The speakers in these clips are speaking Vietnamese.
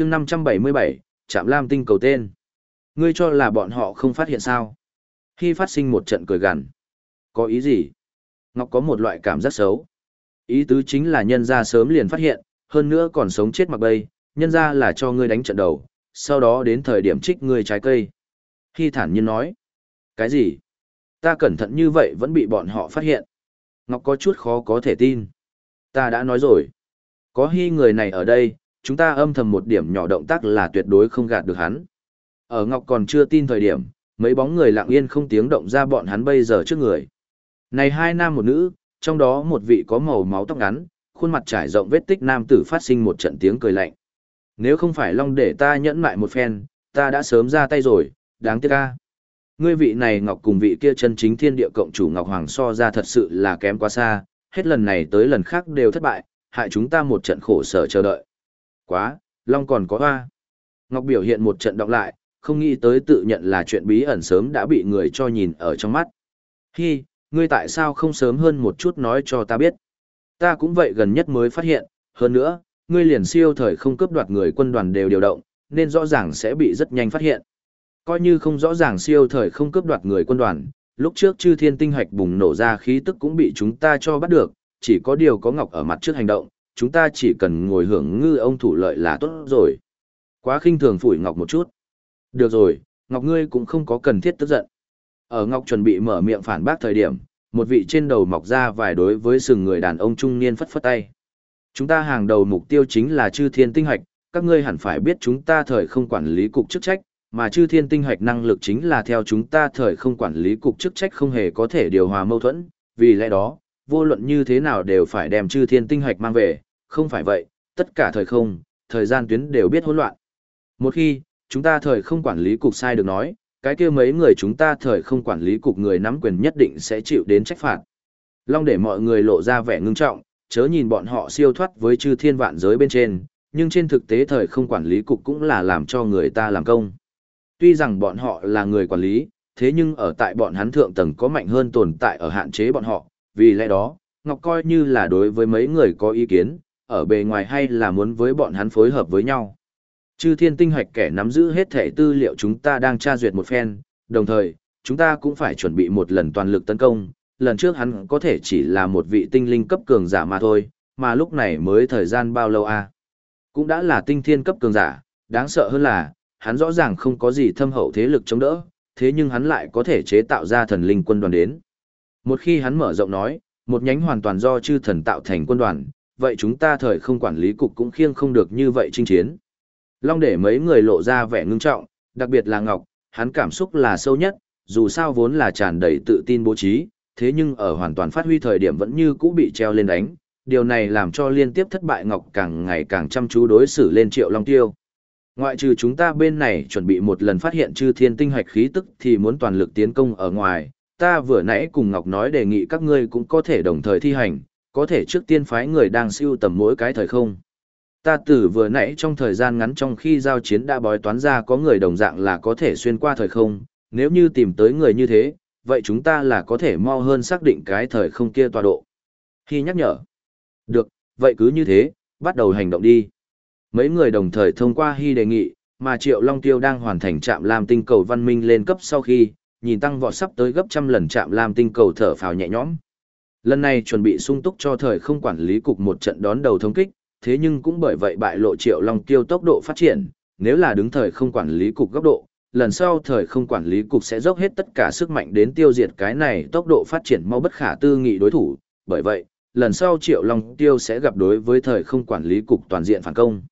chương 577, Trạm Lam Tinh cầu tên. Ngươi cho là bọn họ không phát hiện sao? Khi phát sinh một trận cười gằn. Có ý gì? Ngọc có một loại cảm giác xấu. Ý tứ chính là nhân ra sớm liền phát hiện, hơn nữa còn sống chết mặc bay, nhân ra là cho ngươi đánh trận đầu, sau đó đến thời điểm trích ngươi trái cây. Khi thản nhiên nói. Cái gì? Ta cẩn thận như vậy vẫn bị bọn họ phát hiện. Ngọc có chút khó có thể tin. Ta đã nói rồi. Có hy người này ở đây, chúng ta âm thầm một điểm nhỏ động tác là tuyệt đối không gạt được hắn. Ở Ngọc còn chưa tin thời điểm, mấy bóng người lặng yên không tiếng động ra bọn hắn bây giờ trước người. Này hai nam một nữ, trong đó một vị có màu máu tóc ngắn, khuôn mặt trải rộng vết tích nam tử phát sinh một trận tiếng cười lạnh. Nếu không phải Long để ta nhẫn lại một phen, ta đã sớm ra tay rồi, đáng tiếc ca. Ngươi vị này Ngọc cùng vị kia chân chính thiên địa cộng chủ Ngọc Hoàng so ra thật sự là kém quá xa, hết lần này tới lần khác đều thất bại, hại chúng ta một trận khổ sở chờ đợi. Quá, Long còn có hoa. Ngọc biểu hiện một trận động lại, không nghĩ tới tự nhận là chuyện bí ẩn sớm đã bị người cho nhìn ở trong mắt. Hi, ngươi tại sao không sớm hơn một chút nói cho ta biết? Ta cũng vậy gần nhất mới phát hiện, hơn nữa, ngươi liền siêu thời không cướp đoạt người quân đoàn đều điều động, nên rõ ràng sẽ bị rất nhanh phát hiện. Coi như không rõ ràng siêu thời không cướp đoạt người quân đoàn, lúc trước chư thiên tinh hạch bùng nổ ra khí tức cũng bị chúng ta cho bắt được, chỉ có điều có ngọc ở mặt trước hành động, chúng ta chỉ cần ngồi hưởng ngư ông thủ lợi là tốt rồi. Quá khinh thường phủi ngọc một chút. Được rồi, ngọc ngươi cũng không có cần thiết tức giận. Ở ngọc chuẩn bị mở miệng phản bác thời điểm, một vị trên đầu mọc ra vài đối với sừng người đàn ông trung niên phất phất tay. Chúng ta hàng đầu mục tiêu chính là chư thiên tinh hạch, các ngươi hẳn phải biết chúng ta thời không quản lý cục chức trách, mà chư thiên tinh hạch năng lực chính là theo chúng ta thời không quản lý cục chức trách không hề có thể điều hòa mâu thuẫn, vì lẽ đó, vô luận như thế nào đều phải đem chư thiên tinh hạch mang về, không phải vậy, tất cả thời không, thời gian tuyến đều biết hỗn loạn. Một khi, chúng ta thời không quản lý cục sai được nói, cái kia mấy người chúng ta thời không quản lý cục người nắm quyền nhất định sẽ chịu đến trách phạt. Long để mọi người lộ ra vẻ ngưng trọng, chớ nhìn bọn họ siêu thoát với chư thiên vạn giới bên trên, nhưng trên thực tế thời không quản lý cục cũng là làm cho người ta làm công. Tuy rằng bọn họ là người quản lý, thế nhưng ở tại bọn hắn thượng tầng có mạnh hơn tồn tại ở hạn chế bọn họ, vì lẽ đó, Ngọc coi như là đối với mấy người có ý kiến, ở bề ngoài hay là muốn với bọn hắn phối hợp với nhau. Chư thiên tinh hoạch kẻ nắm giữ hết thể tư liệu chúng ta đang tra duyệt một phen, đồng thời, chúng ta cũng phải chuẩn bị một lần toàn lực tấn công, lần trước hắn có thể chỉ là một vị tinh linh cấp cường giả mà thôi, mà lúc này mới thời gian bao lâu à? Cũng đã là tinh thiên cấp cường giả, đáng sợ hơn là, hắn rõ ràng không có gì thâm hậu thế lực chống đỡ, thế nhưng hắn lại có thể chế tạo ra thần linh quân đoàn đến. Một khi hắn mở rộng nói, một nhánh hoàn toàn do chư thần tạo thành quân đoàn, vậy chúng ta thời không quản lý cục cũng khiêng không được như vậy chinh chiến. Long để mấy người lộ ra vẻ ngưng trọng, đặc biệt là Ngọc, hắn cảm xúc là sâu nhất, dù sao vốn là tràn đầy tự tin bố trí, thế nhưng ở hoàn toàn phát huy thời điểm vẫn như cũ bị treo lên đánh, điều này làm cho liên tiếp thất bại Ngọc càng ngày càng chăm chú đối xử lên Triệu Long Tiêu. Ngoại trừ chúng ta bên này chuẩn bị một lần phát hiện chư thiên tinh hoạch khí tức thì muốn toàn lực tiến công ở ngoài, ta vừa nãy cùng Ngọc nói đề nghị các ngươi cũng có thể đồng thời thi hành, có thể trước tiên phái người đang siêu tầm mỗi cái thời không. Ta từ vừa nãy trong thời gian ngắn trong khi giao chiến đã bói toán ra có người đồng dạng là có thể xuyên qua thời không, nếu như tìm tới người như thế, vậy chúng ta là có thể mau hơn xác định cái thời không kia tọa độ. Khi nhắc nhở. Được, vậy cứ như thế, bắt đầu hành động đi. Mấy người đồng thời thông qua hy đề nghị, mà Triệu Long Tiêu đang hoàn thành trạm làm tinh cầu văn minh lên cấp sau khi, nhìn tăng vọt sắp tới gấp trăm lần chạm làm tinh cầu thở phào nhẹ nhõm. Lần này chuẩn bị sung túc cho thời không quản lý cục một trận đón đầu thống kích, thế nhưng cũng bởi vậy bại lộ Triệu Long Tiêu tốc độ phát triển, nếu là đứng thời không quản lý cục góc độ, lần sau thời không quản lý cục sẽ dốc hết tất cả sức mạnh đến tiêu diệt cái này tốc độ phát triển mau bất khả tư nghị đối thủ, bởi vậy, lần sau Triệu Long Tiêu sẽ gặp đối với thời không quản lý cục toàn diện phản công.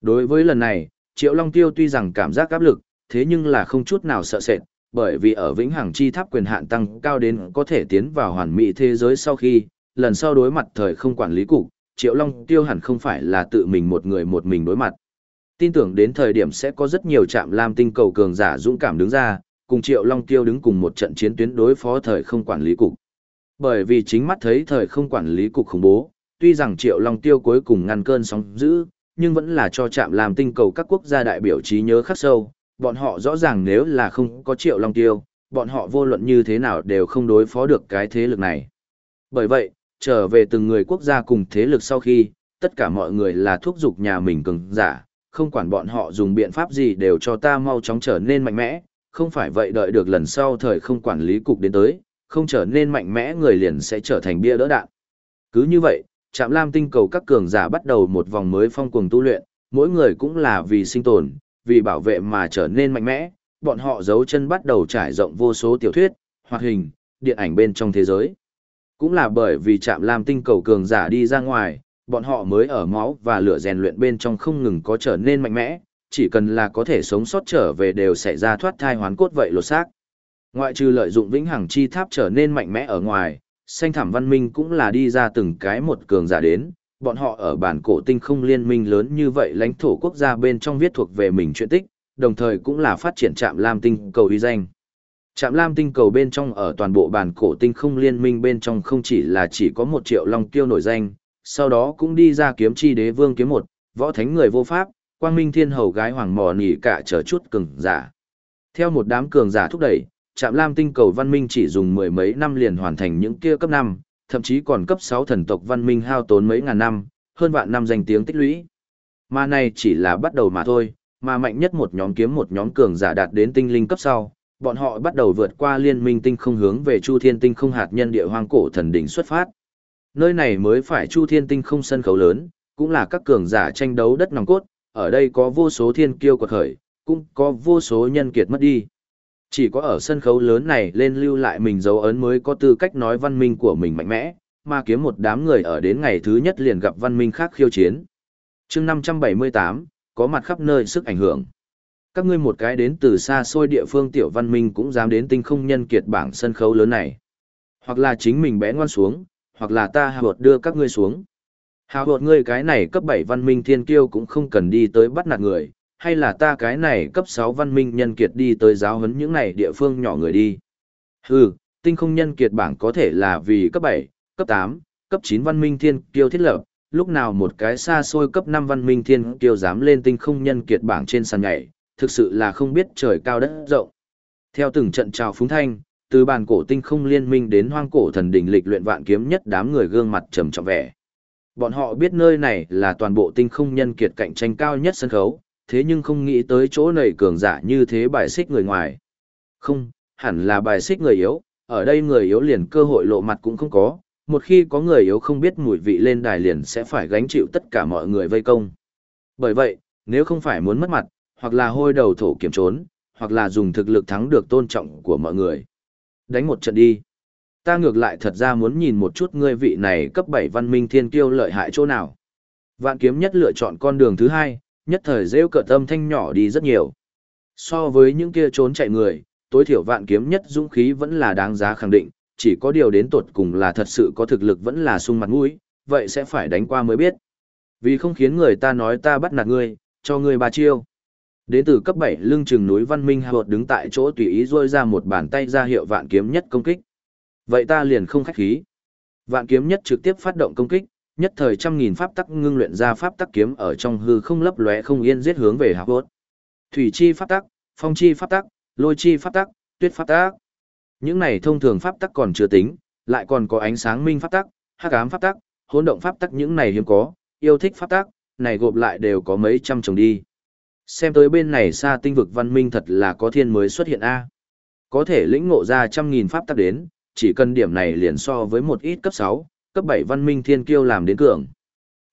Đối với lần này, Triệu Long Tiêu tuy rằng cảm giác áp lực, thế nhưng là không chút nào sợ sệt, bởi vì ở Vĩnh Hằng Chi Tháp quyền hạn tăng cao đến có thể tiến vào hoàn mỹ thế giới sau khi, lần sau đối mặt thời không quản lý cục, Triệu Long Tiêu hẳn không phải là tự mình một người một mình đối mặt. Tin tưởng đến thời điểm sẽ có rất nhiều trạm lam tinh cầu cường giả dũng cảm đứng ra, cùng Triệu Long Tiêu đứng cùng một trận chiến tuyến đối phó thời không quản lý cục. Bởi vì chính mắt thấy thời không quản lý cục khủng bố, tuy rằng Triệu Long Tiêu cuối cùng ngăn cơn sóng dữ, nhưng vẫn là cho chạm lam tinh cầu các quốc gia đại biểu trí nhớ khắc sâu, bọn họ rõ ràng nếu là không có triệu long tiêu, bọn họ vô luận như thế nào đều không đối phó được cái thế lực này. Bởi vậy, trở về từng người quốc gia cùng thế lực sau khi, tất cả mọi người là thúc giục nhà mình cường giả, không quản bọn họ dùng biện pháp gì đều cho ta mau chóng trở nên mạnh mẽ, không phải vậy đợi được lần sau thời không quản lý cục đến tới, không trở nên mạnh mẽ người liền sẽ trở thành bia đỡ đạn. Cứ như vậy, Trạm Lam tinh cầu các cường giả bắt đầu một vòng mới phong cuồng tu luyện, mỗi người cũng là vì sinh tồn, vì bảo vệ mà trở nên mạnh mẽ, bọn họ giấu chân bắt đầu trải rộng vô số tiểu thuyết, hoạt hình, điện ảnh bên trong thế giới. Cũng là bởi vì chạm Lam tinh cầu cường giả đi ra ngoài, bọn họ mới ở máu và lửa rèn luyện bên trong không ngừng có trở nên mạnh mẽ, chỉ cần là có thể sống sót trở về đều sẽ ra thoát thai hoán cốt vậy lột xác. Ngoại trừ lợi dụng vĩnh hằng chi tháp trở nên mạnh mẽ ở ngoài, xanh thảm văn minh cũng là đi ra từng cái một cường giả đến, bọn họ ở bản cổ tinh không liên minh lớn như vậy lãnh thổ quốc gia bên trong viết thuộc về mình chuyện tích, đồng thời cũng là phát triển trạm lam tinh cầu uy danh. Trạm lam tinh cầu bên trong ở toàn bộ bản cổ tinh không liên minh bên trong không chỉ là chỉ có một triệu long tiêu nổi danh, sau đó cũng đi ra kiếm chi đế vương kiếm một, võ thánh người vô pháp, quang minh thiên hầu gái hoàng mò nỉ cả chờ chút cường giả. Theo một đám cường giả thúc đẩy, Trạm Lam tinh cầu văn minh chỉ dùng mười mấy năm liền hoàn thành những kia cấp 5, thậm chí còn cấp 6 thần tộc văn minh hao tốn mấy ngàn năm, hơn vạn năm danh tiếng tích lũy. Mà này chỉ là bắt đầu mà thôi, mà mạnh nhất một nhóm kiếm một nhóm cường giả đạt đến tinh linh cấp sau, bọn họ bắt đầu vượt qua liên minh tinh không hướng về Chu Thiên tinh không hạt nhân địa hoang cổ thần đỉnh xuất phát. Nơi này mới phải Chu Thiên tinh không sân khấu lớn, cũng là các cường giả tranh đấu đất nòng cốt, ở đây có vô số thiên kiêu quật khởi, cũng có vô số nhân kiệt mất đi. Chỉ có ở sân khấu lớn này lên lưu lại mình dấu ấn mới có tư cách nói văn minh của mình mạnh mẽ, mà kiếm một đám người ở đến ngày thứ nhất liền gặp văn minh khác khiêu chiến. chương 578, có mặt khắp nơi sức ảnh hưởng. Các ngươi một cái đến từ xa xôi địa phương tiểu văn minh cũng dám đến tinh không nhân kiệt bảng sân khấu lớn này. Hoặc là chính mình bé ngoan xuống, hoặc là ta hào bột đưa các ngươi xuống. Hào hột ngươi cái này cấp 7 văn minh thiên kiêu cũng không cần đi tới bắt nạt người, hay là ta cái này cấp 6 văn minh nhân kiệt đi tới giáo huấn những này địa phương nhỏ người đi. Hừ, tinh không nhân kiệt bảng có thể là vì cấp 7, cấp 8, cấp 9 văn minh thiên kiêu thiết lập, lúc nào một cái xa xôi cấp 5 văn minh thiên kiêu dám lên tinh không nhân kiệt bảng trên sàn nhảy, thực sự là không biết trời cao đất rộng. Theo từng trận trào phúng thanh, từ bàn cổ tinh không liên minh đến hoang cổ thần đỉnh lịch luyện vạn kiếm nhất đám người gương mặt trầm trọng vẻ. Bọn họ biết nơi này là toàn bộ tinh không nhân kiệt cạnh tranh cao nhất sân khấu, thế nhưng không nghĩ tới chỗ này cường giả như thế bài xích người ngoài. Không, hẳn là bài xích người yếu, ở đây người yếu liền cơ hội lộ mặt cũng không có, một khi có người yếu không biết mùi vị lên đài liền sẽ phải gánh chịu tất cả mọi người vây công. Bởi vậy, nếu không phải muốn mất mặt, hoặc là hôi đầu thổ kiểm trốn, hoặc là dùng thực lực thắng được tôn trọng của mọi người. Đánh một trận đi. Ta ngược lại thật ra muốn nhìn một chút ngươi vị này cấp 7 văn minh thiên kiêu lợi hại chỗ nào. Vạn kiếm nhất lựa chọn con đường thứ hai, nhất thời rêu cợt tâm thanh nhỏ đi rất nhiều. So với những kia trốn chạy người, tối thiểu vạn kiếm nhất dũng khí vẫn là đáng giá khẳng định, chỉ có điều đến tột cùng là thật sự có thực lực vẫn là sung mặt mũi, vậy sẽ phải đánh qua mới biết. Vì không khiến người ta nói ta bắt nạt ngươi, cho ngươi ba chiêu. Đến từ cấp 7 lưng chừng núi văn minh hợp đứng tại chỗ tùy ý rôi ra một bàn tay ra hiệu vạn kiếm nhất công kích. Vậy ta liền không khách khí. Vạn kiếm nhất trực tiếp phát động công kích, nhất thời trăm nghìn pháp tắc ngưng luyện ra pháp tắc kiếm ở trong hư không lấp lóe không yên giết hướng về hạc hốt. Thủy chi pháp tắc, phong chi pháp tắc, lôi chi pháp tắc, tuyết pháp tắc. Những này thông thường pháp tắc còn chưa tính, lại còn có ánh sáng minh pháp tắc, hắc ám pháp tắc, hỗn động pháp tắc những này hiếm có, yêu thích pháp tắc, này gộp lại đều có mấy trăm chồng đi. Xem tới bên này xa tinh vực văn minh thật là có thiên mới xuất hiện a. Có thể lĩnh ngộ ra trăm nghìn pháp tắc đến, chỉ cần điểm này liền so với một ít cấp 6, cấp 7 văn minh thiên kiêu làm đến cường.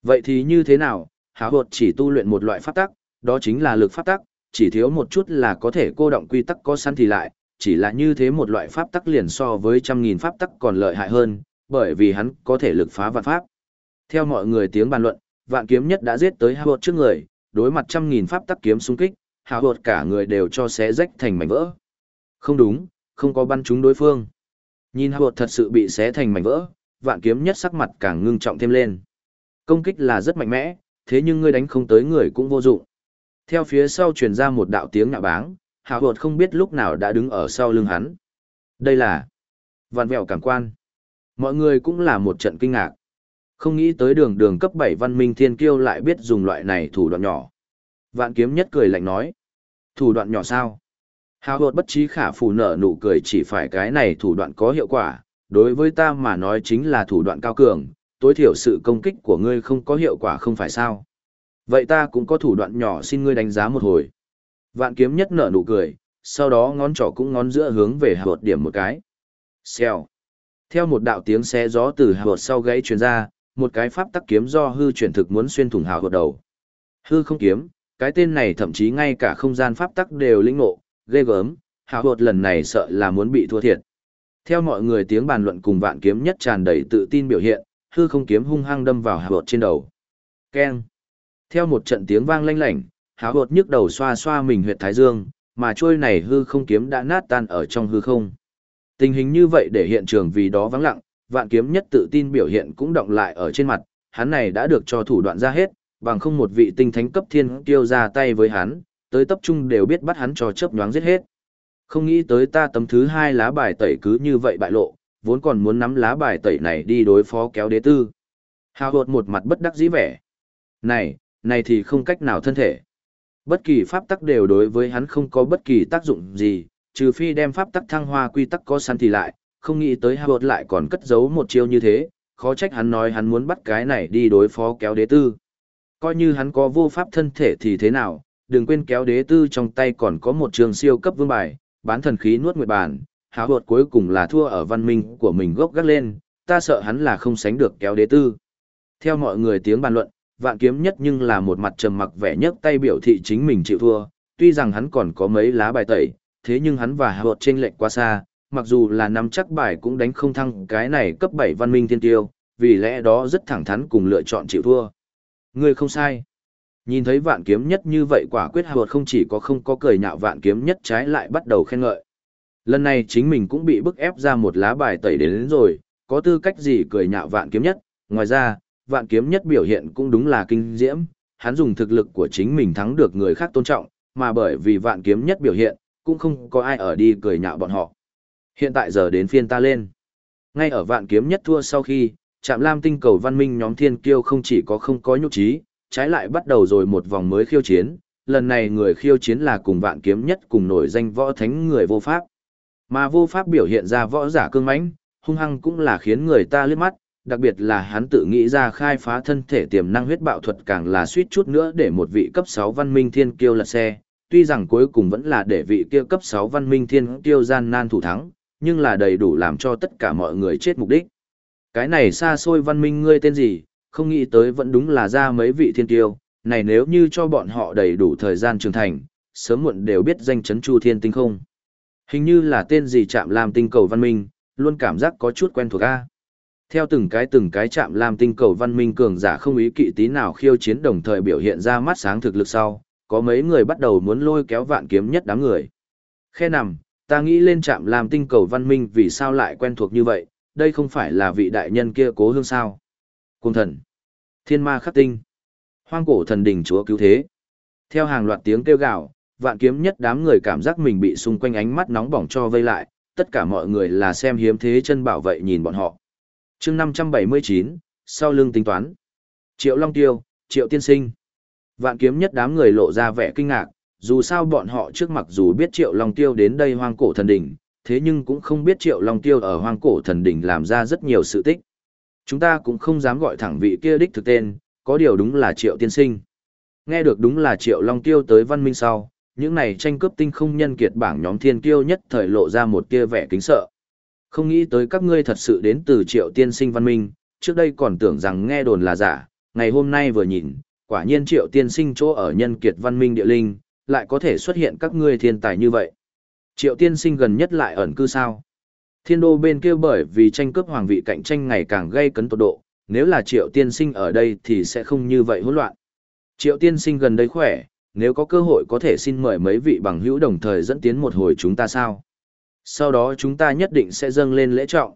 Vậy thì như thế nào, háo hột chỉ tu luyện một loại pháp tắc, đó chính là lực pháp tắc, chỉ thiếu một chút là có thể cô động quy tắc có sẵn thì lại, chỉ là như thế một loại pháp tắc liền so với trăm nghìn pháp tắc còn lợi hại hơn, bởi vì hắn có thể lực phá vạn pháp. Theo mọi người tiếng bàn luận, vạn kiếm nhất đã giết tới háo hột trước người, đối mặt trăm nghìn pháp tắc kiếm xung kích, háo hột cả người đều cho xé rách thành mảnh vỡ. Không đúng, không có bắn trúng đối phương. Nhìn háo hột thật sự bị xé thành mảnh vỡ, vạn kiếm nhất sắc mặt càng ngưng trọng thêm lên. Công kích là rất mạnh mẽ, thế nhưng ngươi đánh không tới người cũng vô dụng. Theo phía sau truyền ra một đạo tiếng nạo báng, hào hột không biết lúc nào đã đứng ở sau lưng hắn. Đây là vạn vẹo cảm quan. Mọi người cũng là một trận kinh ngạc. Không nghĩ tới đường đường cấp 7 văn minh thiên kiêu lại biết dùng loại này thủ đoạn nhỏ. Vạn kiếm nhất cười lạnh nói. Thủ đoạn nhỏ sao? Hào hột bất trí khả phủ nở nụ cười chỉ phải cái này thủ đoạn có hiệu quả, đối với ta mà nói chính là thủ đoạn cao cường, tối thiểu sự công kích của ngươi không có hiệu quả không phải sao. Vậy ta cũng có thủ đoạn nhỏ xin ngươi đánh giá một hồi. Vạn kiếm nhất nở nụ cười, sau đó ngón trỏ cũng ngón giữa hướng về hạ bột điểm một cái. Xèo. Theo một đạo tiếng xé gió từ hạ bột sau gãy truyền ra, một cái pháp tắc kiếm do hư chuyển thực muốn xuyên thủng hạ bột đầu. Hư không kiếm, cái tên này thậm chí ngay cả không gian pháp tắc đều lĩnh ngộ, ghê gớm, hạ bột lần này sợ là muốn bị thua thiệt. Theo mọi người tiếng bàn luận cùng vạn kiếm nhất tràn đầy tự tin biểu hiện, hư không kiếm hung hăng đâm vào hạ bột trên đầu. Keng. Theo một trận tiếng vang lanh lảnh, hạ bột nhức đầu xoa xoa mình huyệt thái dương, mà trôi này hư không kiếm đã nát tan ở trong hư không. Tình hình như vậy để hiện trường vì đó vắng lặng, vạn kiếm nhất tự tin biểu hiện cũng động lại ở trên mặt, hắn này đã được cho thủ đoạn ra hết, bằng không một vị tinh thánh cấp thiên tiêu ra tay với hắn, tới tập trung đều biết bắt hắn cho chớp nhoáng giết hết. Không nghĩ tới ta tấm thứ hai lá bài tẩy cứ như vậy bại lộ, vốn còn muốn nắm lá bài tẩy này đi đối phó kéo đế tư. Hào hột một mặt bất đắc dĩ vẻ. Này, này thì không cách nào thân thể. Bất kỳ pháp tắc đều đối với hắn không có bất kỳ tác dụng gì, trừ phi đem pháp tắc thăng hoa quy tắc có săn thì lại, không nghĩ tới Howard lại còn cất giấu một chiêu như thế, khó trách hắn nói hắn muốn bắt cái này đi đối phó kéo đế tư. Coi như hắn có vô pháp thân thể thì thế nào, đừng quên kéo đế tư trong tay còn có một trường siêu cấp vương bài, bán thần khí nuốt nguyệt bàn, hột cuối cùng là thua ở văn minh của mình gốc gác lên, ta sợ hắn là không sánh được kéo đế tư. Theo mọi người tiếng bàn luận, vạn kiếm nhất nhưng là một mặt trầm mặc vẻ nhất tay biểu thị chính mình chịu thua, tuy rằng hắn còn có mấy lá bài tẩy, thế nhưng hắn và Howard trên lệnh quá xa, mặc dù là nắm chắc bài cũng đánh không thăng cái này cấp 7 văn minh thiên tiêu, vì lẽ đó rất thẳng thắn cùng lựa chọn chịu thua. Người không sai. Nhìn thấy vạn kiếm nhất như vậy quả quyết Howard không chỉ có không có cười nhạo vạn kiếm nhất trái lại bắt đầu khen ngợi. Lần này chính mình cũng bị bức ép ra một lá bài tẩy đến, đến rồi, có tư cách gì cười nhạo vạn kiếm nhất, ngoài ra, vạn kiếm nhất biểu hiện cũng đúng là kinh diễm, hắn dùng thực lực của chính mình thắng được người khác tôn trọng, mà bởi vì vạn kiếm nhất biểu hiện, cũng không có ai ở đi cười nhạo bọn họ. Hiện tại giờ đến phiên ta lên. Ngay ở vạn kiếm nhất thua sau khi, Trạm Lam tinh cầu văn minh nhóm thiên kiêu không chỉ có không có nhục trí, trái lại bắt đầu rồi một vòng mới khiêu chiến, lần này người khiêu chiến là cùng vạn kiếm nhất cùng nổi danh võ thánh người vô pháp. Mà vô pháp biểu hiện ra võ giả cương mãnh, hung hăng cũng là khiến người ta liếc mắt, đặc biệt là hắn tự nghĩ ra khai phá thân thể tiềm năng huyết bạo thuật càng là suýt chút nữa để một vị cấp 6 văn minh thiên kiêu lật xe, tuy rằng cuối cùng vẫn là để vị kia cấp 6 văn minh thiên kiêu gian nan thủ thắng, nhưng là đầy đủ làm cho tất cả mọi người chết mục đích. Cái này xa xôi văn minh ngươi tên gì, không nghĩ tới vẫn đúng là ra mấy vị thiên tiêu này nếu như cho bọn họ đầy đủ thời gian trưởng thành, sớm muộn đều biết danh chấn chu thiên tinh không. Hình như là tên gì chạm làm tinh cầu văn minh, luôn cảm giác có chút quen thuộc a. Theo từng cái từng cái chạm làm tinh cầu văn minh cường giả không ý kỵ tí nào khiêu chiến đồng thời biểu hiện ra mắt sáng thực lực sau, có mấy người bắt đầu muốn lôi kéo vạn kiếm nhất đám người. Khe nằm, ta nghĩ lên chạm làm tinh cầu văn minh vì sao lại quen thuộc như vậy, đây không phải là vị đại nhân kia cố hương sao. Cung thần, thiên ma khắc tinh, hoang cổ thần đỉnh chúa cứu thế. Theo hàng loạt tiếng kêu gào, vạn kiếm nhất đám người cảm giác mình bị xung quanh ánh mắt nóng bỏng cho vây lại, tất cả mọi người là xem hiếm thế chân bảo vệ nhìn bọn họ. Chương năm trăm bảy mươi chín sau lưng tính toán. Triệu long tiêu triệu tiên sinh. Vạn kiếm nhất đám người lộ ra vẻ kinh ngạc dù sao bọn họ trước mặc dù biết triệu long tiêu đến đây hoang cổ thần đỉnh thế nhưng cũng không biết triệu long tiêu ở hoang cổ thần đỉnh làm ra rất nhiều sự tích chúng ta cũng không dám gọi thẳng vị kia đích thực tên có điều đúng là triệu tiên sinh nghe được đúng là triệu long tiêu tới văn minh sau những này tranh cướp tinh không nhân kiệt bảng nhóm thiên kiêu nhất thời lộ ra một kia vẻ kính sợ không nghĩ tới các ngươi thật sự đến từ triệu tiên sinh văn minh, trước đây còn tưởng rằng nghe đồn là giả, ngày hôm nay vừa nhìn, quả nhiên triệu tiên sinh chỗ ở nhân kiệt văn minh địa linh, lại có thể xuất hiện các ngươi thiên tài như vậy. Triệu tiên sinh gần nhất lại ẩn cư sao? Thiên đô bên kia bởi vì tranh cướp hoàng vị cạnh tranh ngày càng gây cấn tột độ, nếu là triệu tiên sinh ở đây thì sẽ không như vậy hỗn loạn. Triệu tiên sinh gần đây khỏe, nếu có cơ hội có thể xin mời mấy vị bằng hữu đồng thời dẫn tiến một hồi chúng ta sao? sau đó chúng ta nhất định sẽ dâng lên lễ trọng.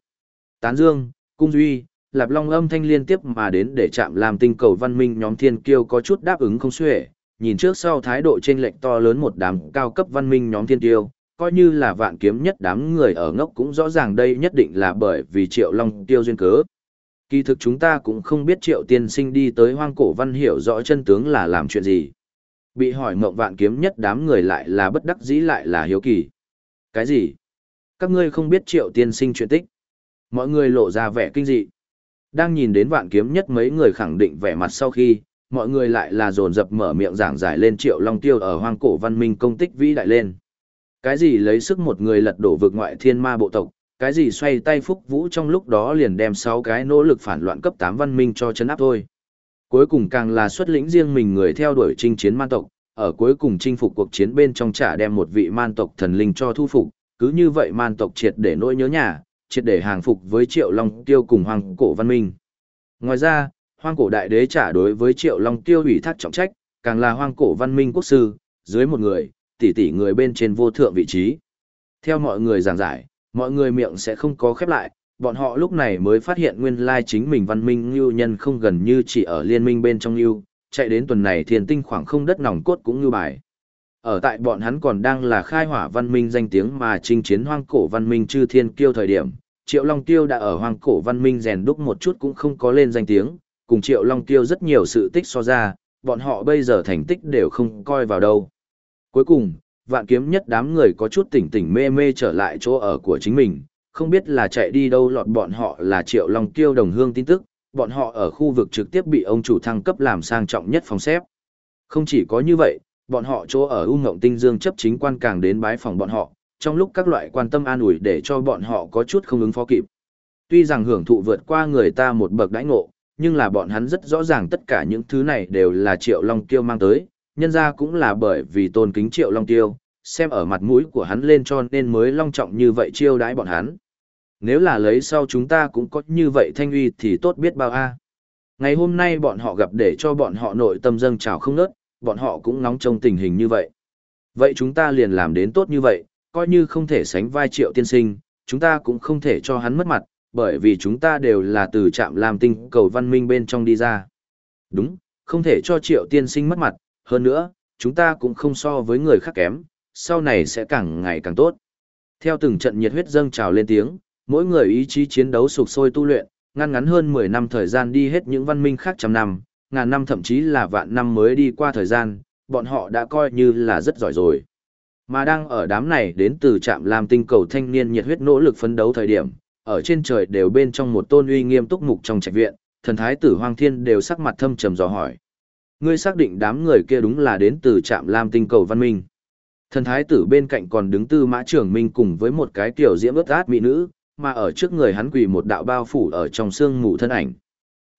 Tán Dương, Cung Duy, Lạp Long âm thanh liên tiếp mà đến để chạm làm tinh cầu văn minh nhóm thiên kiêu có chút đáp ứng không xuể, nhìn trước sau thái độ trên lệnh to lớn một đám cao cấp văn minh nhóm thiên kiêu, coi như là vạn kiếm nhất đám người ở ngốc cũng rõ ràng đây nhất định là bởi vì triệu long tiêu duyên cớ. Kỳ thực chúng ta cũng không biết triệu tiên sinh đi tới hoang cổ văn hiểu rõ chân tướng là làm chuyện gì. Bị hỏi mộng vạn kiếm nhất đám người lại là bất đắc dĩ lại là hiếu kỳ. Cái gì? Các ngươi không biết triệu tiên sinh chuyện tích. Mọi người lộ ra vẻ kinh dị. Đang nhìn đến vạn kiếm nhất mấy người khẳng định vẻ mặt sau khi, mọi người lại là dồn dập mở miệng giảng giải lên Triệu Long Tiêu ở hoang cổ văn minh công tích vĩ đại lên. Cái gì lấy sức một người lật đổ vực ngoại thiên ma bộ tộc, cái gì xoay tay phúc vũ trong lúc đó liền đem sáu cái nỗ lực phản loạn cấp 8 văn minh cho chấn áp thôi. Cuối cùng càng là xuất lĩnh riêng mình người theo đuổi chinh chiến man tộc, ở cuối cùng chinh phục cuộc chiến bên trong trả đem một vị man tộc thần linh cho thu phục, cứ như vậy man tộc triệt để nỗi nhớ nhà, triệt để hàng phục với Triệu Long Tiêu cùng Hoàng Cổ Văn Minh. Ngoài ra, Hoang Cổ Đại Đế trả đối với Triệu Long Tiêu ủy thác trọng trách, càng là Hoang Cổ Văn Minh quốc sư, dưới một người, tỷ tỷ người bên trên vô thượng vị trí. Theo mọi người giảng giải, mọi người miệng sẽ không có khép lại, bọn họ lúc này mới phát hiện nguyên lai chính mình văn minh lưu nhân không gần như chỉ ở liên minh bên trong lưu, chạy đến tuần này thiền tinh khoảng không đất nòng cốt cũng như bài. Ở tại bọn hắn còn đang là khai hỏa văn minh danh tiếng mà chinh chiến hoang cổ văn minh chư thiên kiêu thời điểm, Triệu Long Tiêu đã ở hoang cổ văn minh rèn đúc một chút cũng không có lên danh tiếng, cùng Triệu Long Tiêu rất nhiều sự tích so ra, bọn họ bây giờ thành tích đều không coi vào đâu. Cuối cùng, vạn kiếm nhất đám người có chút tỉnh tỉnh mê mê trở lại chỗ ở của chính mình, không biết là chạy đi đâu lọt bọn họ là Triệu Long Tiêu đồng hương tin tức, bọn họ ở khu vực trực tiếp bị ông chủ thăng cấp làm sang trọng nhất phòng xếp. Không chỉ có như vậy, bọn họ chỗ ở U Ngộng Tinh Dương chấp chính quan càng đến bái phòng bọn họ, trong lúc các loại quan tâm an ủi để cho bọn họ có chút không ứng phó kịp. Tuy rằng hưởng thụ vượt qua người ta một bậc đãi ngộ, nhưng là bọn hắn rất rõ ràng tất cả những thứ này đều là Triệu Long Tiêu mang tới, nhân ra cũng là bởi vì tôn kính Triệu Long Tiêu, xem ở mặt mũi của hắn lên cho nên mới long trọng như vậy chiêu đãi bọn hắn. Nếu là lấy sau chúng ta cũng có như vậy thanh uy thì tốt biết bao a. Ngày hôm nay bọn họ gặp để cho bọn họ nội tâm dâng trào không nớt, bọn họ cũng nóng trong tình hình như vậy. Vậy chúng ta liền làm đến tốt như vậy, coi như không thể sánh vai triệu tiên sinh, chúng ta cũng không thể cho hắn mất mặt, bởi vì chúng ta đều là từ trạm làm tinh cầu văn minh bên trong đi ra. Đúng, không thể cho triệu tiên sinh mất mặt, hơn nữa, chúng ta cũng không so với người khác kém, sau này sẽ càng ngày càng tốt. Theo từng trận nhiệt huyết dâng trào lên tiếng, mỗi người ý chí chiến đấu sục sôi tu luyện, ngăn ngắn hơn 10 năm thời gian đi hết những văn minh khác trăm năm, ngàn năm thậm chí là vạn năm mới đi qua thời gian, bọn họ đã coi như là rất giỏi rồi. Mà đang ở đám này đến từ trạm làm tinh cầu thanh niên nhiệt huyết nỗ lực phấn đấu thời điểm, ở trên trời đều bên trong một tôn uy nghiêm túc mục trong trạch viện, thần thái tử Hoàng Thiên đều sắc mặt thâm trầm dò hỏi. Ngươi xác định đám người kia đúng là đến từ trạm lam tinh cầu văn minh. Thần thái tử bên cạnh còn đứng tư mã trưởng minh cùng với một cái tiểu diễm ướt át mỹ nữ, mà ở trước người hắn quỳ một đạo bao phủ ở trong xương mù thân ảnh.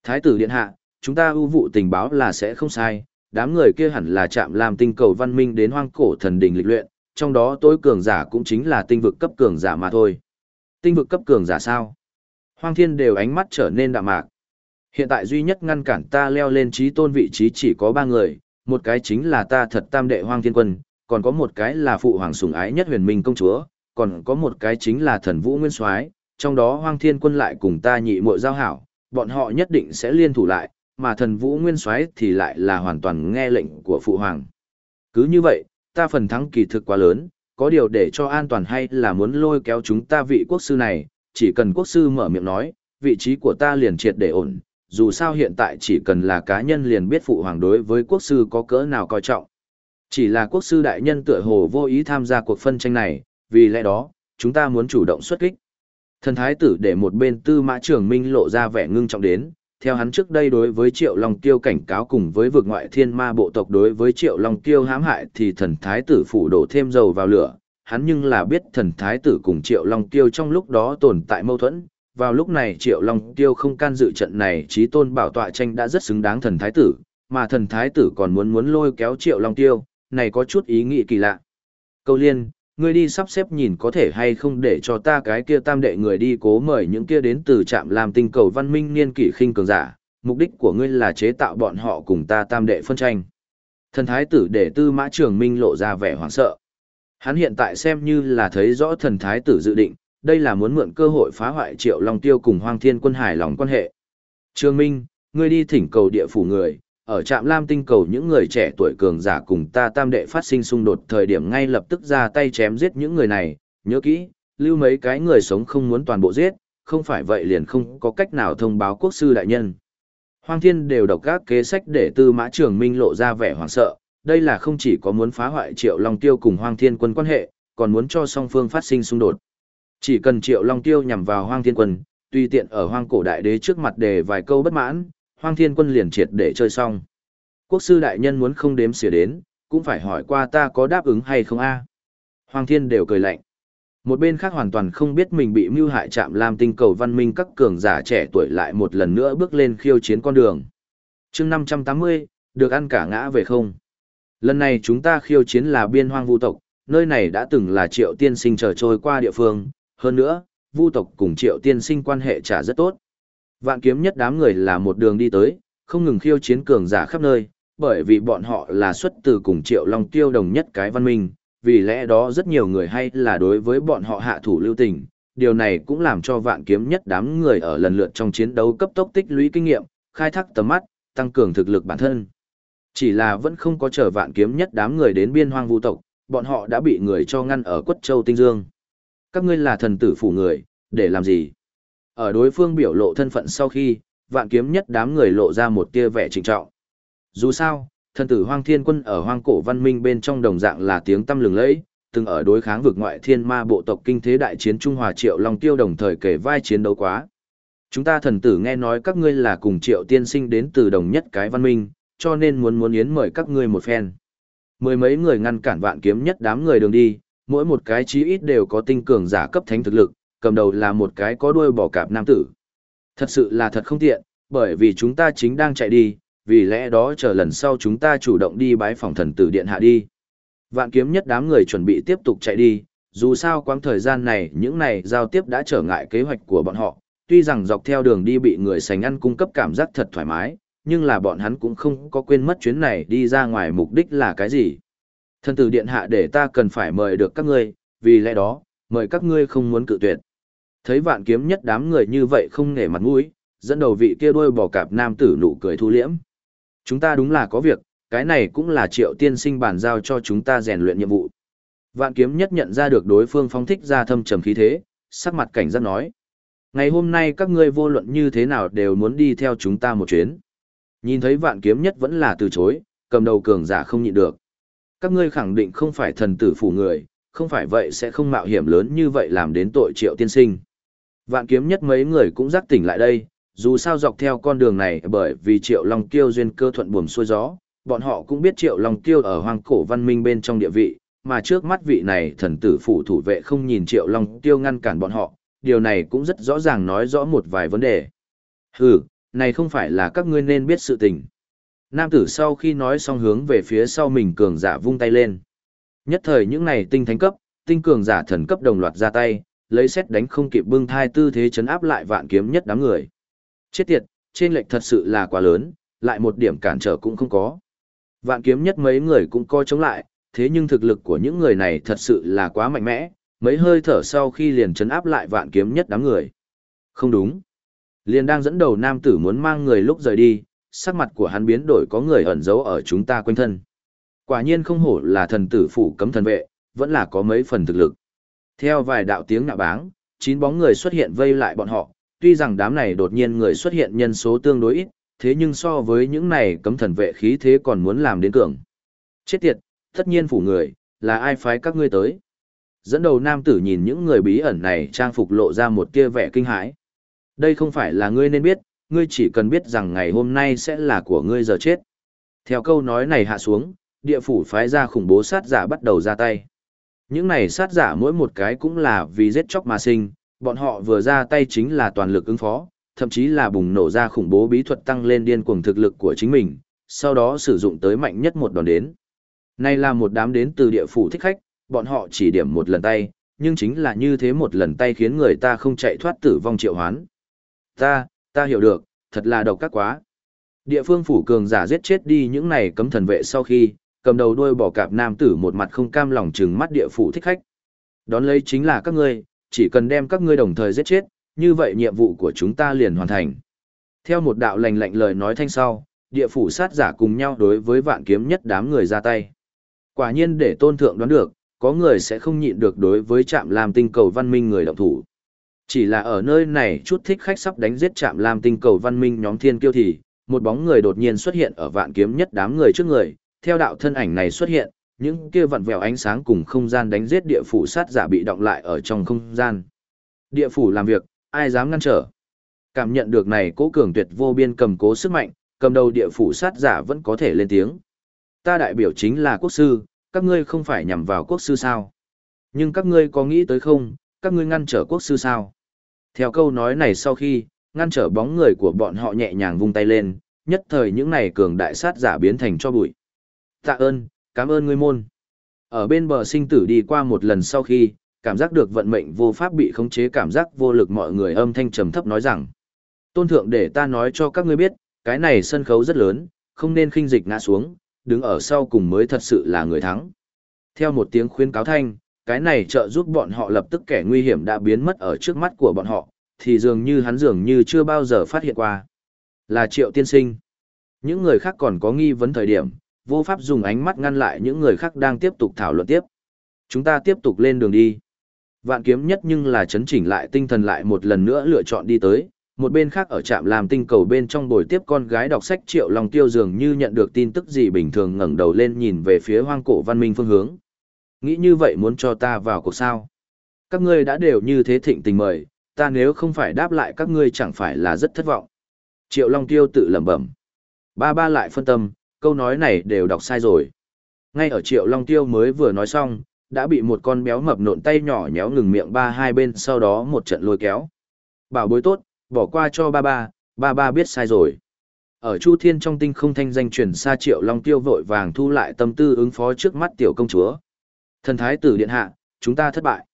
Thái tử điện hạ, chúng ta ưu vụ tình báo là sẽ không sai, đám người kia hẳn là Trạm Lam tinh cầu văn minh đến hoang cổ thần đình lịch luyện, trong đó tối cường giả cũng chính là tinh vực cấp cường giả mà thôi. Tinh vực cấp cường giả sao? Hoang thiên đều ánh mắt trở nên đạm mạc. Hiện tại duy nhất ngăn cản ta leo lên trí tôn vị trí chỉ có ba người, một cái chính là ta thật tam đệ hoang thiên quân, còn có một cái là phụ hoàng sủng ái nhất huyền minh công chúa, còn có một cái chính là thần vũ nguyên soái trong đó hoang thiên quân lại cùng ta nhị muội giao hảo, bọn họ nhất định sẽ liên thủ lại, mà thần vũ nguyên soái thì lại là hoàn toàn nghe lệnh của phụ hoàng. Cứ như vậy, ta phần thắng kỳ thực quá lớn, có điều để cho an toàn hay là muốn lôi kéo chúng ta vị quốc sư này, chỉ cần quốc sư mở miệng nói, vị trí của ta liền triệt để ổn, dù sao hiện tại chỉ cần là cá nhân liền biết phụ hoàng đối với quốc sư có cỡ nào coi trọng. Chỉ là quốc sư đại nhân tựa hồ vô ý tham gia cuộc phân tranh này, vì lẽ đó, chúng ta muốn chủ động xuất kích. Thần thái tử để một bên tư mã trưởng minh lộ ra vẻ ngưng trọng đến, theo hắn trước đây đối với triệu long tiêu cảnh cáo cùng với vực ngoại thiên ma bộ tộc đối với triệu long tiêu hãm hại thì thần thái tử phủ đổ thêm dầu vào lửa, hắn nhưng là biết thần thái tử cùng triệu long tiêu trong lúc đó tồn tại mâu thuẫn. Vào lúc này Triệu Long Tiêu không can dự trận này trí tôn bảo tọa tranh đã rất xứng đáng thần thái tử, mà thần thái tử còn muốn muốn lôi kéo Triệu Long Tiêu, này có chút ý nghĩ kỳ lạ. Câu liên, ngươi đi sắp xếp nhìn có thể hay không để cho ta cái kia tam đệ người đi cố mời những kia đến từ trạm làm tinh cầu văn minh niên kỷ khinh cường giả, mục đích của ngươi là chế tạo bọn họ cùng ta tam đệ phân tranh. Thần thái tử để tư mã trường minh lộ ra vẻ hoảng sợ. Hắn hiện tại xem như là thấy rõ thần thái tử dự định, đây là muốn mượn cơ hội phá hoại triệu long tiêu cùng hoang thiên quân hải lòng quan hệ. trương minh, ngươi đi thỉnh cầu địa phủ người, ở trạm lam tinh cầu những người trẻ tuổi cường giả cùng ta tam đệ phát sinh xung đột thời điểm ngay lập tức ra tay chém giết những người này, nhớ kỹ, lưu mấy cái người sống không muốn toàn bộ giết, không phải vậy liền không có cách nào thông báo quốc sư đại nhân. Hoàng thiên đều đọc các kế sách để tư mã trường minh lộ ra vẻ hoảng sợ, đây là không chỉ có muốn phá hoại triệu long tiêu cùng Hoàng thiên quân quan hệ, còn muốn cho song phương phát sinh xung đột. Chỉ cần triệu long tiêu nhằm vào hoang thiên quân, tùy tiện ở hoang cổ đại đế trước mặt đề vài câu bất mãn, hoang thiên quân liền triệt để chơi xong. Quốc sư đại nhân muốn không đếm xỉa đến, cũng phải hỏi qua ta có đáp ứng hay không a. Hoàng thiên đều cười lạnh. Một bên khác hoàn toàn không biết mình bị mưu hại chạm làm tinh cầu văn minh các cường giả trẻ tuổi lại một lần nữa bước lên khiêu chiến con đường. chương 580, được ăn cả ngã về không. Lần này chúng ta khiêu chiến là biên hoang vu tộc, nơi này đã từng là triệu tiên sinh trở trôi qua địa phương, hơn nữa, vu tộc cùng triệu tiên sinh quan hệ trả rất tốt. Vạn kiếm nhất đám người là một đường đi tới, không ngừng khiêu chiến cường giả khắp nơi, bởi vì bọn họ là xuất từ cùng triệu long tiêu đồng nhất cái văn minh, vì lẽ đó rất nhiều người hay là đối với bọn họ hạ thủ lưu tình. Điều này cũng làm cho vạn kiếm nhất đám người ở lần lượt trong chiến đấu cấp tốc tích lũy kinh nghiệm, khai thác tầm mắt, tăng cường thực lực bản thân. Chỉ là vẫn không có chờ vạn kiếm nhất đám người đến biên hoang Vu tộc, bọn họ đã bị người cho ngăn ở quất châu tinh dương. Các ngươi là thần tử phủ người, để làm gì? Ở đối phương biểu lộ thân phận sau khi, vạn kiếm nhất đám người lộ ra một tia vẻ trịnh trọng. Dù sao, thần tử hoang thiên quân ở hoang cổ văn minh bên trong đồng dạng là tiếng tâm lừng lẫy, từng ở đối kháng vực ngoại thiên ma bộ tộc kinh thế đại chiến Trung Hòa Triệu Long Tiêu đồng thời kể vai chiến đấu quá. Chúng ta thần tử nghe nói các ngươi là cùng Triệu tiên sinh đến từ đồng nhất cái văn minh, cho nên muốn muốn yến mời các ngươi một phen. Mười mấy người ngăn cản vạn kiếm nhất đám người đường đi, mỗi một cái chí ít đều có tinh cường giả cấp thánh thực lực, cầm đầu là một cái có đuôi bỏ cạp nam tử. Thật sự là thật không tiện, bởi vì chúng ta chính đang chạy đi, vì lẽ đó chờ lần sau chúng ta chủ động đi bái phòng thần tử điện hạ đi. Vạn kiếm nhất đám người chuẩn bị tiếp tục chạy đi, dù sao quãng thời gian này những này giao tiếp đã trở ngại kế hoạch của bọn họ, tuy rằng dọc theo đường đi bị người sành ăn cung cấp cảm giác thật thoải mái, nhưng là bọn hắn cũng không có quên mất chuyến này đi ra ngoài mục đích là cái gì. Thần tử điện hạ để ta cần phải mời được các ngươi, vì lẽ đó, mời các ngươi không muốn cự tuyệt. Thấy vạn kiếm nhất đám người như vậy không nể mặt mũi, dẫn đầu vị kia đuôi bò cạp nam tử nụ cười thu liễm. Chúng ta đúng là có việc, cái này cũng là triệu tiên sinh bàn giao cho chúng ta rèn luyện nhiệm vụ. Vạn kiếm nhất nhận ra được đối phương phong thích ra thâm trầm khí thế, sắc mặt cảnh giác nói. Ngày hôm nay các ngươi vô luận như thế nào đều muốn đi theo chúng ta một chuyến. Nhìn thấy vạn kiếm nhất vẫn là từ chối, cầm đầu cường giả không nhịn được. Các ngươi khẳng định không phải thần tử phủ người, không phải vậy sẽ không mạo hiểm lớn như vậy làm đến tội triệu tiên sinh. Vạn kiếm nhất mấy người cũng giác tỉnh lại đây, dù sao dọc theo con đường này bởi vì triệu long kiêu duyên cơ thuận buồm xuôi gió, bọn họ cũng biết triệu long kiêu ở hoang cổ văn minh bên trong địa vị, mà trước mắt vị này thần tử phủ thủ vệ không nhìn triệu long kiêu ngăn cản bọn họ, điều này cũng rất rõ ràng nói rõ một vài vấn đề. Hừ, này không phải là các ngươi nên biết sự tình. Nam tử sau khi nói xong hướng về phía sau mình cường giả vung tay lên. Nhất thời những này tinh thánh cấp, tinh cường giả thần cấp đồng loạt ra tay, lấy xét đánh không kịp bưng thai tư thế chấn áp lại vạn kiếm nhất đám người. Chết tiệt, trên lệch thật sự là quá lớn, lại một điểm cản trở cũng không có. Vạn kiếm nhất mấy người cũng coi chống lại, thế nhưng thực lực của những người này thật sự là quá mạnh mẽ, mấy hơi thở sau khi liền chấn áp lại vạn kiếm nhất đám người. Không đúng. Liền đang dẫn đầu nam tử muốn mang người lúc rời đi, sắc mặt của hắn biến đổi có người ẩn giấu ở chúng ta quanh thân. Quả nhiên không hổ là thần tử phủ cấm thần vệ, vẫn là có mấy phần thực lực. Theo vài đạo tiếng nạ báng, chín bóng người xuất hiện vây lại bọn họ, tuy rằng đám này đột nhiên người xuất hiện nhân số tương đối ít, thế nhưng so với những này cấm thần vệ khí thế còn muốn làm đến cường. Chết tiệt, tất nhiên phủ người, là ai phái các ngươi tới? Dẫn đầu nam tử nhìn những người bí ẩn này trang phục lộ ra một tia vẻ kinh hãi. Đây không phải là ngươi nên biết, ngươi chỉ cần biết rằng ngày hôm nay sẽ là của ngươi giờ chết. Theo câu nói này hạ xuống, địa phủ phái ra khủng bố sát giả bắt đầu ra tay. Những này sát giả mỗi một cái cũng là vì giết chóc mà sinh, bọn họ vừa ra tay chính là toàn lực ứng phó, thậm chí là bùng nổ ra khủng bố bí thuật tăng lên điên cuồng thực lực của chính mình, sau đó sử dụng tới mạnh nhất một đòn đến. Này là một đám đến từ địa phủ thích khách, bọn họ chỉ điểm một lần tay, nhưng chính là như thế một lần tay khiến người ta không chạy thoát tử vong triệu hoán. Ta, ta hiểu được, thật là độc các quá. Địa phương phủ cường giả giết chết đi những này cấm thần vệ sau khi, cầm đầu đuôi bỏ cạp nam tử một mặt không cam lòng trừng mắt địa phủ thích khách. Đón lấy chính là các ngươi, chỉ cần đem các ngươi đồng thời giết chết, như vậy nhiệm vụ của chúng ta liền hoàn thành. Theo một đạo lành lạnh lời nói thanh sau, địa phủ sát giả cùng nhau đối với vạn kiếm nhất đám người ra tay. Quả nhiên để tôn thượng đoán được, có người sẽ không nhịn được đối với trạm làm tinh cầu văn minh người động thủ. Chỉ là ở nơi này chút thích khách sắp đánh giết chạm làm tinh cầu văn minh nhóm thiên kiêu thì, một bóng người đột nhiên xuất hiện ở vạn kiếm nhất đám người trước người, theo đạo thân ảnh này xuất hiện, những kia vặn vẹo ánh sáng cùng không gian đánh giết địa phủ sát giả bị động lại ở trong không gian. Địa phủ làm việc, ai dám ngăn trở. Cảm nhận được này cố cường tuyệt vô biên cầm cố sức mạnh, cầm đầu địa phủ sát giả vẫn có thể lên tiếng. Ta đại biểu chính là quốc sư, các ngươi không phải nhằm vào quốc sư sao? Nhưng các ngươi có nghĩ tới không, các ngươi ngăn trở quốc sư sao? Theo câu nói này sau khi, ngăn trở bóng người của bọn họ nhẹ nhàng vung tay lên, nhất thời những này cường đại sát giả biến thành cho bụi. Tạ ơn, cảm ơn ngươi môn. Ở bên bờ sinh tử đi qua một lần sau khi, cảm giác được vận mệnh vô pháp bị khống chế cảm giác vô lực mọi người âm thanh trầm thấp nói rằng. Tôn thượng để ta nói cho các ngươi biết, cái này sân khấu rất lớn, không nên khinh dịch ngã xuống, đứng ở sau cùng mới thật sự là người thắng. Theo một tiếng khuyên cáo thanh, cái này trợ giúp bọn họ lập tức kẻ nguy hiểm đã biến mất ở trước mắt của bọn họ, thì dường như hắn dường như chưa bao giờ phát hiện qua. Là triệu tiên sinh. Những người khác còn có nghi vấn thời điểm, vô pháp dùng ánh mắt ngăn lại những người khác đang tiếp tục thảo luận tiếp. Chúng ta tiếp tục lên đường đi. Vạn kiếm nhất nhưng là chấn chỉnh lại tinh thần lại một lần nữa lựa chọn đi tới, một bên khác ở trạm làm tinh cầu bên trong bồi tiếp con gái đọc sách triệu long tiêu dường như nhận được tin tức gì bình thường ngẩng đầu lên nhìn về phía hoang cổ văn minh phương hướng. Nghĩ như vậy muốn cho ta vào cuộc sao? Các ngươi đã đều như thế thịnh tình mời, ta nếu không phải đáp lại các ngươi chẳng phải là rất thất vọng. Triệu Long Tiêu tự lẩm bẩm. Ba ba lại phân tâm, câu nói này đều đọc sai rồi. Ngay ở Triệu Long Tiêu mới vừa nói xong, đã bị một con béo mập nộn tay nhỏ nhéo ngừng miệng ba hai bên sau đó một trận lôi kéo. Bảo bối tốt, bỏ qua cho ba ba, ba ba biết sai rồi. Ở Chu Thiên trong tinh không thanh danh truyền xa Triệu Long Tiêu vội vàng thu lại tâm tư ứng phó trước mắt tiểu công chúa. Thần thái tử điện hạ, chúng ta thất bại.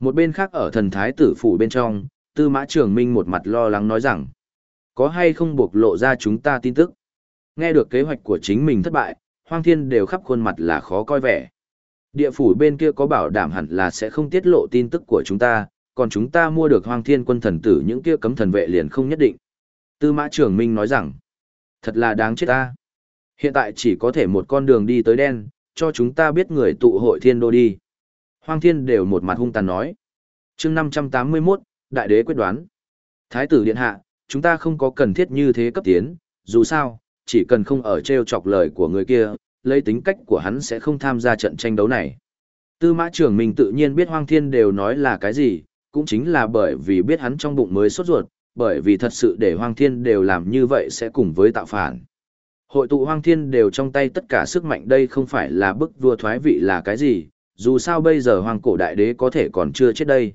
Một bên khác ở thần thái tử phủ bên trong, Tư Mã Trường Minh một mặt lo lắng nói rằng, có hay không buộc lộ ra chúng ta tin tức. Nghe được kế hoạch của chính mình thất bại, Hoang Thiên đều khắp khuôn mặt là khó coi vẻ. Địa phủ bên kia có bảo đảm hẳn là sẽ không tiết lộ tin tức của chúng ta, còn chúng ta mua được Hoang Thiên quân thần tử những kia cấm thần vệ liền không nhất định. Tư Mã Trường Minh nói rằng, thật là đáng chết ta. Hiện tại chỉ có thể một con đường đi tới đen, cho chúng ta biết người tụ hội thiên đô đi. Hoang Thiên đều một mặt hung tàn nói. chương 581, Đại đế quyết đoán. Thái tử Điện Hạ, chúng ta không có cần thiết như thế cấp tiến, dù sao, chỉ cần không ở treo chọc lời của người kia, lấy tính cách của hắn sẽ không tham gia trận tranh đấu này. Tư mã trưởng mình tự nhiên biết Hoang Thiên đều nói là cái gì, cũng chính là bởi vì biết hắn trong bụng mới sốt ruột, bởi vì thật sự để Hoang Thiên đều làm như vậy sẽ cùng với tạo phản. Hội tụ Hoang Thiên đều trong tay tất cả sức mạnh đây không phải là bức vua thoái vị là cái gì, dù sao bây giờ Hoàng cổ đại đế có thể còn chưa chết đây.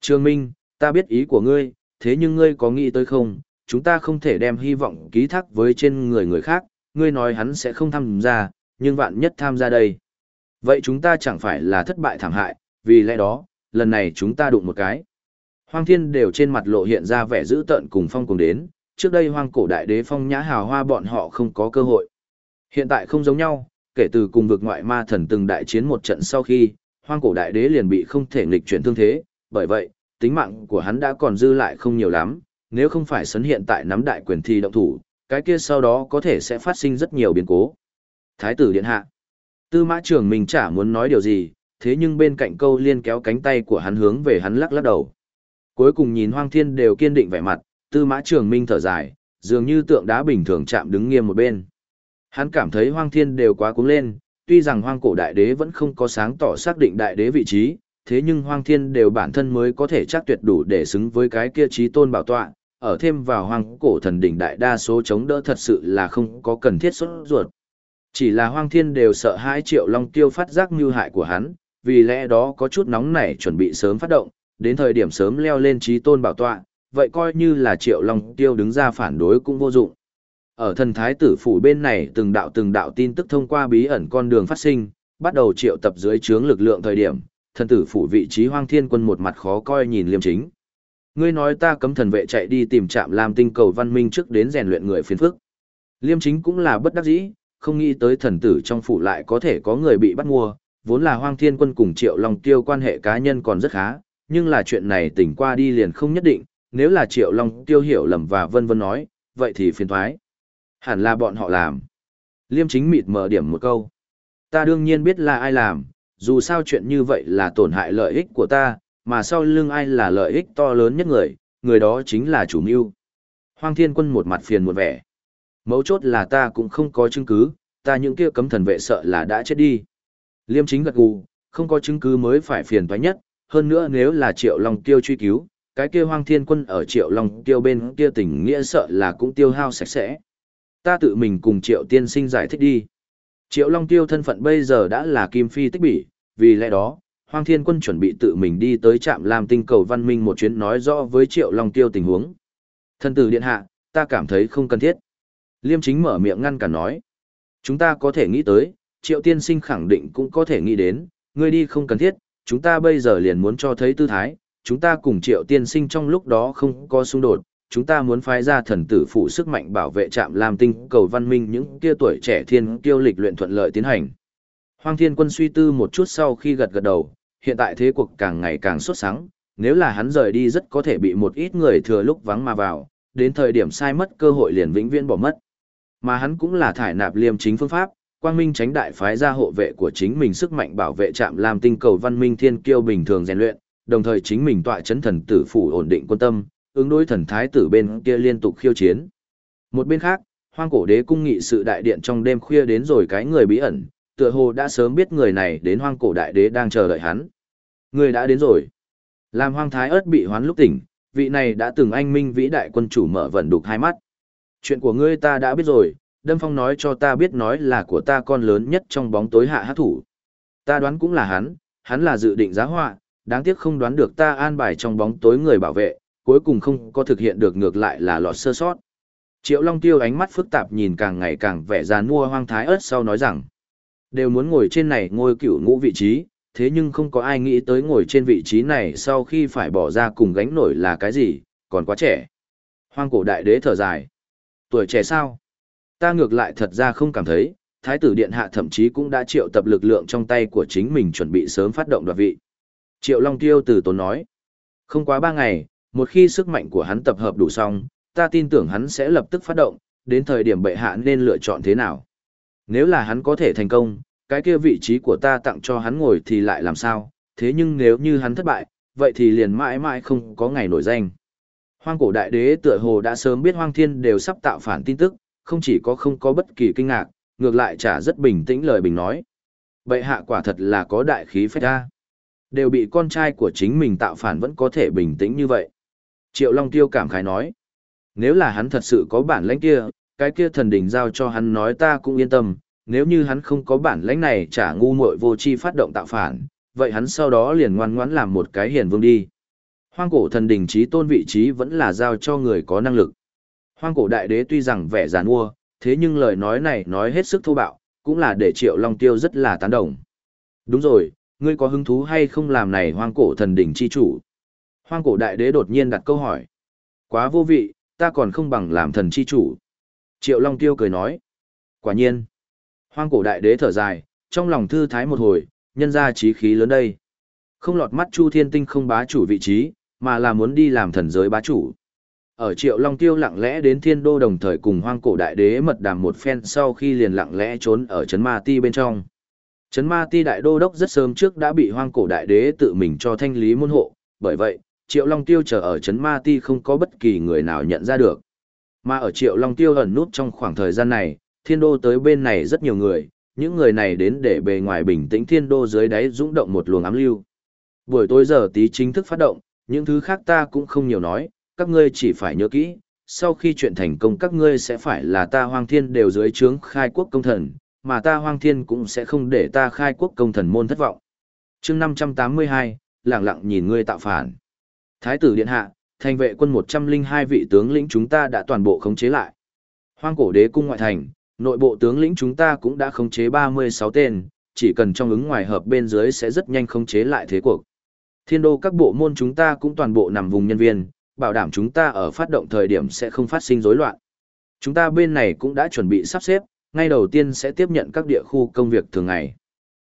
Trương Minh, ta biết ý của ngươi, thế nhưng ngươi có nghĩ tới không, chúng ta không thể đem hy vọng ký thác với trên người người khác, ngươi nói hắn sẽ không tham gia, nhưng vạn nhất tham gia đây. Vậy chúng ta chẳng phải là thất bại thảm hại, vì lẽ đó, lần này chúng ta đụng một cái. Hoang thiên đều trên mặt lộ hiện ra vẻ dữ tợn cùng phong cùng đến, trước đây hoang cổ đại đế phong nhã hào hoa bọn họ không có cơ hội. Hiện tại không giống nhau, kể từ cùng vực ngoại ma thần từng đại chiến một trận sau khi, hoang cổ đại đế liền bị không thể nghịch chuyển thương thế, bởi vậy, tính mạng của hắn đã còn dư lại không nhiều lắm, nếu không phải sấn hiện tại nắm đại quyền thi động thủ, cái kia sau đó có thể sẽ phát sinh rất nhiều biến cố. Thái tử điện hạ. Tư mã trưởng mình chả muốn nói điều gì, thế nhưng bên cạnh câu liên kéo cánh tay của hắn hướng về hắn lắc lắc đầu. Cuối cùng nhìn hoang thiên đều kiên định vẻ mặt, tư mã trường minh thở dài, dường như tượng đá bình thường chạm đứng nghiêm một bên. Hắn cảm thấy hoang thiên đều quá cuống lên, tuy rằng hoang cổ đại đế vẫn không có sáng tỏ xác định đại đế vị trí, thế nhưng hoang thiên đều bản thân mới có thể chắc tuyệt đủ để xứng với cái kia trí tôn bảo tọa, ở thêm vào hoang cổ thần đỉnh đại đa số chống đỡ thật sự là không có cần thiết xuất ruột. Chỉ là hoang thiên đều sợ hai triệu long tiêu phát giác mưu hại của hắn, vì lẽ đó có chút nóng nảy chuẩn bị sớm phát động, đến thời điểm sớm leo lên trí tôn bảo tọa, vậy coi như là triệu long tiêu đứng ra phản đối cũng vô dụng. Ở thần thái tử phủ bên này từng đạo từng đạo tin tức thông qua bí ẩn con đường phát sinh, bắt đầu triệu tập dưới trướng lực lượng thời điểm, thần tử phủ vị trí hoang thiên quân một mặt khó coi nhìn liêm chính. Ngươi nói ta cấm thần vệ chạy đi tìm trạm làm tinh cầu văn minh trước đến rèn luyện người phiền phức. Liêm chính cũng là bất đắc dĩ, không nghĩ tới thần tử trong phủ lại có thể có người bị bắt mua, vốn là hoang thiên quân cùng triệu long tiêu quan hệ cá nhân còn rất khá, nhưng là chuyện này tỉnh qua đi liền không nhất định, nếu là triệu long tiêu hiểu lầm và vân vân nói, vậy thì phiền thoái. Hẳn là bọn họ làm. Liêm chính mịt mở điểm một câu. Ta đương nhiên biết là ai làm, dù sao chuyện như vậy là tổn hại lợi ích của ta, mà sau lưng ai là lợi ích to lớn nhất người, người đó chính là chủ mưu. Hoang thiên quân một mặt phiền một vẻ. Mấu chốt là ta cũng không có chứng cứ, ta những kia cấm thần vệ sợ là đã chết đi. Liêm chính gật gù, không có chứng cứ mới phải phiền toái nhất, hơn nữa nếu là triệu long tiêu truy cứu, cái kia hoang thiên quân ở triệu long tiêu bên kia tình nghĩa sợ là cũng tiêu hao sạch sẽ. Ta tự mình cùng Triệu tiên sinh giải thích đi. Triệu Long Tiêu thân phận bây giờ đã là Kim Phi tích bỉ, vì lẽ đó, Hoàng Thiên Quân chuẩn bị tự mình đi tới trạm làm Tinh cầu văn minh một chuyến nói rõ với Triệu Long Tiêu tình huống. Thân tử điện hạ, ta cảm thấy không cần thiết. Liêm chính mở miệng ngăn cản nói. Chúng ta có thể nghĩ tới, Triệu Tiên Sinh khẳng định cũng có thể nghĩ đến, ngươi đi không cần thiết, chúng ta bây giờ liền muốn cho thấy tư thái, chúng ta cùng Triệu Tiên Sinh trong lúc đó không có xung đột, chúng ta muốn phái ra thần tử phụ sức mạnh bảo vệ trạm Lam Tinh cầu văn minh những kia tuổi trẻ thiên kiêu lịch luyện thuận lợi tiến hành. Hoàng Thiên Quân suy tư một chút sau khi gật gật đầu, hiện tại thế cuộc càng ngày càng xuất sáng, nếu là hắn rời đi rất có thể bị một ít người thừa lúc vắng mà vào, đến thời điểm sai mất cơ hội liền vĩnh viễn bỏ mất. Mà hắn cũng là thải nạp liêm chính phương pháp, quang minh tránh đại phái ra hộ vệ của chính mình sức mạnh bảo vệ trạm làm tinh cầu văn minh thiên kiêu bình thường rèn luyện, đồng thời chính mình tọa chấn thần tử phủ ổn định quân tâm, ứng đối thần thái tử bên kia liên tục khiêu chiến. Một bên khác, hoang cổ đế cung nghị sự đại điện trong đêm khuya đến rồi cái người bí ẩn, tựa hồ đã sớm biết người này đến hoang cổ đại đế đang chờ đợi hắn. Người đã đến rồi. Làm hoang thái ớt bị hoán lúc tỉnh, vị này đã từng anh minh vĩ đại quân chủ mở vận đục hai mắt. Chuyện của ngươi ta đã biết rồi, Đâm Phong nói cho ta biết nói là của ta con lớn nhất trong bóng tối hạ hát thủ. Ta đoán cũng là hắn, hắn là dự định giá họa, đáng tiếc không đoán được ta an bài trong bóng tối người bảo vệ, cuối cùng không có thực hiện được ngược lại là lọt sơ sót. Triệu Long Tiêu ánh mắt phức tạp nhìn càng ngày càng vẻ già nua hoang thái ớt sau nói rằng, đều muốn ngồi trên này ngôi cửu ngũ vị trí, thế nhưng không có ai nghĩ tới ngồi trên vị trí này sau khi phải bỏ ra cùng gánh nổi là cái gì, còn quá trẻ. Hoang cổ đại đế thở dài. Tuổi trẻ sao? Ta ngược lại thật ra không cảm thấy, Thái tử Điện Hạ thậm chí cũng đã triệu tập lực lượng trong tay của chính mình chuẩn bị sớm phát động đoạt vị. Triệu Long Tiêu từ tốn nói. Không quá ba ngày, một khi sức mạnh của hắn tập hợp đủ xong, ta tin tưởng hắn sẽ lập tức phát động, đến thời điểm bệ hạ nên lựa chọn thế nào. Nếu là hắn có thể thành công, cái kia vị trí của ta tặng cho hắn ngồi thì lại làm sao, thế nhưng nếu như hắn thất bại, vậy thì liền mãi mãi không có ngày nổi danh. Hoang cổ đại đế tựa hồ đã sớm biết hoang thiên đều sắp tạo phản tin tức, không chỉ có không có bất kỳ kinh ngạc, ngược lại trả rất bình tĩnh lời bình nói. Bệ hạ quả thật là có đại khí phách ra. Đều bị con trai của chính mình tạo phản vẫn có thể bình tĩnh như vậy. Triệu Long Tiêu cảm khái nói. Nếu là hắn thật sự có bản lãnh kia, cái kia thần đỉnh giao cho hắn nói ta cũng yên tâm, nếu như hắn không có bản lãnh này trả ngu muội vô chi phát động tạo phản, vậy hắn sau đó liền ngoan ngoãn làm một cái hiền vương đi. Hoang cổ thần đỉnh trí tôn vị trí vẫn là giao cho người có năng lực. Hoang cổ đại đế tuy rằng vẻ giàn mua, thế nhưng lời nói này nói hết sức thô bạo, cũng là để triệu long tiêu rất là tán đồng. Đúng rồi, ngươi có hứng thú hay không làm này hoang cổ thần đỉnh chi chủ? Hoang cổ đại đế đột nhiên đặt câu hỏi. Quá vô vị, ta còn không bằng làm thần chi chủ. Triệu long tiêu cười nói. Quả nhiên. Hoang cổ đại đế thở dài, trong lòng thư thái một hồi, nhân ra trí khí lớn đây. Không lọt mắt Chu Thiên Tinh không bá chủ vị trí, mà là muốn đi làm thần giới bá chủ. Ở Triệu Long Tiêu lặng lẽ đến Thiên Đô đồng thời cùng Hoang Cổ Đại Đế mật đàm một phen sau khi liền lặng lẽ trốn ở Trấn Ma Ti bên trong. Trấn Ma Ti Đại Đô Đốc rất sớm trước đã bị Hoang Cổ Đại Đế tự mình cho thanh lý môn hộ, bởi vậy, Triệu Long Tiêu chờ ở Trấn Ma Ti không có bất kỳ người nào nhận ra được. Mà ở Triệu Long Tiêu ẩn nút trong khoảng thời gian này, Thiên Đô tới bên này rất nhiều người, những người này đến để bề ngoài bình tĩnh Thiên Đô dưới đáy dũng động một luồng ám lưu. Buổi tối giờ tí chính thức phát động, những thứ khác ta cũng không nhiều nói, các ngươi chỉ phải nhớ kỹ, sau khi chuyện thành công các ngươi sẽ phải là ta hoang thiên đều dưới trướng khai quốc công thần, mà ta hoang thiên cũng sẽ không để ta khai quốc công thần môn thất vọng. chương 582, lặng lặng nhìn ngươi tạo phản. Thái tử điện hạ, thành vệ quân 102 vị tướng lĩnh chúng ta đã toàn bộ khống chế lại. Hoang cổ đế cung ngoại thành, nội bộ tướng lĩnh chúng ta cũng đã khống chế 36 tên, chỉ cần trong ứng ngoài hợp bên dưới sẽ rất nhanh khống chế lại thế cuộc. Thiên đô các bộ môn chúng ta cũng toàn bộ nằm vùng nhân viên, bảo đảm chúng ta ở phát động thời điểm sẽ không phát sinh rối loạn. Chúng ta bên này cũng đã chuẩn bị sắp xếp, ngay đầu tiên sẽ tiếp nhận các địa khu công việc thường ngày.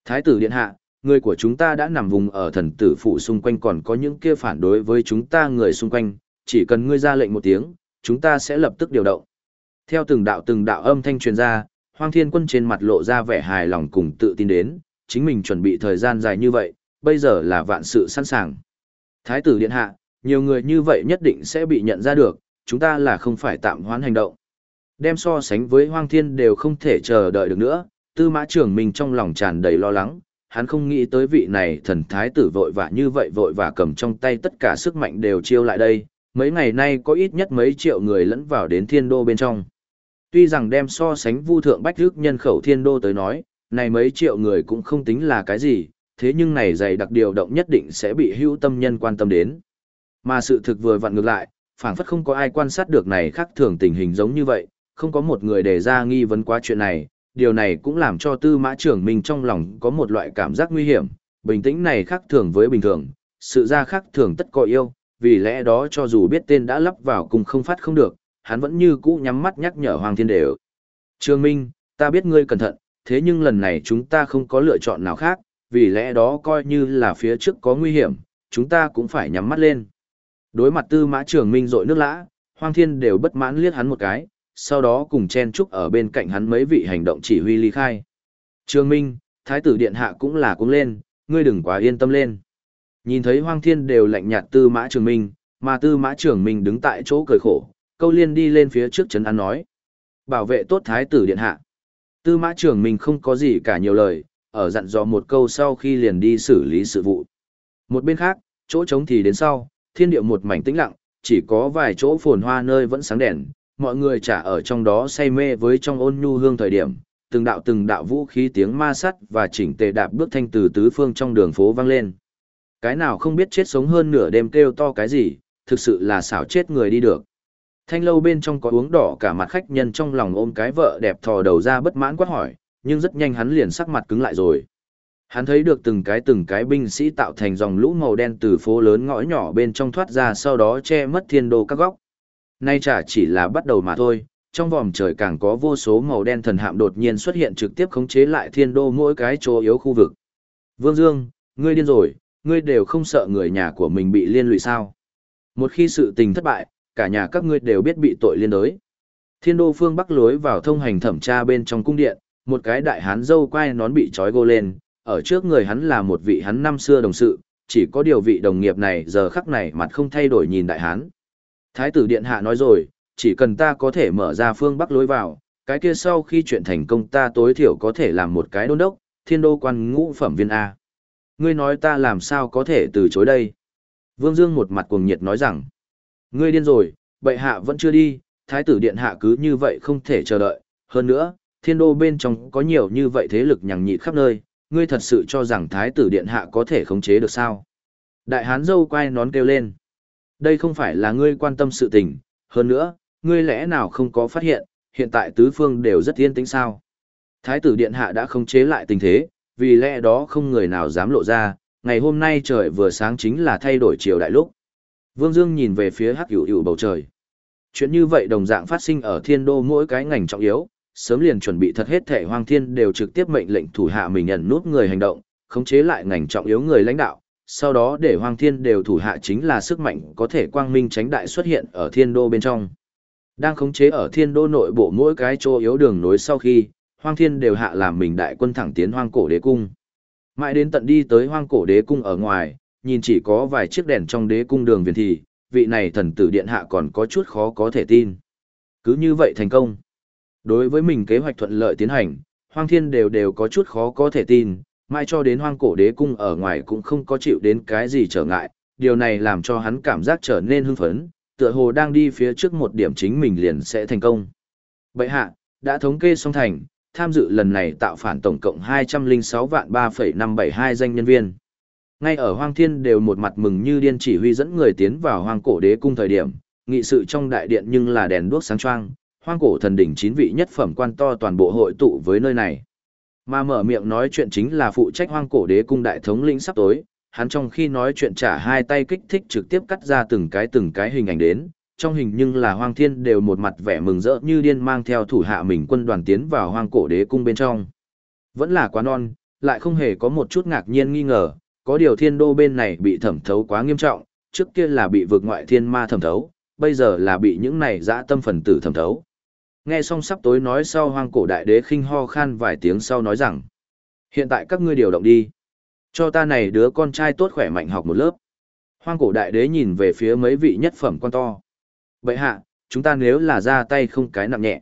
Thái tử điện hạ, người của chúng ta đã nằm vùng ở thần tử phủ xung quanh còn có những kia phản đối với chúng ta người xung quanh, chỉ cần ngươi ra lệnh một tiếng, chúng ta sẽ lập tức điều động. Theo từng đạo từng đạo âm thanh truyền ra, Hoang Thiên Quân trên mặt lộ ra vẻ hài lòng cùng tự tin đến, chính mình chuẩn bị thời gian dài như vậy, bây giờ là vạn sự sẵn sàng. Thái tử điện hạ, nhiều người như vậy nhất định sẽ bị nhận ra được, chúng ta là không phải tạm hoãn hành động. Đem so sánh với Hoang Thiên đều không thể chờ đợi được nữa, Tư Mã Trường Minh trong lòng tràn đầy lo lắng, hắn không nghĩ tới vị này thần thái tử vội vã như vậy vội vã cầm trong tay tất cả sức mạnh đều chiêu lại đây, mấy ngày nay có ít nhất mấy triệu người lẫn vào đến thiên đô bên trong. Tuy rằng đem so sánh vu thượng bách rước nhân khẩu thiên đô tới nói, này mấy triệu người cũng không tính là cái gì, thế nhưng này dày đặc điều động nhất định sẽ bị hữu tâm nhân quan tâm đến. Mà sự thực vừa vặn ngược lại, phảng phất không có ai quan sát được này khác thường tình hình giống như vậy, không có một người đề ra nghi vấn quá chuyện này, điều này cũng làm cho tư mã trưởng mình trong lòng có một loại cảm giác nguy hiểm, bình tĩnh này khác thường với bình thường, sự ra khác thường tất có yêu, vì lẽ đó cho dù biết tên đã lắp vào cùng không phát không được, hắn vẫn như cũ nhắm mắt nhắc nhở Hoàng Thiên Đều. Trương Minh, ta biết ngươi cẩn thận, thế nhưng lần này chúng ta không có lựa chọn nào khác, vì lẽ đó coi như là phía trước có nguy hiểm, chúng ta cũng phải nhắm mắt lên. Đối mặt tư mã trường minh rội nước lã, Hoàng Thiên đều bất mãn liếc hắn một cái, sau đó cùng chen trúc ở bên cạnh hắn mấy vị hành động chỉ huy ly khai. Trương Minh, Thái tử Điện Hạ cũng là cũng lên, ngươi đừng quá yên tâm lên. Nhìn thấy Hoang Thiên đều lạnh nhạt tư mã trường minh, mà tư mã trường minh đứng tại chỗ cười khổ, câu liên đi lên phía trước trấn an nói. Bảo vệ tốt Thái tử Điện Hạ. Tư mã trường minh không có gì cả nhiều lời, ở dặn dò một câu sau khi liền đi xử lý sự vụ. Một bên khác, chỗ trống thì đến sau, thiên địa một mảnh tĩnh lặng, chỉ có vài chỗ phồn hoa nơi vẫn sáng đèn, mọi người trả ở trong đó say mê với trong ôn nhu hương thời điểm, từng đạo từng đạo vũ khí tiếng ma sắt và chỉnh tề đạp bước thanh từ tứ phương trong đường phố vang lên. Cái nào không biết chết sống hơn nửa đêm kêu to cái gì, thực sự là xảo chết người đi được. Thanh lâu bên trong có uống đỏ cả mặt khách nhân trong lòng ôm cái vợ đẹp thò đầu ra bất mãn quát hỏi, nhưng rất nhanh hắn liền sắc mặt cứng lại rồi. Hắn thấy được từng cái từng cái binh sĩ tạo thành dòng lũ màu đen từ phố lớn ngõ nhỏ bên trong thoát ra sau đó che mất thiên đô các góc. Nay chả chỉ là bắt đầu mà thôi, trong vòm trời càng có vô số màu đen thần hạm đột nhiên xuất hiện trực tiếp khống chế lại thiên đô mỗi cái chỗ yếu khu vực. Vương Dương, ngươi điên rồi, ngươi đều không sợ người nhà của mình bị liên lụy sao. Một khi sự tình thất bại, cả nhà các ngươi đều biết bị tội liên đới. Thiên đô phương bắc lối vào thông hành thẩm tra bên trong cung điện, một cái đại hán dâu quai nón bị trói gô lên, ở trước người hắn là một vị hắn năm xưa đồng sự, chỉ có điều vị đồng nghiệp này giờ khắc này mặt không thay đổi nhìn đại hán. Thái tử điện hạ nói rồi, chỉ cần ta có thể mở ra phương bắc lối vào, cái kia sau khi chuyện thành công ta tối thiểu có thể làm một cái đôn đốc, thiên đô quan ngũ phẩm viên A. Ngươi nói ta làm sao có thể từ chối đây? Vương Dương một mặt cuồng nhiệt nói rằng, ngươi điên rồi, bệ hạ vẫn chưa đi, thái tử điện hạ cứ như vậy không thể chờ đợi, hơn nữa, thiên đô bên trong có nhiều như vậy thế lực nhằng nhịt khắp nơi, ngươi thật sự cho rằng thái tử điện hạ có thể khống chế được sao? Đại hán dâu quay nón kêu lên. Đây không phải là ngươi quan tâm sự tình, hơn nữa, ngươi lẽ nào không có phát hiện, hiện tại tứ phương đều rất yên tĩnh sao? Thái tử điện hạ đã không chế lại tình thế, vì lẽ đó không người nào dám lộ ra, ngày hôm nay trời vừa sáng chính là thay đổi chiều đại lúc. Vương Dương nhìn về phía hắc hữu hữu bầu trời. Chuyện như vậy đồng dạng phát sinh ở thiên đô mỗi cái ngành trọng yếu, sớm liền chuẩn bị thật hết thể hoang thiên đều trực tiếp mệnh lệnh thủ hạ mình nhận nút người hành động, khống chế lại ngành trọng yếu người lãnh đạo, sau đó để hoang thiên đều thủ hạ chính là sức mạnh có thể quang minh tránh đại xuất hiện ở thiên đô bên trong. Đang khống chế ở thiên đô nội bộ mỗi cái chỗ yếu đường nối sau khi, hoang thiên đều hạ làm mình đại quân thẳng tiến hoang cổ đế cung. Mãi đến tận đi tới hoang cổ đế cung ở ngoài, nhìn chỉ có vài chiếc đèn trong đế cung đường viền thì, vị này thần tử điện hạ còn có chút khó có thể tin. Cứ như vậy thành công. Đối với mình kế hoạch thuận lợi tiến hành, hoang thiên đều đều có chút khó có thể tin, mai cho đến hoang cổ đế cung ở ngoài cũng không có chịu đến cái gì trở ngại, điều này làm cho hắn cảm giác trở nên hưng phấn, tựa hồ đang đi phía trước một điểm chính mình liền sẽ thành công. Bậy hạ, đã thống kê xong thành, tham dự lần này tạo phản tổng cộng 206 vạn 3,572 danh nhân viên. Ngay ở Hoang Thiên đều một mặt mừng như điên chỉ huy dẫn người tiến vào Hoang Cổ Đế cung thời điểm, nghị sự trong đại điện nhưng là đèn đuốc sáng choang, Hoang Cổ thần đỉnh chín vị nhất phẩm quan to toàn bộ hội tụ với nơi này. Mà mở miệng nói chuyện chính là phụ trách Hoang Cổ Đế cung đại thống lĩnh sắp tối, hắn trong khi nói chuyện trả hai tay kích thích trực tiếp cắt ra từng cái từng cái hình ảnh đến, trong hình nhưng là hoang thiên đều một mặt vẻ mừng rỡ như điên mang theo thủ hạ mình quân đoàn tiến vào hoang cổ đế cung bên trong. Vẫn là quá non, lại không hề có một chút ngạc nhiên nghi ngờ, có điều thiên đô bên này bị thẩm thấu quá nghiêm trọng, trước kia là bị vượt ngoại thiên ma thẩm thấu, bây giờ là bị những này dã tâm phần tử thẩm thấu. Nghe xong sắp tối nói sau hoang cổ đại đế khinh ho khan vài tiếng sau nói rằng, hiện tại các ngươi điều động đi. Cho ta này đứa con trai tốt khỏe mạnh học một lớp. Hoang cổ đại đế nhìn về phía mấy vị nhất phẩm quan to. vậy hạ, chúng ta nếu là ra tay không cái nặng nhẹ.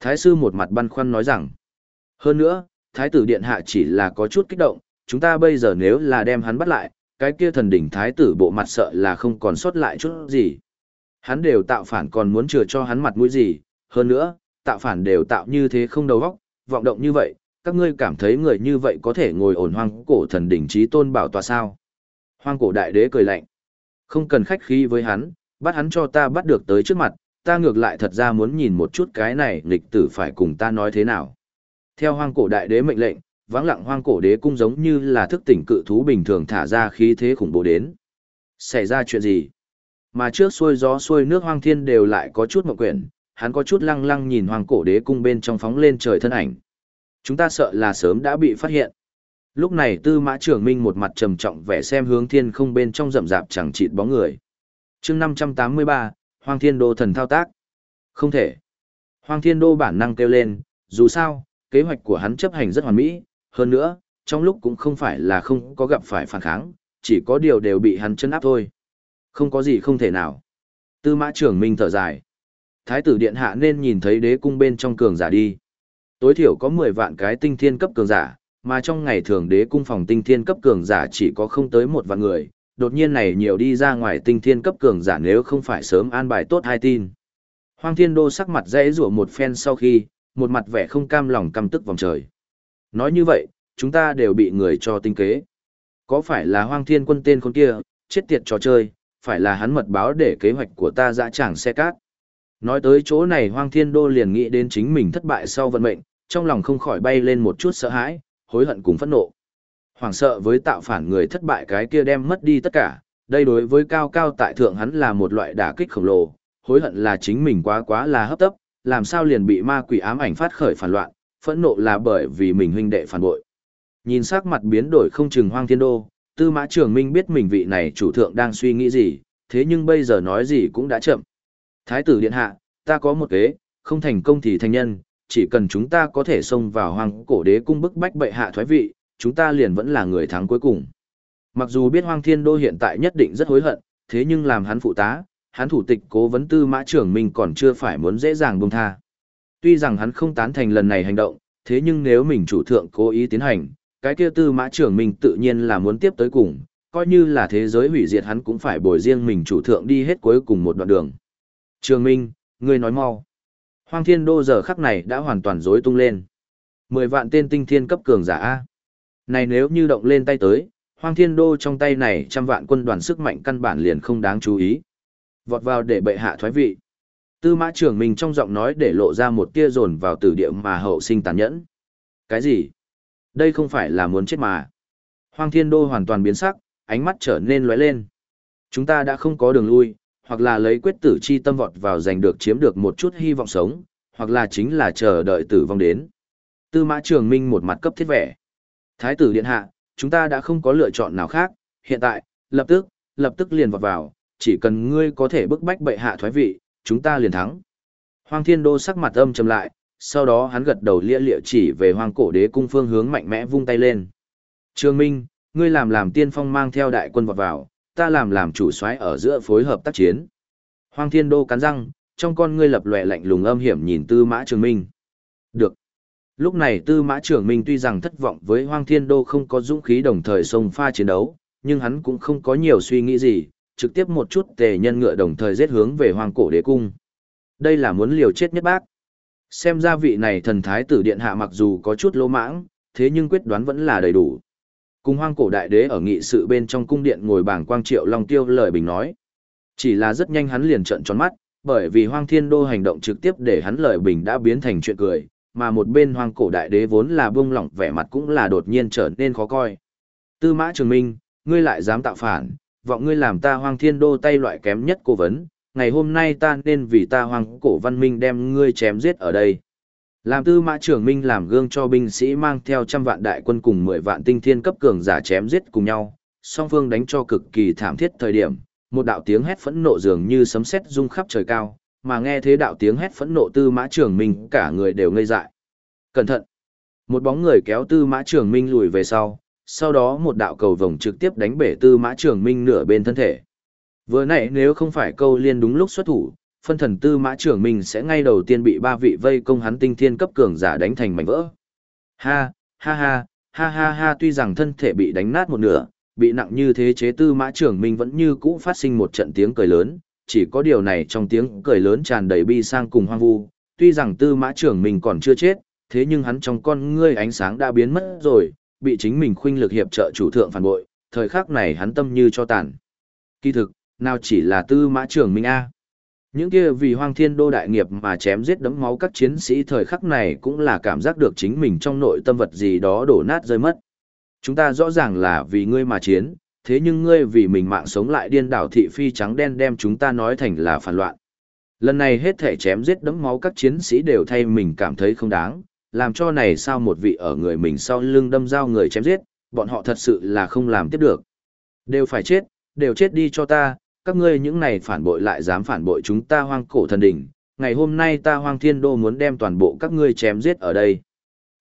Thái sư một mặt băn khoăn nói rằng. Hơn nữa, thái tử điện hạ chỉ là có chút kích động, chúng ta bây giờ nếu là đem hắn bắt lại, cái kia thần đỉnh thái tử bộ mặt sợ là không còn sót lại chút gì. Hắn đều tạo phản còn muốn chừa cho hắn mặt mũi gì, hơn nữa, tạo phản đều tạo như thế không đầu óc, vọng động như vậy, các ngươi cảm thấy người như vậy có thể ngồi ổn hoang cổ thần đỉnh trí tôn bảo tòa sao. Hoang cổ đại đế cười lạnh. Không cần khách khí với hắn, bắt hắn cho ta bắt được tới trước mặt, ta ngược lại thật ra muốn nhìn một chút cái này lịch tử phải cùng ta nói thế nào. Theo hoang cổ đại đế mệnh lệnh, vắng lặng hoang cổ đế cung giống như là thức tỉnh cự thú bình thường thả ra khí thế khủng bố đến. Xảy ra chuyện gì? Mà trước xuôi gió xuôi nước hoang thiên đều lại có chút mộng quyển, hắn có chút lăng lăng nhìn hoàng cổ đế cung bên trong phóng lên trời thân ảnh. Chúng ta sợ là sớm đã bị phát hiện. Lúc này tư mã trưởng minh một mặt trầm trọng vẻ xem hướng thiên không bên trong rậm rạp chẳng chịt bóng người. chương 583, hoàng thiên đô thần thao tác. Không thể. hoàng thiên đô bản năng kêu lên, dù sao, kế hoạch của hắn chấp hành rất hoàn mỹ, hơn nữa, trong lúc cũng không phải là không có gặp phải phản kháng, chỉ có điều đều bị hắn chân áp thôi. Không có gì không thể nào. Tư mã trưởng minh thở dài. Thái tử điện hạ nên nhìn thấy đế cung bên trong cường giả đi. Tối thiểu có 10 vạn cái tinh thiên cấp cường giả, mà trong ngày thường đế cung phòng tinh thiên cấp cường giả chỉ có không tới một vạn người, đột nhiên này nhiều đi ra ngoài tinh thiên cấp cường giả nếu không phải sớm an bài tốt hai tin. Hoang thiên đô sắc mặt dễ rủa một phen sau khi, một mặt vẻ không cam lòng căm tức vòng trời. Nói như vậy, chúng ta đều bị người cho tinh kế. Có phải là hoang thiên quân tên con kia, chết tiệt trò chơi, phải là hắn mật báo để kế hoạch của ta dã tràng xe cát. Nói tới chỗ này hoang thiên đô liền nghĩ đến chính mình thất bại sau vận mệnh, trong lòng không khỏi bay lên một chút sợ hãi, hối hận cùng phẫn nộ. Hoàng sợ với tạo phản người thất bại cái kia đem mất đi tất cả, đây đối với cao cao tại thượng hắn là một loại đả kích khổng lồ, hối hận là chính mình quá quá là hấp tấp, làm sao liền bị ma quỷ ám ảnh phát khởi phản loạn, phẫn nộ là bởi vì mình huynh đệ phản bội. Nhìn sắc mặt biến đổi không chừng hoang thiên đô, tư mã trường minh biết mình vị này chủ thượng đang suy nghĩ gì, thế nhưng bây giờ nói gì cũng đã chậm. Thái tử điện hạ, ta có một kế, không thành công thì thành nhân, chỉ cần chúng ta có thể xông vào hoàng cổ đế cung bức bách bệ hạ thoái vị, chúng ta liền vẫn là người thắng cuối cùng. Mặc dù biết hoang thiên đô hiện tại nhất định rất hối hận, thế nhưng làm hắn phụ tá, hắn thủ tịch cố vấn tư mã trưởng mình còn chưa phải muốn dễ dàng buông tha. Tuy rằng hắn không tán thành lần này hành động, thế nhưng nếu mình chủ thượng cố ý tiến hành, cái kia tư mã trưởng mình tự nhiên là muốn tiếp tới cùng, coi như là thế giới hủy diệt hắn cũng phải bồi riêng mình chủ thượng đi hết cuối cùng một đoạn đường. Trường Minh, ngươi nói mau. Hoang thiên đô giờ khắc này đã hoàn toàn rối tung lên. Mười vạn tên tinh thiên cấp cường giả A. Này nếu như động lên tay tới, hoang thiên đô trong tay này trăm vạn quân đoàn sức mạnh căn bản liền không đáng chú ý. Vọt vào để bệ hạ thoái vị. Tư mã trưởng mình trong giọng nói để lộ ra một tia dồn vào tử địa mà hậu sinh tàn nhẫn. Cái gì? Đây không phải là muốn chết mà. Hoang thiên đô hoàn toàn biến sắc, ánh mắt trở nên lóe lên. Chúng ta đã không có đường lui, hoặc là lấy quyết tử chi tâm vọt vào giành được chiếm được một chút hy vọng sống, hoặc là chính là chờ đợi tử vong đến. Tư mã trường minh một mặt cấp thiết vẻ. Thái tử điện hạ, chúng ta đã không có lựa chọn nào khác, hiện tại, lập tức, lập tức liền vọt vào, chỉ cần ngươi có thể bức bách bệ hạ thoái vị, chúng ta liền thắng. Hoàng thiên đô sắc mặt âm trầm lại, sau đó hắn gật đầu lia lịa chỉ về hoàng cổ đế cung phương hướng mạnh mẽ vung tay lên. Trường Minh, ngươi làm làm tiên phong mang theo đại quân vọt vào, ta làm làm chủ soái ở giữa phối hợp tác chiến. Hoàng thiên đô cắn răng, trong con ngươi lập lòe lạnh lùng âm hiểm nhìn tư mã trường minh. Được. Lúc này tư mã trường minh tuy rằng thất vọng với Hoàng thiên đô không có dũng khí đồng thời xông pha chiến đấu, nhưng hắn cũng không có nhiều suy nghĩ gì, trực tiếp một chút tề nhân ngựa đồng thời giết hướng về hoàng cổ đế cung. Đây là muốn liều chết nhất bác. Xem ra vị này thần thái tử điện hạ mặc dù có chút lỗ mãng, thế nhưng quyết đoán vẫn là đầy đủ. Cùng hoang cổ đại đế ở nghị sự bên trong cung điện ngồi bảng quang triệu long tiêu lời bình nói. Chỉ là rất nhanh hắn liền trợn tròn mắt, bởi vì hoang thiên đô hành động trực tiếp để hắn lời bình đã biến thành chuyện cười, mà một bên hoang cổ đại đế vốn là buông lỏng vẻ mặt cũng là đột nhiên trở nên khó coi. Tư mã trường minh, ngươi lại dám tạo phản, vọng ngươi làm ta hoang thiên đô tay loại kém nhất cố vấn, ngày hôm nay ta nên vì ta hoang cổ văn minh đem ngươi chém giết ở đây. Làm tư mã trưởng minh làm gương cho binh sĩ mang theo trăm vạn đại quân cùng mười vạn tinh thiên cấp cường giả chém giết cùng nhau, song phương đánh cho cực kỳ thảm thiết thời điểm, một đạo tiếng hét phẫn nộ dường như sấm sét rung khắp trời cao, mà nghe thế đạo tiếng hét phẫn nộ tư mã trưởng minh cả người đều ngây dại. Cẩn thận! Một bóng người kéo tư mã trưởng minh lùi về sau, sau đó một đạo cầu vồng trực tiếp đánh bể tư mã trưởng minh nửa bên thân thể. Vừa nãy nếu không phải câu liên đúng lúc xuất thủ, phân thần tư mã trưởng minh sẽ ngay đầu tiên bị ba vị vây công hắn tinh thiên cấp cường giả đánh thành mảnh vỡ. Ha, ha ha, ha ha ha tuy rằng thân thể bị đánh nát một nửa, bị nặng như thế chế tư mã trưởng minh vẫn như cũ phát sinh một trận tiếng cười lớn, chỉ có điều này trong tiếng cười lớn tràn đầy bi sang cùng hoang vu, tuy rằng tư mã trưởng mình còn chưa chết, thế nhưng hắn trong con ngươi ánh sáng đã biến mất rồi, bị chính mình khuynh lực hiệp trợ chủ thượng phản bội, thời khắc này hắn tâm như cho tàn. Kỳ thực, nào chỉ là tư mã trưởng mình a những kia vì hoang thiên đô đại nghiệp mà chém giết đấm máu các chiến sĩ thời khắc này cũng là cảm giác được chính mình trong nội tâm vật gì đó đổ nát rơi mất. Chúng ta rõ ràng là vì ngươi mà chiến, thế nhưng ngươi vì mình mạng sống lại điên đảo thị phi trắng đen đem chúng ta nói thành là phản loạn. Lần này hết thể chém giết đấm máu các chiến sĩ đều thay mình cảm thấy không đáng, làm cho này sao một vị ở người mình sau lưng đâm dao người chém giết, bọn họ thật sự là không làm tiếp được. Đều phải chết, đều chết đi cho ta, các ngươi những này phản bội lại dám phản bội chúng ta hoang cổ thần đỉnh, ngày hôm nay ta hoang thiên đô muốn đem toàn bộ các ngươi chém giết ở đây.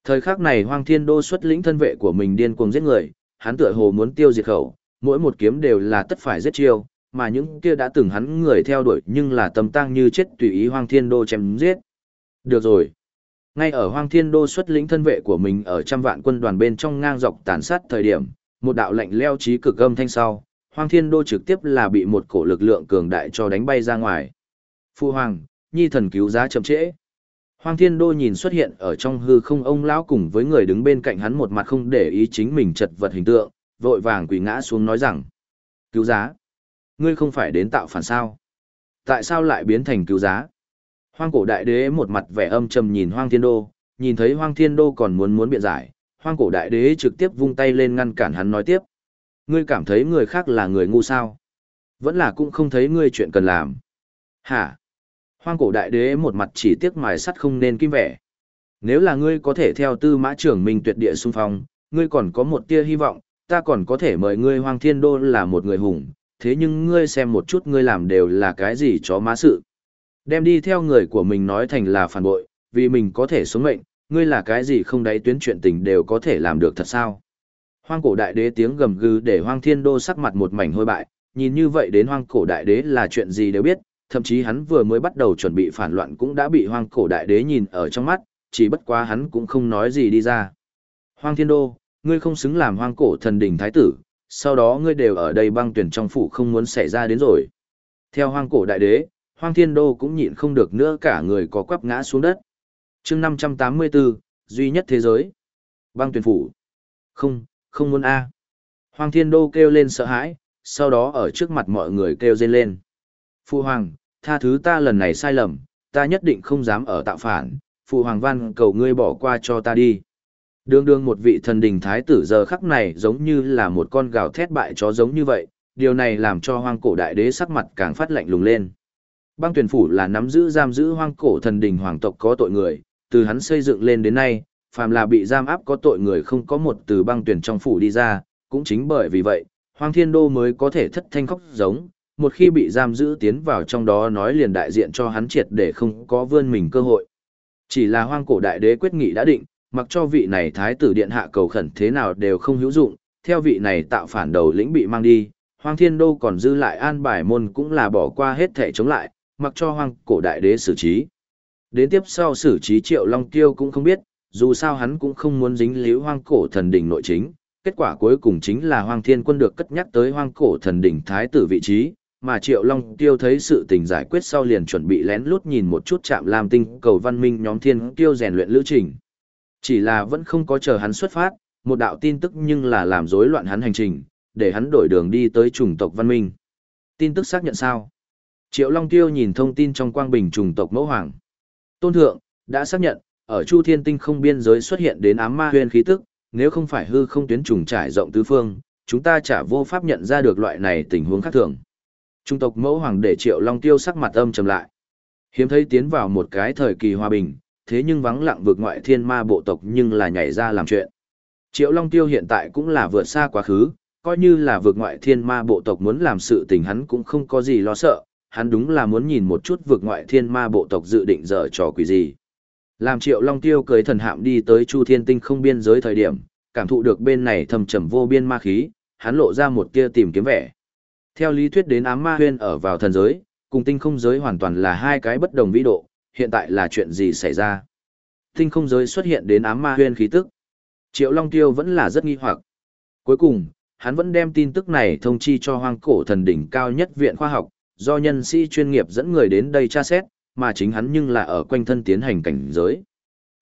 Thời khắc này hoang thiên đô xuất lĩnh thân vệ của mình điên cuồng giết người, hắn tựa hồ muốn tiêu diệt khẩu, mỗi một kiếm đều là tất phải giết chiêu, mà những kia đã từng hắn người theo đuổi nhưng là tầm tăng như chết tùy ý hoang thiên đô chém giết. Được rồi. Ngay ở hoang thiên đô xuất lĩnh thân vệ của mình ở trăm vạn quân đoàn bên trong ngang dọc tàn sát thời điểm, một đạo lệnh leo trí cực âm thanh sau, Hoang Thiên Đô trực tiếp là bị một cổ lực lượng cường đại cho đánh bay ra ngoài. Phu Hoàng, Nhi thần cứu giá chậm trễ. Hoang Thiên Đô nhìn xuất hiện ở trong hư không ông lão cùng với người đứng bên cạnh hắn một mặt không để ý chính mình chật vật hình tượng, vội vàng quỳ ngã xuống nói rằng: "Cứu giá? Ngươi không phải đến tạo phản sao? Tại sao lại biến thành cứu giá?" Hoang cổ đại đế một mặt vẻ âm trầm nhìn Hoang Thiên Đô, nhìn thấy Hoang Thiên Đô còn muốn muốn biện giải, Hoang cổ đại đế trực tiếp vung tay lên ngăn cản hắn nói tiếp: Ngươi cảm thấy người khác là người ngu sao? Vẫn là cũng không thấy ngươi chuyện cần làm. Hả? Hoang cổ đại đế một mặt chỉ tiếc mài sắt không nên kim vẻ. Nếu là ngươi có thể theo tư mã trưởng mình tuyệt địa xung phong, ngươi còn có một tia hy vọng, ta còn có thể mời ngươi Hoang Thiên Đô là một người hùng, thế nhưng ngươi xem một chút ngươi làm đều là cái gì chó má sự. Đem đi theo người của mình nói thành là phản bội, vì mình có thể sống mệnh, ngươi là cái gì không đáy tuyến chuyện tình đều có thể làm được thật sao. Hoang cổ đại đế tiếng gầm gừ để hoang thiên đô sắc mặt một mảnh hôi bại, nhìn như vậy đến hoang cổ đại đế là chuyện gì đều biết, thậm chí hắn vừa mới bắt đầu chuẩn bị phản loạn cũng đã bị hoang cổ đại đế nhìn ở trong mắt, chỉ bất quá hắn cũng không nói gì đi ra. Hoang thiên đô, ngươi không xứng làm hoang cổ thần đỉnh thái tử, sau đó ngươi đều ở đây băng tuyển trong phủ không muốn xảy ra đến rồi. Theo hoang cổ đại đế, hoang thiên đô cũng nhịn không được nữa cả người có quắp ngã xuống đất. chương 584, duy nhất thế giới. Băng tuyển phủ. Không, không muốn a Hoàng Thiên Đô kêu lên sợ hãi, sau đó ở trước mặt mọi người kêu rên lên. Phu Hoàng, tha thứ ta lần này sai lầm, ta nhất định không dám ở tạo phản, Phu Hoàng văn cầu ngươi bỏ qua cho ta đi. Đương đương một vị thần đình thái tử giờ khắc này giống như là một con gào thét bại chó giống như vậy, điều này làm cho hoang cổ đại đế sắc mặt càng phát lạnh lùng lên. Băng tuyển phủ là nắm giữ giam giữ hoang cổ thần đình hoàng tộc có tội người, từ hắn xây dựng lên đến nay, phàm là bị giam áp có tội người không có một từ băng tuyển trong phủ đi ra, cũng chính bởi vì vậy, Hoàng Thiên Đô mới có thể thất thanh khóc giống, một khi bị giam giữ tiến vào trong đó nói liền đại diện cho hắn triệt để không có vươn mình cơ hội. Chỉ là hoang cổ đại đế quyết nghị đã định, mặc cho vị này thái tử điện hạ cầu khẩn thế nào đều không hữu dụng, theo vị này tạo phản đầu lĩnh bị mang đi, Hoàng Thiên Đô còn dư lại an bài môn cũng là bỏ qua hết thể chống lại, mặc cho hoang cổ đại đế xử trí. Đến tiếp sau xử trí Triệu Long Tiêu cũng không biết, dù sao hắn cũng không muốn dính líu hoang cổ thần đỉnh nội chính, kết quả cuối cùng chính là hoang thiên quân được cất nhắc tới hoang cổ thần đỉnh thái tử vị trí, mà Triệu Long Tiêu thấy sự tình giải quyết sau liền chuẩn bị lén lút nhìn một chút chạm làm tinh cầu văn minh nhóm thiên tiêu rèn luyện lữ trình. Chỉ là vẫn không có chờ hắn xuất phát, một đạo tin tức nhưng là làm rối loạn hắn hành trình, để hắn đổi đường đi tới chủng tộc văn minh. Tin tức xác nhận sao? Triệu Long Tiêu nhìn thông tin trong quang bình chủng tộc mẫu hoàng. Tôn thượng, đã xác nhận, ở Chu Thiên Tinh không biên giới xuất hiện đến ám ma huyền khí tức, nếu không phải hư không tuyến trùng trải rộng tứ phương, chúng ta chả vô pháp nhận ra được loại này tình huống khác thường. Trung tộc mẫu hoàng để Triệu Long Tiêu sắc mặt âm trầm lại. Hiếm thấy tiến vào một cái thời kỳ hòa bình, thế nhưng vắng lặng vượt ngoại thiên ma bộ tộc nhưng là nhảy ra làm chuyện. Triệu Long Tiêu hiện tại cũng là vượt xa quá khứ, coi như là vượt ngoại thiên ma bộ tộc muốn làm sự tình hắn cũng không có gì lo sợ, hắn đúng là muốn nhìn một chút vượt ngoại thiên ma bộ tộc dự định dở trò quỷ gì. Làm triệu long tiêu cưới thần hạm đi tới chu thiên tinh không biên giới thời điểm, cảm thụ được bên này thầm trầm vô biên ma khí, hắn lộ ra một tia tìm kiếm vẻ. Theo lý thuyết đến ám ma huyên ở vào thần giới, cùng tinh không giới hoàn toàn là hai cái bất đồng vĩ độ, hiện tại là chuyện gì xảy ra? Tinh không giới xuất hiện đến ám ma huyên khí tức. Triệu Long Tiêu vẫn là rất nghi hoặc. Cuối cùng, hắn vẫn đem tin tức này thông chi cho hoang cổ thần đỉnh cao nhất viện khoa học, do nhân sĩ chuyên nghiệp dẫn người đến đây tra xét, mà chính hắn nhưng là ở quanh thân tiến hành cảnh giới.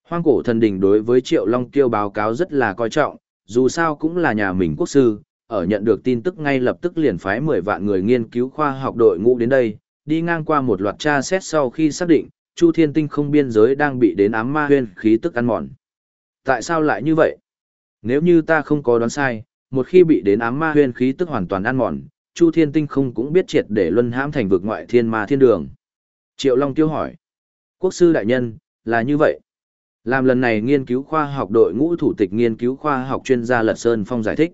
Hoang cổ thần đình đối với Triệu Long Tiêu báo cáo rất là coi trọng, dù sao cũng là nhà mình quốc sư, ở nhận được tin tức ngay lập tức liền phái 10 vạn người nghiên cứu khoa học đội ngũ đến đây, đi ngang qua một loạt tra xét sau khi xác định, Chu Thiên Tinh không biên giới đang bị đến ám ma huyên khí tức ăn mòn. Tại sao lại như vậy? Nếu như ta không có đoán sai, một khi bị đến ám ma huyên khí tức hoàn toàn ăn mòn, Chu Thiên Tinh không cũng biết triệt để luân hãm thành vực ngoại thiên ma thiên đường. Triệu Long tiêu hỏi. Quốc sư đại nhân, là như vậy. Làm lần này nghiên cứu khoa học đội ngũ thủ tịch nghiên cứu khoa học chuyên gia Lật Sơn Phong giải thích.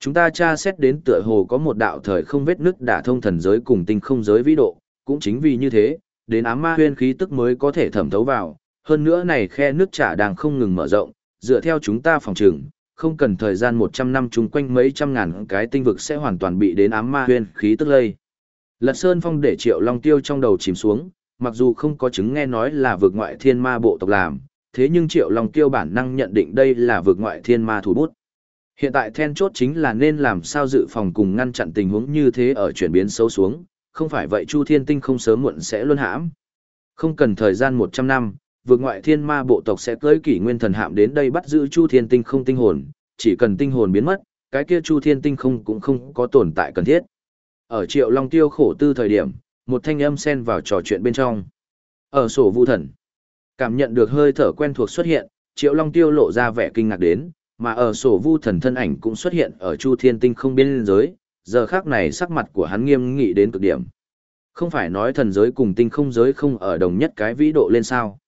Chúng ta tra xét đến tựa hồ có một đạo thời không vết nứt đả thông thần giới cùng tinh không giới vĩ độ, cũng chính vì như thế, đến ám ma huyên khí tức mới có thể thẩm thấu vào, hơn nữa này khe nước trả đang không ngừng mở rộng, dựa theo chúng ta phòng trừng, không cần thời gian 100 năm chung quanh mấy trăm ngàn cái tinh vực sẽ hoàn toàn bị đến ám ma huyên khí tức lây. Lật Sơn Phong để Triệu Long Tiêu trong đầu chìm xuống, mặc dù không có chứng nghe nói là vực ngoại thiên ma bộ tộc làm, thế nhưng Triệu Long Tiêu bản năng nhận định đây là vực ngoại thiên ma thủ bút. Hiện tại then chốt chính là nên làm sao dự phòng cùng ngăn chặn tình huống như thế ở chuyển biến xấu xuống, không phải vậy Chu Thiên Tinh không sớm muộn sẽ luân hãm. Không cần thời gian 100 năm, vượt ngoại thiên ma bộ tộc sẽ cưỡi kỷ nguyên thần hạm đến đây bắt giữ Chu Thiên Tinh không tinh hồn, chỉ cần tinh hồn biến mất, cái kia Chu Thiên Tinh không cũng không có tồn tại cần thiết. Ở Triệu Long Tiêu khổ tư thời điểm, một thanh âm xen vào trò chuyện bên trong. Ở sổ vu thần, cảm nhận được hơi thở quen thuộc xuất hiện, Triệu Long Tiêu lộ ra vẻ kinh ngạc đến, mà ở sổ vu thần thân ảnh cũng xuất hiện ở Chu Thiên Tinh không biên giới, giờ khác này sắc mặt của hắn nghiêm nghị đến cực điểm. Không phải nói thần giới cùng tinh không giới không ở đồng nhất cái vĩ độ lên sao.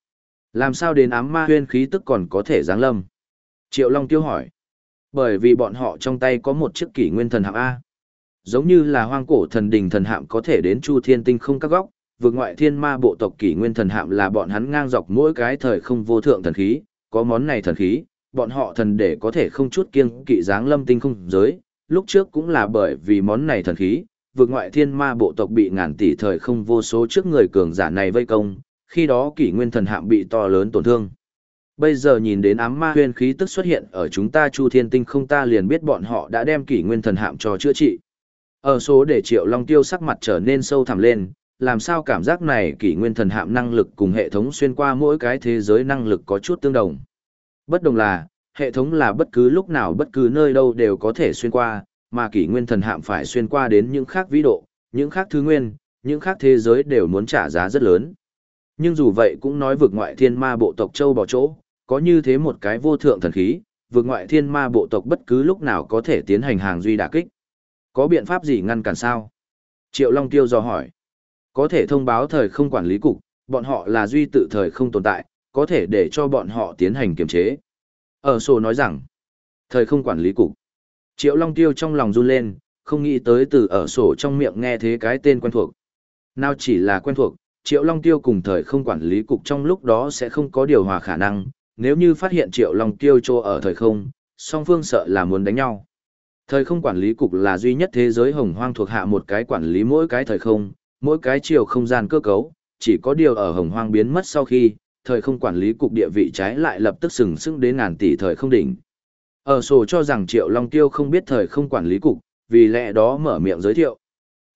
Làm sao đến ám ma huyên khí tức còn có thể giáng lâm? Triệu Long tiêu hỏi. Bởi vì bọn họ trong tay có một chiếc kỷ nguyên thần hạng A. Giống như là hoang cổ thần đình thần hạm có thể đến chu thiên tinh không các góc, vượt ngoại thiên ma bộ tộc kỷ nguyên thần hạm là bọn hắn ngang dọc mỗi cái thời không vô thượng thần khí, có món này thần khí, bọn họ thần để có thể không chút kiêng kỵ dáng lâm tinh không giới, lúc trước cũng là bởi vì món này thần khí, vượt ngoại thiên ma bộ tộc bị ngàn tỷ thời không vô số trước người cường giả này vây công, khi đó kỷ nguyên thần hạm bị to lớn tổn thương. Bây giờ nhìn đến ám ma huyên khí tức xuất hiện ở chúng ta chu thiên tinh không ta liền biết bọn họ đã đem kỷ nguyên thần hạm cho chữa trị. Ở số để triệu long tiêu sắc mặt trở nên sâu thẳm lên, làm sao cảm giác này kỷ nguyên thần hạm năng lực cùng hệ thống xuyên qua mỗi cái thế giới năng lực có chút tương đồng. Bất đồng là, hệ thống là bất cứ lúc nào bất cứ nơi đâu đều có thể xuyên qua, mà kỷ nguyên thần hạm phải xuyên qua đến những khác vĩ độ, những khác thứ nguyên, những khác thế giới đều muốn trả giá rất lớn. Nhưng dù vậy cũng nói vượt ngoại thiên ma bộ tộc châu bỏ chỗ, có như thế một cái vô thượng thần khí, vượt ngoại thiên ma bộ tộc bất cứ lúc nào có thể tiến hành hàng duy đả kích. Có biện pháp gì ngăn cản sao? Triệu Long Tiêu dò hỏi. Có thể thông báo thời không quản lý cục, bọn họ là duy tự thời không tồn tại, có thể để cho bọn họ tiến hành kiềm chế. Ở sổ nói rằng, thời không quản lý cục. Triệu Long Tiêu trong lòng run lên, không nghĩ tới từ ở sổ trong miệng nghe thế cái tên quen thuộc. Nào chỉ là quen thuộc, Triệu Long Tiêu cùng thời không quản lý cục trong lúc đó sẽ không có điều hòa khả năng, nếu như phát hiện Triệu Long Tiêu trô ở thời không, song phương sợ là muốn đánh nhau. Thời không quản lý cục là duy nhất thế giới hồng hoang thuộc hạ một cái quản lý mỗi cái thời không, mỗi cái chiều không gian cơ cấu, chỉ có điều ở hồng hoang biến mất sau khi, thời không quản lý cục địa vị trái lại lập tức sừng sững đến ngàn tỷ thời không đỉnh. Ở sổ cho rằng Triệu Long Tiêu không biết thời không quản lý cục, vì lẽ đó mở miệng giới thiệu.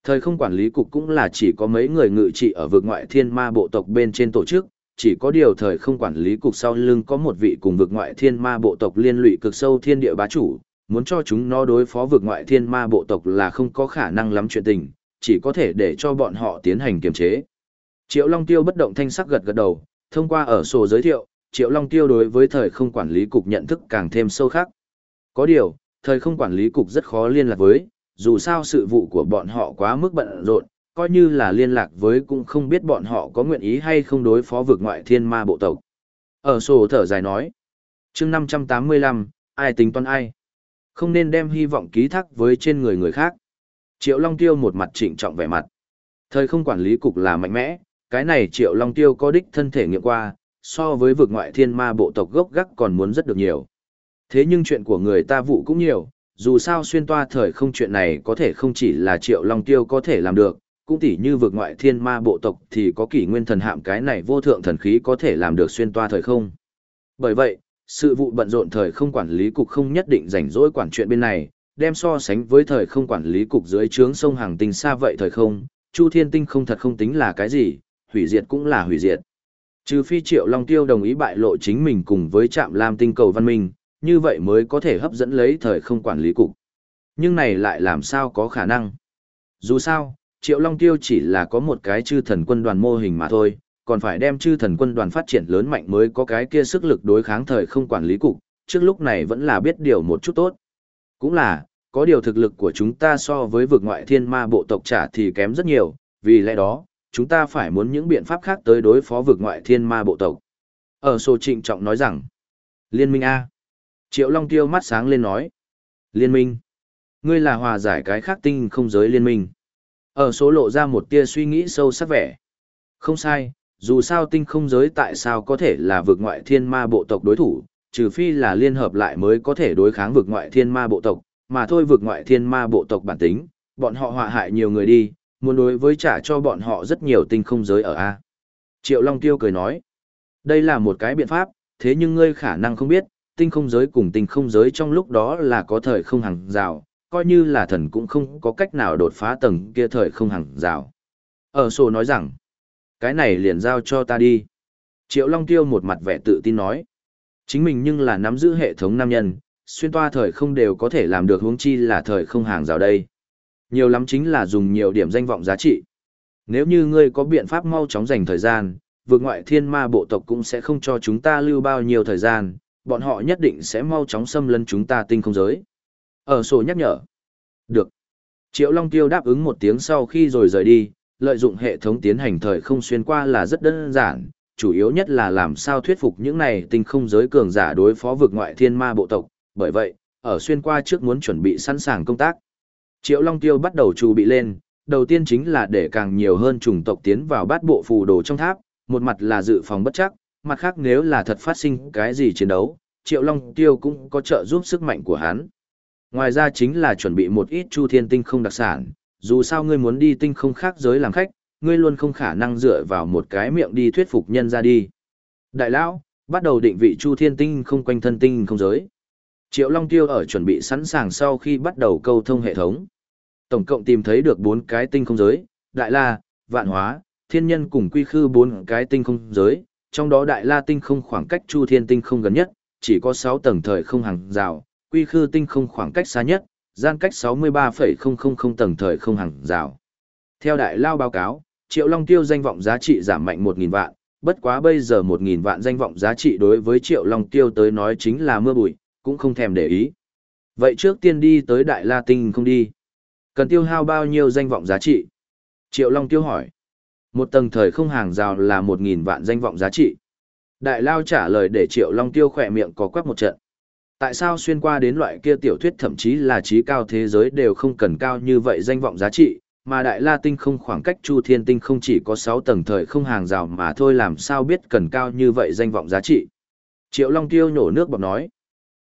Thời không quản lý cục cũng là chỉ có mấy người ngự trị ở vực ngoại thiên ma bộ tộc bên trên tổ chức, chỉ có điều thời không quản lý cục sau lưng có một vị cùng vực ngoại thiên ma bộ tộc liên lụy cực sâu thiên địa bá chủ, muốn cho chúng nó đối phó vực ngoại thiên ma bộ tộc là không có khả năng lắm chuyện tình, chỉ có thể để cho bọn họ tiến hành kiềm chế. Triệu Long Tiêu bất động thanh sắc gật gật đầu, thông qua ở sổ giới thiệu, Triệu Long Tiêu đối với thời không quản lý cục nhận thức càng thêm sâu khác. Có điều, thời không quản lý cục rất khó liên lạc với, dù sao sự vụ của bọn họ quá mức bận rộn, coi như là liên lạc với cũng không biết bọn họ có nguyện ý hay không đối phó vực ngoại thiên ma bộ tộc. Ở sổ thở dài nói, chương 585, ai tính toán ai? Không nên đem hy vọng ký thác với trên người người khác. Triệu Long Tiêu một mặt trịnh trọng vẻ mặt. Thời không quản lý cục là mạnh mẽ, cái này Triệu Long Tiêu có đích thân thể nghiệm qua, so với vực ngoại thiên ma bộ tộc gốc gác còn muốn rất được nhiều. Thế nhưng chuyện của người ta vụ cũng nhiều, dù sao xuyên toa thời không chuyện này có thể không chỉ là Triệu Long Tiêu có thể làm được, cũng tỉ như vực ngoại thiên ma bộ tộc thì có kỷ nguyên thần hạm cái này vô thượng thần khí có thể làm được xuyên toa thời không. Bởi vậy, sự vụ bận rộn thời không quản lý cục không nhất định rảnh rỗi quản chuyện bên này, đem so sánh với thời không quản lý cục dưới trướng sông hàng tinh xa vậy thời không, Chu Thiên Tinh không thật không tính là cái gì, hủy diệt cũng là hủy diệt. Trừ phi Triệu Long Tiêu đồng ý bại lộ chính mình cùng với Trạm Lam tinh cầu văn minh, như vậy mới có thể hấp dẫn lấy thời không quản lý cục. Nhưng này lại làm sao có khả năng? Dù sao, Triệu Long Tiêu chỉ là có một cái chư thần quân đoàn mô hình mà thôi, còn phải đem chư thần quân đoàn phát triển lớn mạnh mới có cái kia sức lực đối kháng thời không quản lý cục, trước lúc này vẫn là biết điều một chút tốt. Cũng là, có điều thực lực của chúng ta so với vực ngoại thiên ma bộ tộc trả thì kém rất nhiều, vì lẽ đó, chúng ta phải muốn những biện pháp khác tới đối phó vực ngoại thiên ma bộ tộc. Ở sổ trịnh trọng nói rằng, Liên minh A. Triệu Long Tiêu mắt sáng lên nói, Liên minh. Ngươi là hòa giải cái khác tinh không giới liên minh. Ở số lộ ra một tia suy nghĩ sâu sắc vẻ. Không sai, dù sao tinh không giới tại sao có thể là vực ngoại thiên ma bộ tộc đối thủ, trừ phi là liên hợp lại mới có thể đối kháng vực ngoại thiên ma bộ tộc, mà thôi vực ngoại thiên ma bộ tộc bản tính, bọn họ họa hại nhiều người đi, muốn đối với trả cho bọn họ rất nhiều tinh không giới ở A. Triệu Long Tiêu cười nói, đây là một cái biện pháp, thế nhưng ngươi khả năng không biết, tinh không giới cùng tinh không giới trong lúc đó là có thời không hàng rào, coi như là thần cũng không có cách nào đột phá tầng kia thời không hàng rào. Ở sổ nói rằng, cái này liền giao cho ta đi. Triệu Long Tiêu một mặt vẻ tự tin nói, chính mình nhưng là nắm giữ hệ thống nam nhân, xuyên toa thời không đều có thể làm được huống chi là thời không hàng rào đây. Nhiều lắm chính là dùng nhiều điểm danh vọng giá trị. Nếu như ngươi có biện pháp mau chóng dành thời gian, vượt ngoại thiên ma bộ tộc cũng sẽ không cho chúng ta lưu bao nhiêu thời gian, bọn họ nhất định sẽ mau chóng xâm lấn chúng ta tinh không giới. Ở sổ nhắc nhở. Được. Triệu Long Tiêu đáp ứng một tiếng sau khi rồi rời đi, lợi dụng hệ thống tiến hành thời không xuyên qua là rất đơn giản, chủ yếu nhất là làm sao thuyết phục những này tinh không giới cường giả đối phó vực ngoại thiên ma bộ tộc, bởi vậy, ở xuyên qua trước muốn chuẩn bị sẵn sàng công tác. Triệu Long Tiêu bắt đầu chuẩn bị lên, đầu tiên chính là để càng nhiều hơn chủng tộc tiến vào bát bộ phù đồ trong tháp, một mặt là dự phòng bất chắc, mặt khác nếu là thật phát sinh cái gì chiến đấu, Triệu Long Tiêu cũng có trợ giúp sức mạnh của hắn. Ngoài ra chính là chuẩn bị một ít chu thiên tinh không đặc sản, dù sao ngươi muốn đi tinh không khác giới làm khách, ngươi luôn không khả năng dựa vào một cái miệng đi thuyết phục nhân ra đi. Đại lão, bắt đầu định vị chu thiên tinh không quanh thân tinh không giới. Triệu Long Tiêu ở chuẩn bị sẵn sàng sau khi bắt đầu câu thông hệ thống. Tổng cộng tìm thấy được 4 cái tinh không giới, Đại La, Vạn Hóa, Thiên Nhân cùng Quy Khư 4 cái tinh không giới, trong đó Đại La tinh không khoảng cách Chu Thiên tinh không gần nhất, chỉ có 6 tầng thời không hàng rào, Quy Khư tinh không khoảng cách xa nhất, gian cách 63,000 tầng thời không hàng rào. Theo Đại Lao báo cáo, Triệu Long Tiêu danh vọng giá trị giảm mạnh 1.000 vạn, bất quá bây giờ 1.000 vạn danh vọng giá trị đối với Triệu Long Tiêu tới nói chính là mưa bụi, cũng không thèm để ý. Vậy trước tiên đi tới Đại La Tinh không đi. Cần tiêu hao bao nhiêu danh vọng giá trị? Triệu Long tiêu hỏi. Một tầng thời không hàng rào là 1.000 vạn danh vọng giá trị. Đại Lao trả lời để Triệu Long tiêu khỏe miệng có quắc một trận. Tại sao xuyên qua đến loại kia tiểu thuyết thậm chí là trí cao thế giới đều không cần cao như vậy danh vọng giá trị, mà Đại La Tinh không khoảng cách Chu Thiên Tinh không chỉ có 6 tầng thời không hàng rào mà thôi làm sao biết cần cao như vậy danh vọng giá trị. Triệu Long Tiêu nhổ nước bọc nói.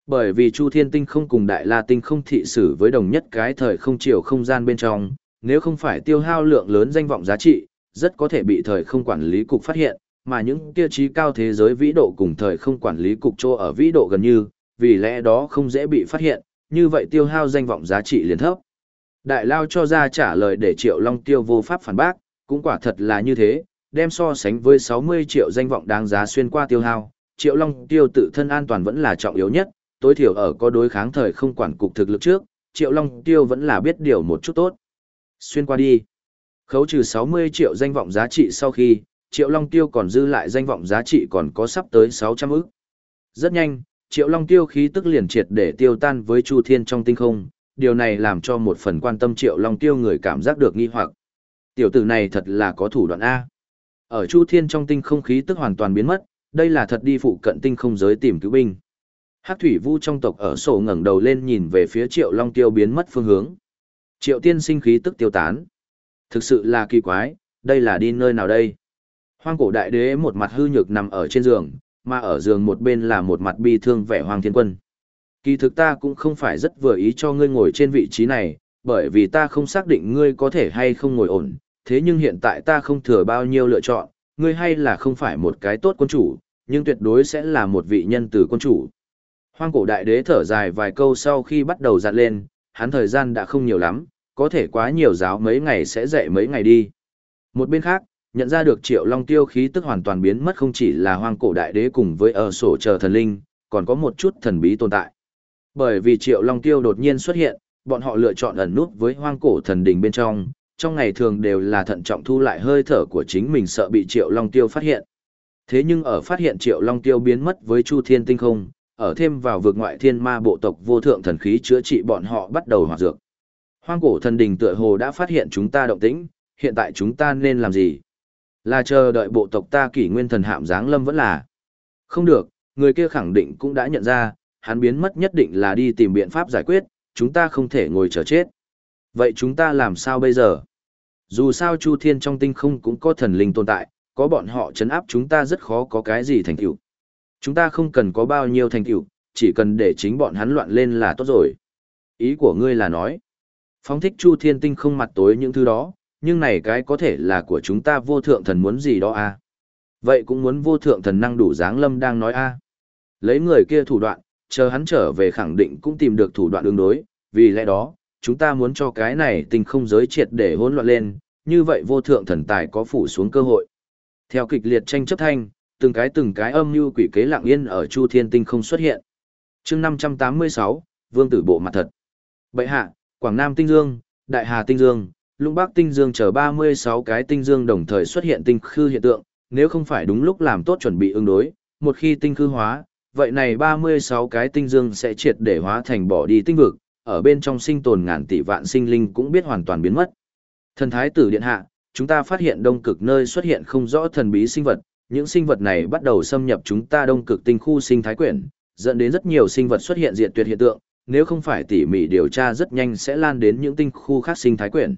Bởi vì Chu Thiên Tinh không cùng Đại La Tinh không thị xử với đồng nhất cái thời không chiều không gian bên trong, nếu không phải tiêu hao lượng lớn danh vọng giá trị, rất có thể bị thời không quản lý cục phát hiện, mà những tiêu chí cao thế giới vĩ độ cùng thời không quản lý cục chỗ ở vĩ độ gần như, vì lẽ đó không dễ bị phát hiện, như vậy tiêu hao danh vọng giá trị liền thấp. Đại Lao cho ra trả lời để Triệu Long Tiêu vô pháp phản bác, cũng quả thật là như thế, đem so sánh với 60 triệu danh vọng đáng giá xuyên qua tiêu hao, Triệu Long Tiêu tự thân an toàn vẫn là trọng yếu nhất, tối thiểu ở có đối kháng thời không quản cục thực lực trước, Triệu Long Tiêu vẫn là biết điều một chút tốt. Xuyên qua đi. Khấu trừ 60 triệu danh vọng giá trị sau khi, Triệu Long Tiêu còn dư lại danh vọng giá trị còn có sắp tới 600 ức. Rất nhanh, Triệu Long Tiêu khí tức liền triệt để tiêu tan với Chu Thiên trong tinh không, điều này làm cho một phần quan tâm Triệu Long Tiêu người cảm giác được nghi hoặc. Tiểu tử này thật là có thủ đoạn A. Ở Chu Thiên trong tinh không khí tức hoàn toàn biến mất, đây là thật đi phụ cận tinh không giới tìm cứu binh. Hắc thủy vu trong tộc ở sổ ngẩng đầu lên nhìn về phía triệu long tiêu biến mất phương hướng. Triệu tiên sinh khí tức tiêu tán. Thực sự là kỳ quái, đây là đi nơi nào đây? Hoang cổ đại đế một mặt hư nhược nằm ở trên giường, mà ở giường một bên là một mặt bi thương vẻ hoàng thiên quân. Kỳ thực ta cũng không phải rất vừa ý cho ngươi ngồi trên vị trí này, bởi vì ta không xác định ngươi có thể hay không ngồi ổn, thế nhưng hiện tại ta không thừa bao nhiêu lựa chọn, ngươi hay là không phải một cái tốt quân chủ, nhưng tuyệt đối sẽ là một vị nhân từ quân chủ. Hoang cổ đại đế thở dài vài câu sau khi bắt đầu dặn lên, hắn thời gian đã không nhiều lắm, có thể quá nhiều giáo mấy ngày sẽ dạy mấy ngày đi. Một bên khác, nhận ra được triệu long tiêu khí tức hoàn toàn biến mất không chỉ là hoang cổ đại đế cùng với ở sổ chờ thần linh, còn có một chút thần bí tồn tại. Bởi vì triệu long tiêu đột nhiên xuất hiện, bọn họ lựa chọn ẩn nút với hoang cổ thần đình bên trong, trong ngày thường đều là thận trọng thu lại hơi thở của chính mình sợ bị triệu long tiêu phát hiện. Thế nhưng ở phát hiện triệu long tiêu biến mất với chu thiên tinh không, ở thêm vào vực ngoại thiên ma bộ tộc vô thượng thần khí chữa trị bọn họ bắt đầu hoạt dược. Hoang cổ thần đình tựa hồ đã phát hiện chúng ta động tĩnh, hiện tại chúng ta nên làm gì? Là chờ đợi bộ tộc ta kỷ nguyên thần hạm giáng lâm vẫn là. Không được, người kia khẳng định cũng đã nhận ra, hắn biến mất nhất định là đi tìm biện pháp giải quyết, chúng ta không thể ngồi chờ chết. Vậy chúng ta làm sao bây giờ? Dù sao Chu Thiên trong tinh không cũng có thần linh tồn tại, có bọn họ chấn áp chúng ta rất khó có cái gì thành tựu. Chúng ta không cần có bao nhiêu thành tựu, chỉ cần để chính bọn hắn loạn lên là tốt rồi. Ý của ngươi là nói, phóng thích Chu Thiên tinh không mặt tối những thứ đó, nhưng này cái có thể là của chúng ta vô thượng thần muốn gì đó à? Vậy cũng muốn vô thượng thần năng đủ dáng lâm đang nói a à? Lấy người kia thủ đoạn, chờ hắn trở về khẳng định cũng tìm được thủ đoạn ứng đối, vì lẽ đó, chúng ta muốn cho cái này tình không giới triệt để hỗn loạn lên, như vậy vô thượng thần tài có phủ xuống cơ hội. Theo kịch liệt tranh chấp thanh, từng cái từng cái âm mưu quỷ kế lặng yên ở Chu Thiên Tinh không xuất hiện. Chương 586, Vương tử bộ mặt thật. Bệ hạ, Quảng Nam Tinh Dương, Đại Hà Tinh Dương, Lũng Bắc Tinh Dương chờ 36 cái tinh dương đồng thời xuất hiện tinh khư hiện tượng, nếu không phải đúng lúc làm tốt chuẩn bị ứng đối, một khi tinh khư hóa, vậy này 36 cái tinh dương sẽ triệt để hóa thành bỏ đi tinh vực, ở bên trong sinh tồn ngàn tỷ vạn sinh linh cũng biết hoàn toàn biến mất. Thần thái tử điện hạ, chúng ta phát hiện đông cực nơi xuất hiện không rõ thần bí sinh vật, những sinh vật này bắt đầu xâm nhập chúng ta đông cực tinh khu sinh thái quyển, dẫn đến rất nhiều sinh vật xuất hiện diệt tuyệt hiện tượng, nếu không phải tỉ mỉ điều tra rất nhanh sẽ lan đến những tinh khu khác sinh thái quyển.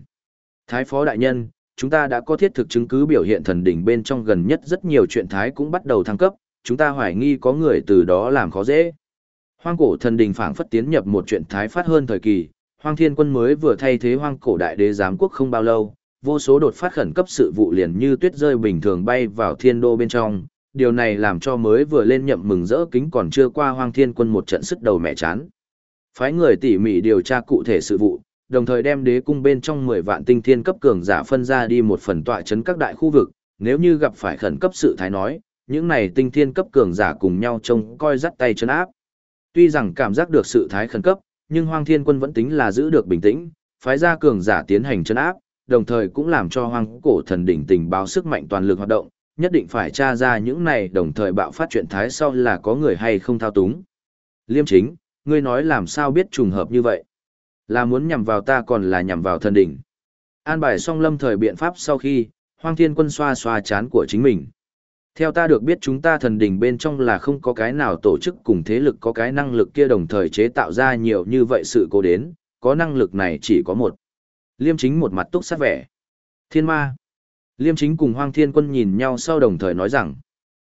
Thái phó đại nhân, chúng ta đã có thiết thực chứng cứ biểu hiện thần đỉnh bên trong gần nhất rất nhiều chuyện thái cũng bắt đầu thăng cấp, chúng ta hoài nghi có người từ đó làm khó dễ. Hoang cổ thần đình phảng phất tiến nhập một chuyện thái phát hơn thời kỳ, Hoang Thiên Quân mới vừa thay thế Hoang cổ đại đế giám quốc không bao lâu, vô số đột phát khẩn cấp sự vụ liền như tuyết rơi bình thường bay vào thiên đô bên trong, điều này làm cho mới vừa lên nhậm mừng rỡ kính còn chưa qua Hoang Thiên Quân một trận sức đầu mẹ chán. Phái người tỉ mỉ điều tra cụ thể sự vụ, đồng thời đem đế cung bên trong 10 vạn tinh thiên cấp cường giả phân ra đi một phần tọa chấn các đại khu vực, nếu như gặp phải khẩn cấp sự thái nói, những này tinh thiên cấp cường giả cùng nhau trông coi dắt tay chấn áp. Tuy rằng cảm giác được sự thái khẩn cấp, nhưng Hoang Thiên Quân vẫn tính là giữ được bình tĩnh, phái ra cường giả tiến hành chấn áp, đồng thời cũng làm cho Hoang Cổ Thần đỉnh tình báo sức mạnh toàn lực hoạt động, nhất định phải tra ra những này đồng thời bạo phát chuyện thái sau là có người hay không thao túng. Liêm chính, ngươi nói làm sao biết trùng hợp như vậy? Là muốn nhằm vào ta còn là nhằm vào thần đỉnh. An bài xong lâm thời biện pháp sau khi, Hoang Thiên Quân xoa xoa chán của chính mình. Theo ta được biết chúng ta thần đỉnh bên trong là không có cái nào tổ chức cùng thế lực có cái năng lực kia đồng thời chế tạo ra nhiều như vậy sự cố đến, có năng lực này chỉ có một. Liêm chính một mặt túc sát vẻ. Thiên ma. Liêm chính cùng Hoang Thiên Quân nhìn nhau sau đồng thời nói rằng.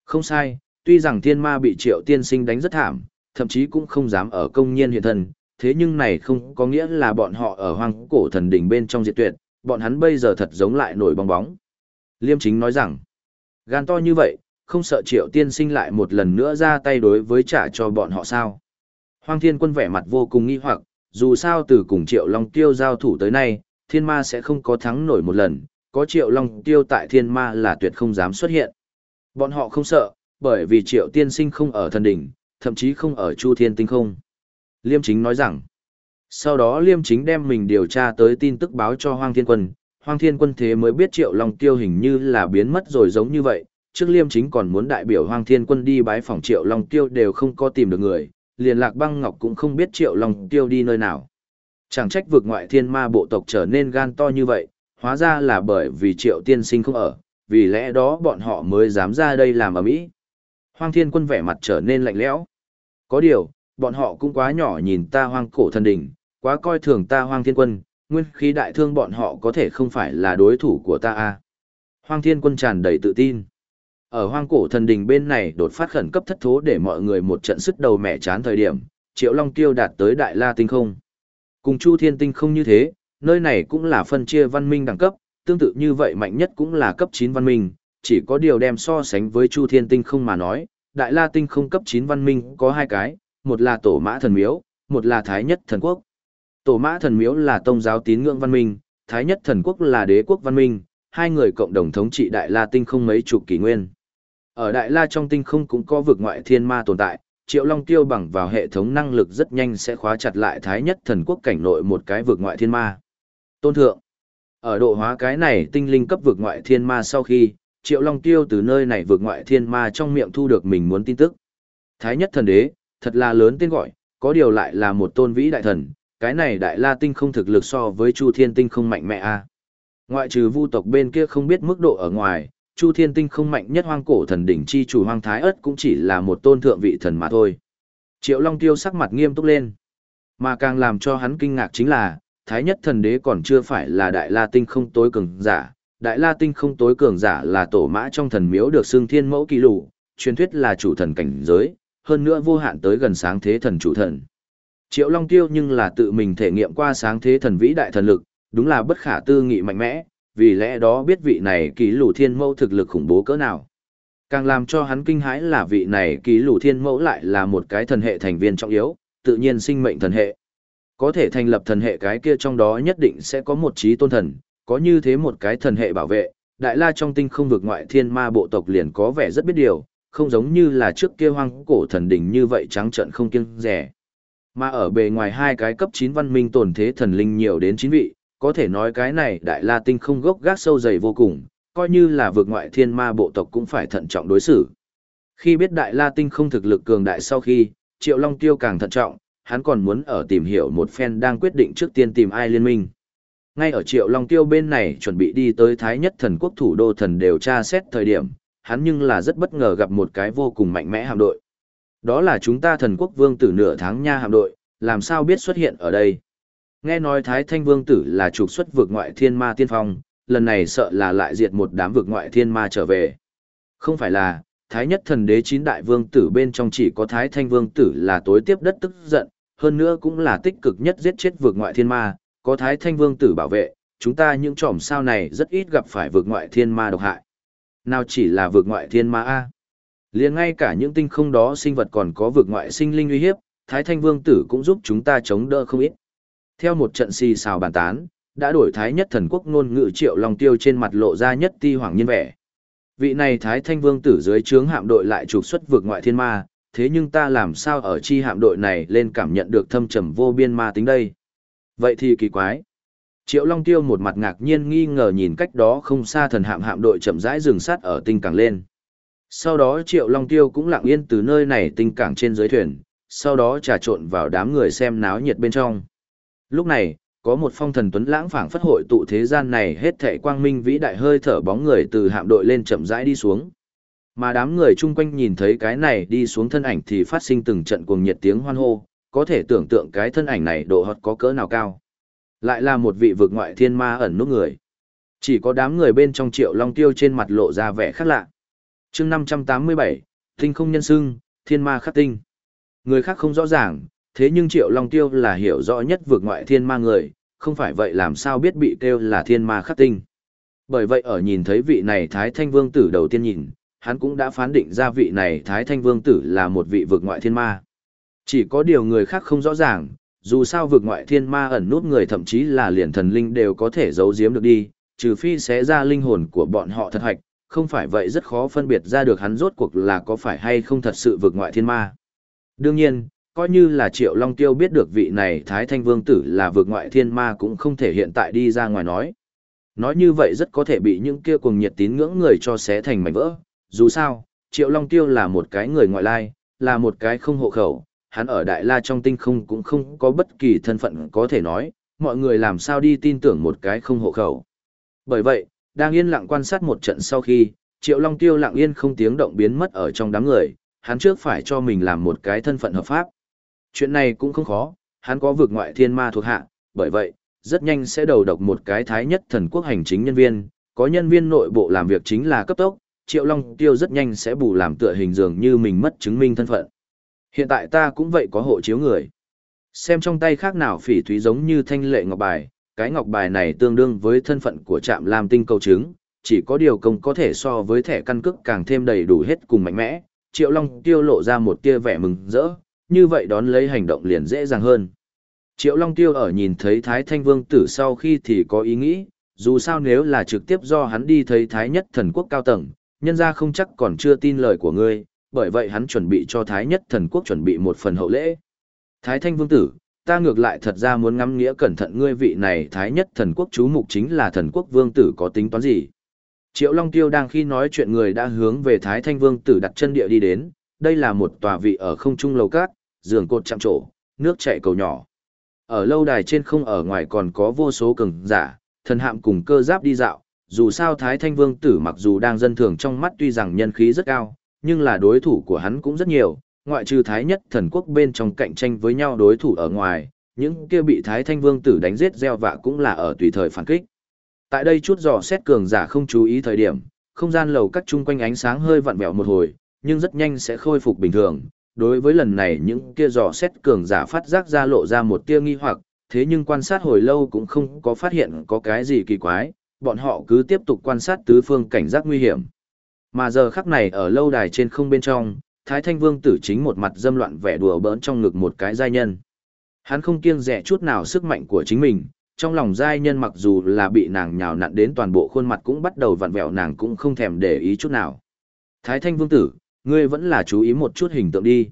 Không sai, tuy rằng thiên ma bị triệu tiên sinh đánh rất thảm, thậm chí cũng không dám ở công nhiên hiện thân, thế nhưng này không có nghĩa là bọn họ ở hoang cổ thần đỉnh bên trong diệt tuyệt, bọn hắn bây giờ thật giống lại nổi bong bóng. Liêm chính nói rằng, gan to như vậy, không sợ triệu tiên sinh lại một lần nữa ra tay đối với trả cho bọn họ sao. Hoang thiên quân vẻ mặt vô cùng nghi hoặc, dù sao từ cùng triệu long tiêu giao thủ tới nay, thiên ma sẽ không có thắng nổi một lần, có triệu long tiêu tại thiên ma là tuyệt không dám xuất hiện. Bọn họ không sợ, bởi vì triệu tiên sinh không ở thần đỉnh, thậm chí không ở chu thiên tinh không. Liêm chính nói rằng, sau đó Liêm chính đem mình điều tra tới tin tức báo cho Hoang Thiên Quân, Hoang Thiên Quân thế mới biết Triệu Long Tiêu hình như là biến mất rồi giống như vậy, trước Liêm chính còn muốn đại biểu Hoang Thiên Quân đi bái phòng Triệu Long Tiêu đều không có tìm được người, liền Lạc Băng Ngọc cũng không biết Triệu Long Tiêu đi nơi nào. Chẳng trách vực ngoại thiên ma bộ tộc trở nên gan to như vậy, hóa ra là bởi vì Triệu Tiên Sinh không ở, vì lẽ đó bọn họ mới dám ra đây làm ở mỹ. Hoang Thiên Quân vẻ mặt trở nên lạnh lẽo. Có điều, bọn họ cũng quá nhỏ nhìn ta hoang cổ thần đỉnh, quá coi thường ta hoang thiên quân, nguyên khí đại thương bọn họ có thể không phải là đối thủ của ta a. À. Hoang thiên quân tràn đầy tự tin. Ở hoang cổ thần đình bên này đột phát khẩn cấp thất thố để mọi người một trận sức đầu mẹ chán thời điểm, triệu long tiêu đạt tới đại la tinh không. Cùng chu thiên tinh không như thế, nơi này cũng là phân chia văn minh đẳng cấp, tương tự như vậy mạnh nhất cũng là cấp 9 văn minh, chỉ có điều đem so sánh với chu thiên tinh không mà nói, đại la tinh không cấp 9 văn minh có hai cái, một là tổ mã thần miếu, một là thái nhất thần quốc. Tổ mã thần miếu là tôn giáo tín ngưỡng văn minh, thái nhất thần quốc là đế quốc văn minh, hai người cộng đồng thống trị Đại La tinh không mấy chục kỷ nguyên. Ở Đại La trong tinh không cũng có vực ngoại thiên ma tồn tại, Triệu Long Tiêu bằng vào hệ thống năng lực rất nhanh sẽ khóa chặt lại Thái Nhất Thần Quốc cảnh nội một cái vực ngoại thiên ma. Tôn thượng, ở độ hóa cái này tinh linh cấp vực ngoại thiên ma sau khi, Triệu Long Tiêu từ nơi này vực ngoại thiên ma trong miệng thu được mình muốn tin tức. Thái Nhất Thần Đế, thật là lớn tên gọi, có điều lại là một tôn vĩ đại thần, cái này đại la tinh không thực lực so với Chu Thiên tinh không mạnh mẽ a. Ngoại trừ vu tộc bên kia không biết mức độ ở ngoài, Chu Thiên Tinh không mạnh nhất hoang cổ thần đỉnh chi chủ hoang thái ất cũng chỉ là một tôn thượng vị thần mà thôi. Triệu Long Tiêu sắc mặt nghiêm túc lên. Mà càng làm cho hắn kinh ngạc chính là, thái nhất thần đế còn chưa phải là đại la tinh không tối cường giả. Đại la tinh không tối cường giả là tổ mã trong thần miếu được xương thiên mẫu kỳ lụ, truyền thuyết là chủ thần cảnh giới, hơn nữa vô hạn tới gần sáng thế thần chủ thần. Triệu Long Tiêu nhưng là tự mình thể nghiệm qua sáng thế thần vĩ đại thần lực, đúng là bất khả tư nghị mạnh mẽ, vì lẽ đó biết vị này ký lù thiên mẫu thực lực khủng bố cỡ nào. Càng làm cho hắn kinh hãi là vị này ký lù thiên mẫu lại là một cái thần hệ thành viên trọng yếu, tự nhiên sinh mệnh thần hệ. Có thể thành lập thần hệ cái kia trong đó nhất định sẽ có một trí tôn thần, có như thế một cái thần hệ bảo vệ, đại la trong tinh không vực ngoại thiên ma bộ tộc liền có vẻ rất biết điều, không giống như là trước kia hoang cổ thần đỉnh như vậy trắng trận không kiêng rẻ. Mà ở bề ngoài hai cái cấp 9 văn minh tồn thế thần linh nhiều đến 9 vị, có thể nói cái này đại la tinh không gốc gác sâu dày vô cùng, coi như là vượt ngoại thiên ma bộ tộc cũng phải thận trọng đối xử. Khi biết đại la tinh không thực lực cường đại sau khi, Triệu Long Tiêu càng thận trọng, hắn còn muốn ở tìm hiểu một phen đang quyết định trước tiên tìm ai liên minh. Ngay ở Triệu Long Tiêu bên này chuẩn bị đi tới Thái Nhất thần quốc thủ đô thần đều tra xét thời điểm, hắn nhưng là rất bất ngờ gặp một cái vô cùng mạnh mẽ hạm đội. Đó là chúng ta thần quốc vương tử nửa tháng nha hạm đội, làm sao biết xuất hiện ở đây. Nghe nói Thái Thanh Vương Tử là trục xuất vực ngoại thiên ma tiên phong, lần này sợ là lại diệt một đám vực ngoại thiên ma trở về. Không phải là, Thái nhất thần đế chín đại vương tử bên trong chỉ có Thái Thanh Vương Tử là tối tiếp đất tức giận, hơn nữa cũng là tích cực nhất giết chết vực ngoại thiên ma, có Thái Thanh Vương Tử bảo vệ, chúng ta những tròm sao này rất ít gặp phải vực ngoại thiên ma độc hại. Nào chỉ là vượt ngoại thiên ma A. liền ngay cả những tinh không đó sinh vật còn có vượt ngoại sinh linh uy hiếp, Thái Thanh Vương Tử cũng giúp chúng ta chống đỡ không ít. Theo một trận xì xào bàn tán, đã đổi thái nhất thần quốc ngôn ngữ triệu long tiêu trên mặt lộ ra nhất ti hoàng nhiên vẻ. Vị này thái thanh vương tử dưới trướng hạm đội lại trục xuất vượt ngoại thiên ma, thế nhưng ta làm sao ở chi hạm đội này lên cảm nhận được thâm trầm vô biên ma tính đây? Vậy thì kỳ quái. Triệu Long Tiêu một mặt ngạc nhiên nghi ngờ nhìn cách đó không xa thần hạm hạm đội chậm rãi dừng sát ở tinh cảng lên. Sau đó Triệu Long Tiêu cũng lặng yên từ nơi này tinh cảng trên dưới thuyền, sau đó trà trộn vào đám người xem náo nhiệt bên trong. Lúc này, có một phong thần tuấn lãng phảng phất hội tụ thế gian này hết thảy quang minh vĩ đại hơi thở bóng người từ hạm đội lên chậm rãi đi xuống. Mà đám người chung quanh nhìn thấy cái này đi xuống thân ảnh thì phát sinh từng trận cuồng nhiệt tiếng hoan hô, có thể tưởng tượng cái thân ảnh này độ hot có cỡ nào cao. Lại là một vị vực ngoại thiên ma ẩn nút người. Chỉ có đám người bên trong triệu long tiêu trên mặt lộ ra vẻ khác lạ. chương 587, tinh không nhân sưng, thiên ma khắc tinh. Người khác không rõ ràng, thế nhưng Triệu Long Tiêu là hiểu rõ nhất vượt ngoại thiên ma người, không phải vậy làm sao biết bị kêu là thiên ma khắc tinh. Bởi vậy ở nhìn thấy vị này Thái Thanh Vương Tử đầu tiên nhìn, hắn cũng đã phán định ra vị này Thái Thanh Vương Tử là một vị vượt ngoại thiên ma. Chỉ có điều người khác không rõ ràng, dù sao vượt ngoại thiên ma ẩn nút người thậm chí là liền thần linh đều có thể giấu giếm được đi, trừ phi sẽ ra linh hồn của bọn họ thật hạch, không phải vậy rất khó phân biệt ra được hắn rốt cuộc là có phải hay không thật sự vượt ngoại thiên ma. Đương nhiên, coi như là Triệu Long Tiêu biết được vị này Thái Thanh Vương Tử là vượt ngoại thiên ma cũng không thể hiện tại đi ra ngoài nói. Nói như vậy rất có thể bị những kia cuồng nhiệt tín ngưỡng người cho xé thành mảnh vỡ. Dù sao, Triệu Long Tiêu là một cái người ngoại lai, là một cái không hộ khẩu, hắn ở Đại La trong tinh không cũng không có bất kỳ thân phận có thể nói, mọi người làm sao đi tin tưởng một cái không hộ khẩu. Bởi vậy, đang yên lặng quan sát một trận sau khi, Triệu Long Tiêu lặng yên không tiếng động biến mất ở trong đám người, hắn trước phải cho mình làm một cái thân phận hợp pháp. Chuyện này cũng không khó, hắn có vực ngoại thiên ma thuộc hạ, bởi vậy, rất nhanh sẽ đầu độc một cái thái nhất thần quốc hành chính nhân viên, có nhân viên nội bộ làm việc chính là cấp tốc, Triệu Long Tiêu rất nhanh sẽ bù làm tựa hình dường như mình mất chứng minh thân phận. Hiện tại ta cũng vậy có hộ chiếu người. Xem trong tay khác nào phỉ thúy giống như thanh lệ ngọc bài, cái ngọc bài này tương đương với thân phận của trạm làm tinh cầu chứng, chỉ có điều công có thể so với thẻ căn cước càng thêm đầy đủ hết cùng mạnh mẽ. Triệu Long Tiêu lộ ra một tia vẻ mừng rỡ, như vậy đón lấy hành động liền dễ dàng hơn. Triệu Long Tiêu ở nhìn thấy Thái Thanh Vương tử sau khi thì có ý nghĩ, dù sao nếu là trực tiếp do hắn đi thấy Thái Nhất Thần Quốc cao tầng, nhân ra không chắc còn chưa tin lời của ngươi, bởi vậy hắn chuẩn bị cho Thái Nhất Thần Quốc chuẩn bị một phần hậu lễ. Thái Thanh Vương Tử, ta ngược lại thật ra muốn ngắm nghĩa cẩn thận ngươi vị này Thái Nhất Thần Quốc chú mục chính là Thần Quốc Vương Tử có tính toán gì. Triệu Long Tiêu đang khi nói chuyện người đã hướng về Thái Thanh Vương Tử đặt chân địa đi đến, đây là một tòa vị ở không trung lầu cát, giường cột chạm trổ, nước chảy cầu nhỏ. Ở lâu đài trên không ở ngoài còn có vô số cường giả, thần hạm cùng cơ giáp đi dạo, dù sao Thái Thanh Vương tử mặc dù đang dân thường trong mắt tuy rằng nhân khí rất cao, nhưng là đối thủ của hắn cũng rất nhiều, ngoại trừ Thái nhất thần quốc bên trong cạnh tranh với nhau đối thủ ở ngoài, những kia bị Thái Thanh Vương tử đánh giết gieo vạ cũng là ở tùy thời phản kích. Tại đây chút dò xét cường giả không chú ý thời điểm, không gian lầu các chung quanh ánh sáng hơi vặn vẹo một hồi, nhưng rất nhanh sẽ khôi phục bình thường. Đối với lần này những kia dò xét cường giả phát giác ra lộ ra một tia nghi hoặc, thế nhưng quan sát hồi lâu cũng không có phát hiện có cái gì kỳ quái, bọn họ cứ tiếp tục quan sát tứ phương cảnh giác nguy hiểm. Mà giờ khắc này ở lâu đài trên không bên trong, Thái Thanh Vương tử chính một mặt dâm loạn vẻ đùa bỡn trong ngực một cái giai nhân. Hắn không kiêng dè chút nào sức mạnh của chính mình, trong lòng giai nhân mặc dù là bị nàng nhào nặn đến toàn bộ khuôn mặt cũng bắt đầu vặn vẹo nàng cũng không thèm để ý chút nào. Thái Thanh Vương tử, ngươi vẫn là chú ý một chút hình tượng đi.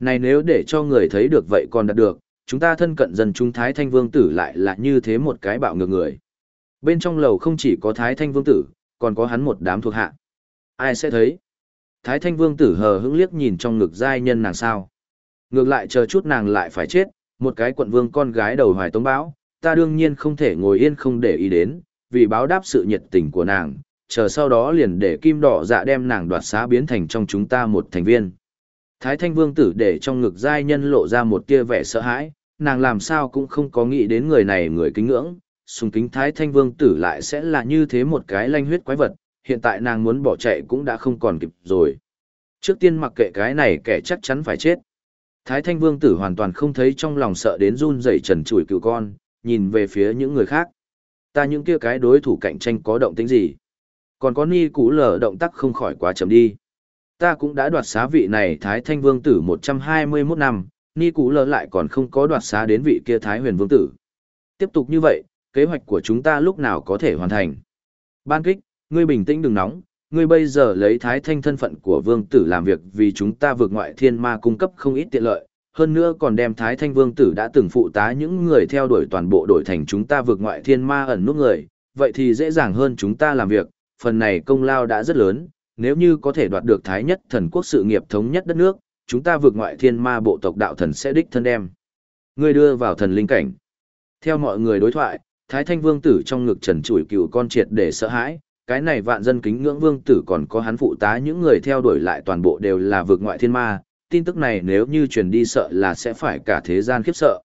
Này nếu để cho người thấy được vậy còn đạt được, chúng ta thân cận dần chúng Thái Thanh Vương tử lại là như thế một cái bạo ngược người. Bên trong lầu không chỉ có Thái Thanh Vương tử, còn có hắn một đám thuộc hạ. Ai sẽ thấy? Thái Thanh Vương tử hờ hững liếc nhìn trong ngực giai nhân nàng sao. Ngược lại chờ chút nàng lại phải chết, một cái quận vương con gái đầu hoài tống bão, ta đương nhiên không thể ngồi yên không để ý đến, vì báo đáp sự nhiệt tình của nàng, chờ sau đó liền để kim đỏ dạ đem nàng đoạt xá biến thành trong chúng ta một thành viên. Thái Thanh Vương tử để trong ngực giai nhân lộ ra một tia vẻ sợ hãi, nàng làm sao cũng không có nghĩ đến người này người kính ngưỡng, sùng kính Thái Thanh Vương tử lại sẽ là như thế một cái lanh huyết quái vật, hiện tại nàng muốn bỏ chạy cũng đã không còn kịp rồi. Trước tiên mặc kệ cái này kẻ chắc chắn phải chết. Thái Thanh Vương tử hoàn toàn không thấy trong lòng sợ đến run rẩy trần trụi cựu con, nhìn về phía những người khác. Ta những kia cái đối thủ cạnh tranh có động tính gì? Còn có ni cũ lở động tác không khỏi quá chậm đi. Ta cũng đã đoạt xá vị này Thái Thanh Vương tử 121 năm, ni cũ lở lại còn không có đoạt xá đến vị kia Thái huyền Vương tử. Tiếp tục như vậy, kế hoạch của chúng ta lúc nào có thể hoàn thành. Ban kích, ngươi bình tĩnh đừng nóng, ngươi bây giờ lấy Thái Thanh thân phận của Vương tử làm việc vì chúng ta vượt ngoại thiên ma cung cấp không ít tiện lợi, hơn nữa còn đem Thái Thanh Vương tử đã từng phụ tá những người theo đuổi toàn bộ đổi thành chúng ta vượt ngoại thiên ma ẩn nút người, vậy thì dễ dàng hơn chúng ta làm việc, phần này công lao đã rất lớn, nếu như có thể đoạt được Thái nhất thần quốc sự nghiệp thống nhất đất nước, chúng ta vượt ngoại thiên ma bộ tộc đạo thần sẽ đích thân đem. Ngươi đưa vào thần linh cảnh. Theo mọi người đối thoại, Thái Thanh Vương tử trong ngực trần trụi cựu con triệt để sợ hãi, cái này vạn dân kính ngưỡng vương tử còn có hắn phụ tá những người theo đuổi lại toàn bộ đều là vượt ngoại thiên ma, tin tức này nếu như truyền đi sợ là sẽ phải cả thế gian khiếp sợ.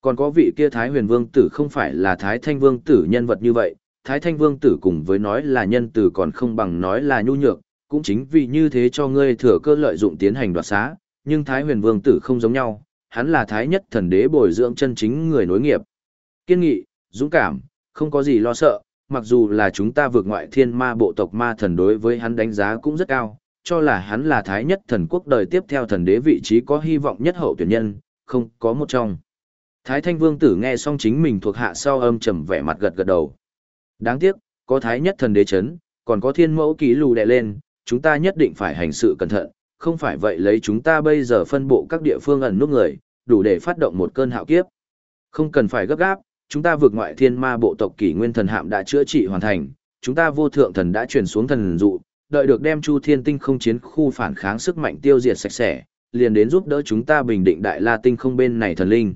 Còn có vị kia Thái huyền vương tử không phải là Thái thanh vương tử nhân vật như vậy, Thái thanh vương tử cùng với nói là nhân tử còn không bằng nói là nhu nhược, cũng chính vì như thế cho ngươi thừa cơ lợi dụng tiến hành đoạt xá, nhưng Thái huyền vương tử không giống nhau, hắn là Thái nhất thần đế bồi dưỡng chân chính người nối nghiệp. Kiên nghị, dũng cảm, không có gì lo sợ, mặc dù là chúng ta vượt ngoại thiên ma bộ tộc ma thần đối với hắn đánh giá cũng rất cao, cho là hắn là thái nhất thần quốc đời tiếp theo thần đế vị trí có hy vọng nhất hậu tuyển nhân, không có một trong. Thái thanh vương tử nghe xong chính mình thuộc hạ sau âm trầm vẻ mặt gật gật đầu. Đáng tiếc, có thái nhất thần đế chấn, còn có thiên mẫu ký lù đè lên, chúng ta nhất định phải hành sự cẩn thận, không phải vậy lấy chúng ta bây giờ phân bộ các địa phương ẩn nút người, đủ để phát động một cơn hạo kiếp. Không cần phải gấp gáp, chúng ta vượt ngoại thiên ma bộ tộc kỷ nguyên thần hạm đã chữa trị hoàn thành, chúng ta vô thượng thần đã truyền xuống thần dụ, đợi được đem Chu Thiên Tinh không chiến khu phản kháng sức mạnh tiêu diệt sạch sẽ, liền đến giúp đỡ chúng ta bình định Đại La Tinh không bên này thần linh.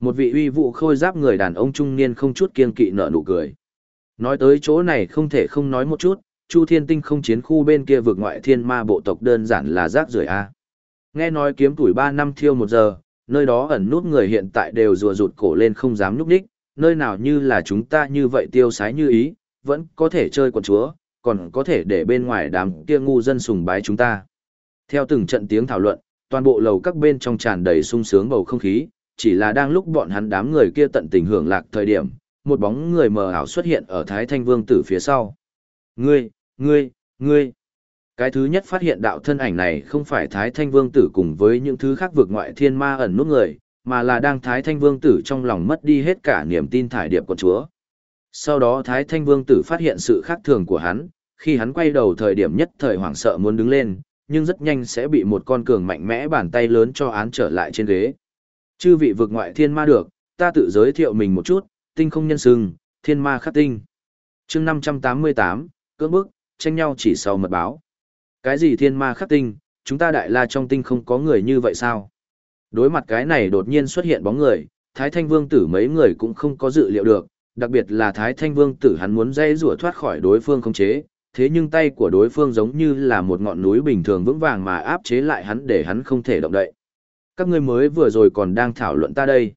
Một vị uy vũ khôi giáp người đàn ông trung niên không chút kiên kỵ nở nụ cười. Nói tới chỗ này không thể không nói một chút, Chu Thiên Tinh không chiến khu bên kia vượt ngoại thiên ma bộ tộc đơn giản là rác rưởi a. Nghe nói kiếm tuổi 3 năm thiêu một giờ, nơi đó ẩn nút người hiện tại đều rùa rụt cổ lên không dám nhúc nhích, nơi nào như là chúng ta như vậy tiêu sái như ý, vẫn có thể chơi quần chúa, còn có thể để bên ngoài đám kia ngu dân sùng bái chúng ta. Theo từng trận tiếng thảo luận, toàn bộ lầu các bên trong tràn đầy sung sướng bầu không khí, chỉ là đang lúc bọn hắn đám người kia tận tình hưởng lạc thời điểm, một bóng người mờ ảo xuất hiện ở Thái Thanh Vương tử phía sau. Ngươi, ngươi, ngươi. Cái thứ nhất phát hiện đạo thân ảnh này không phải Thái Thanh Vương tử cùng với những thứ khác vượt ngoại thiên ma ẩn nút người, mà là đang Thái Thanh Vương tử trong lòng mất đi hết cả niềm tin thải điệp của chúa. Sau đó Thái Thanh Vương tử phát hiện sự khác thường của hắn, khi hắn quay đầu thời điểm nhất thời hoảng sợ muốn đứng lên, nhưng rất nhanh sẽ bị một con cường mạnh mẽ bàn tay lớn cho án trở lại trên ghế. Chư vị vực ngoại thiên ma được, ta tự giới thiệu mình một chút, tinh không nhân sừng, thiên ma khắc tinh. chương 588, cưỡng bức, tranh nhau chỉ sau mật báo. Cái gì thiên ma khắc tinh, chúng ta đại la trong tinh không có người như vậy sao? Đối mặt cái này đột nhiên xuất hiện bóng người, Thái Thanh Vương tử mấy người cũng không có dự liệu được, đặc biệt là Thái Thanh Vương tử hắn muốn dây rủa thoát khỏi đối phương khống chế, thế nhưng tay của đối phương giống như là một ngọn núi bình thường vững vàng mà áp chế lại hắn để hắn không thể động đậy. Các ngươi mới vừa rồi còn đang thảo luận ta đây.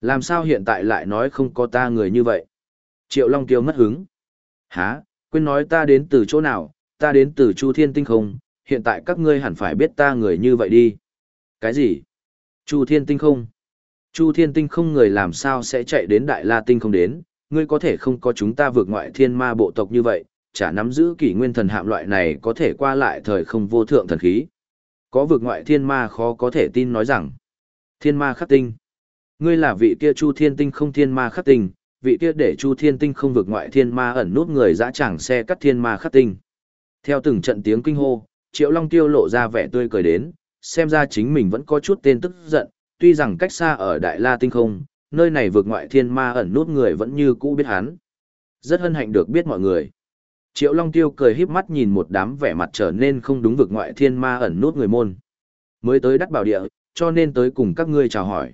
Làm sao hiện tại lại nói không có ta người như vậy? Triệu Long Kiêu mất hứng. Hả, quên nói ta đến từ chỗ nào, ta đến từ Chu Thiên Tinh không, hiện tại các ngươi hẳn phải biết ta người như vậy đi. Cái gì? Chu Thiên Tinh không? Chu Thiên Tinh không người làm sao sẽ chạy đến Đại La Tinh không đến, ngươi có thể không có chúng ta vượt ngoại thiên ma bộ tộc như vậy, chả nắm giữ kỷ nguyên thần hạm loại này có thể qua lại thời không vô thượng thần khí. Có vượt ngoại thiên ma khó có thể tin nói rằng, thiên ma khắc tinh. Ngươi là vị kia Chu Thiên Tinh không thiên ma khắc tinh, vị kia để Chu Thiên Tinh không vượt ngoại thiên ma ẩn nút người dã chẳng xe cắt thiên ma khắc tinh. Theo từng trận tiếng kinh hô, Triệu Long Tiêu lộ ra vẻ tươi cười đến, xem ra chính mình vẫn có chút tên tức giận, tuy rằng cách xa ở Đại La Tinh không, nơi này vượt ngoại thiên ma ẩn nút người vẫn như cũ biết hắn. Rất hân hạnh được biết mọi người. Triệu Long Tiêu cười híp mắt nhìn một đám vẻ mặt trở nên không đúng vực ngoại thiên ma ẩn nút người môn. Mới tới đắc bảo địa, cho nên tới cùng các ngươi chào hỏi.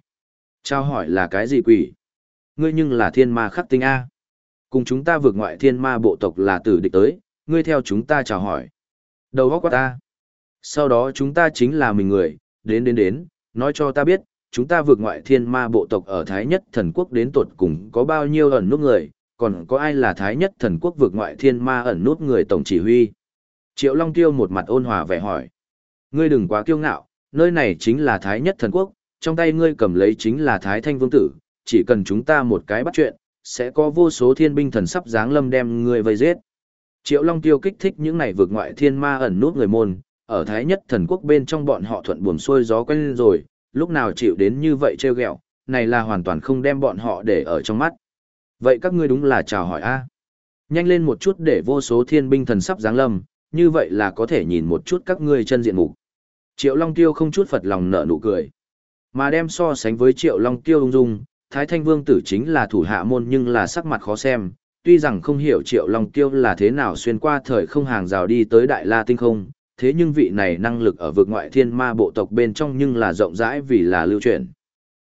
Chào hỏi là cái gì quỷ? Ngươi nhưng là thiên ma khắc tinh A. Cùng chúng ta vượt ngoại thiên ma bộ tộc là tử địch tới, ngươi theo chúng ta chào hỏi. Đầu góc qua ta. Sau đó chúng ta chính là mình người, đến đến đến, nói cho ta biết, chúng ta vượt ngoại thiên ma bộ tộc ở Thái Nhất thần quốc đến tuột cùng có bao nhiêu ẩn nút người, còn có ai là Thái Nhất thần quốc vượt ngoại thiên ma ẩn nút người tổng chỉ huy. Triệu Long Tiêu một mặt ôn hòa vẻ hỏi. Ngươi đừng quá kiêu ngạo, nơi này chính là Thái Nhất thần quốc, trong tay ngươi cầm lấy chính là Thái Thanh Vương Tử, chỉ cần chúng ta một cái bắt chuyện, sẽ có vô số thiên binh thần sắp giáng lâm đem ngươi vây giết. Triệu Long Tiêu kích thích những này vượt ngoại thiên ma ẩn nút người môn, ở Thái Nhất thần quốc bên trong bọn họ thuận buồm xuôi gió quen rồi, lúc nào chịu đến như vậy trêu ghẹo, này là hoàn toàn không đem bọn họ để ở trong mắt. Vậy các ngươi đúng là chào hỏi a. Nhanh lên một chút để vô số thiên binh thần sắp giáng lâm, như vậy là có thể nhìn một chút các ngươi chân diện mục. Triệu Long Tiêu không chút phật lòng nở nụ cười. Mà đem so sánh với Triệu Long Tiêu ung dung, Thái Thanh Vương tử chính là thủ hạ môn nhưng là sắc mặt khó xem, tuy rằng không hiểu Triệu Long Tiêu là thế nào xuyên qua thời không hàng rào đi tới Đại La Tinh không, thế nhưng vị này năng lực ở vực ngoại thiên ma bộ tộc bên trong nhưng là rộng rãi vì là lưu truyền.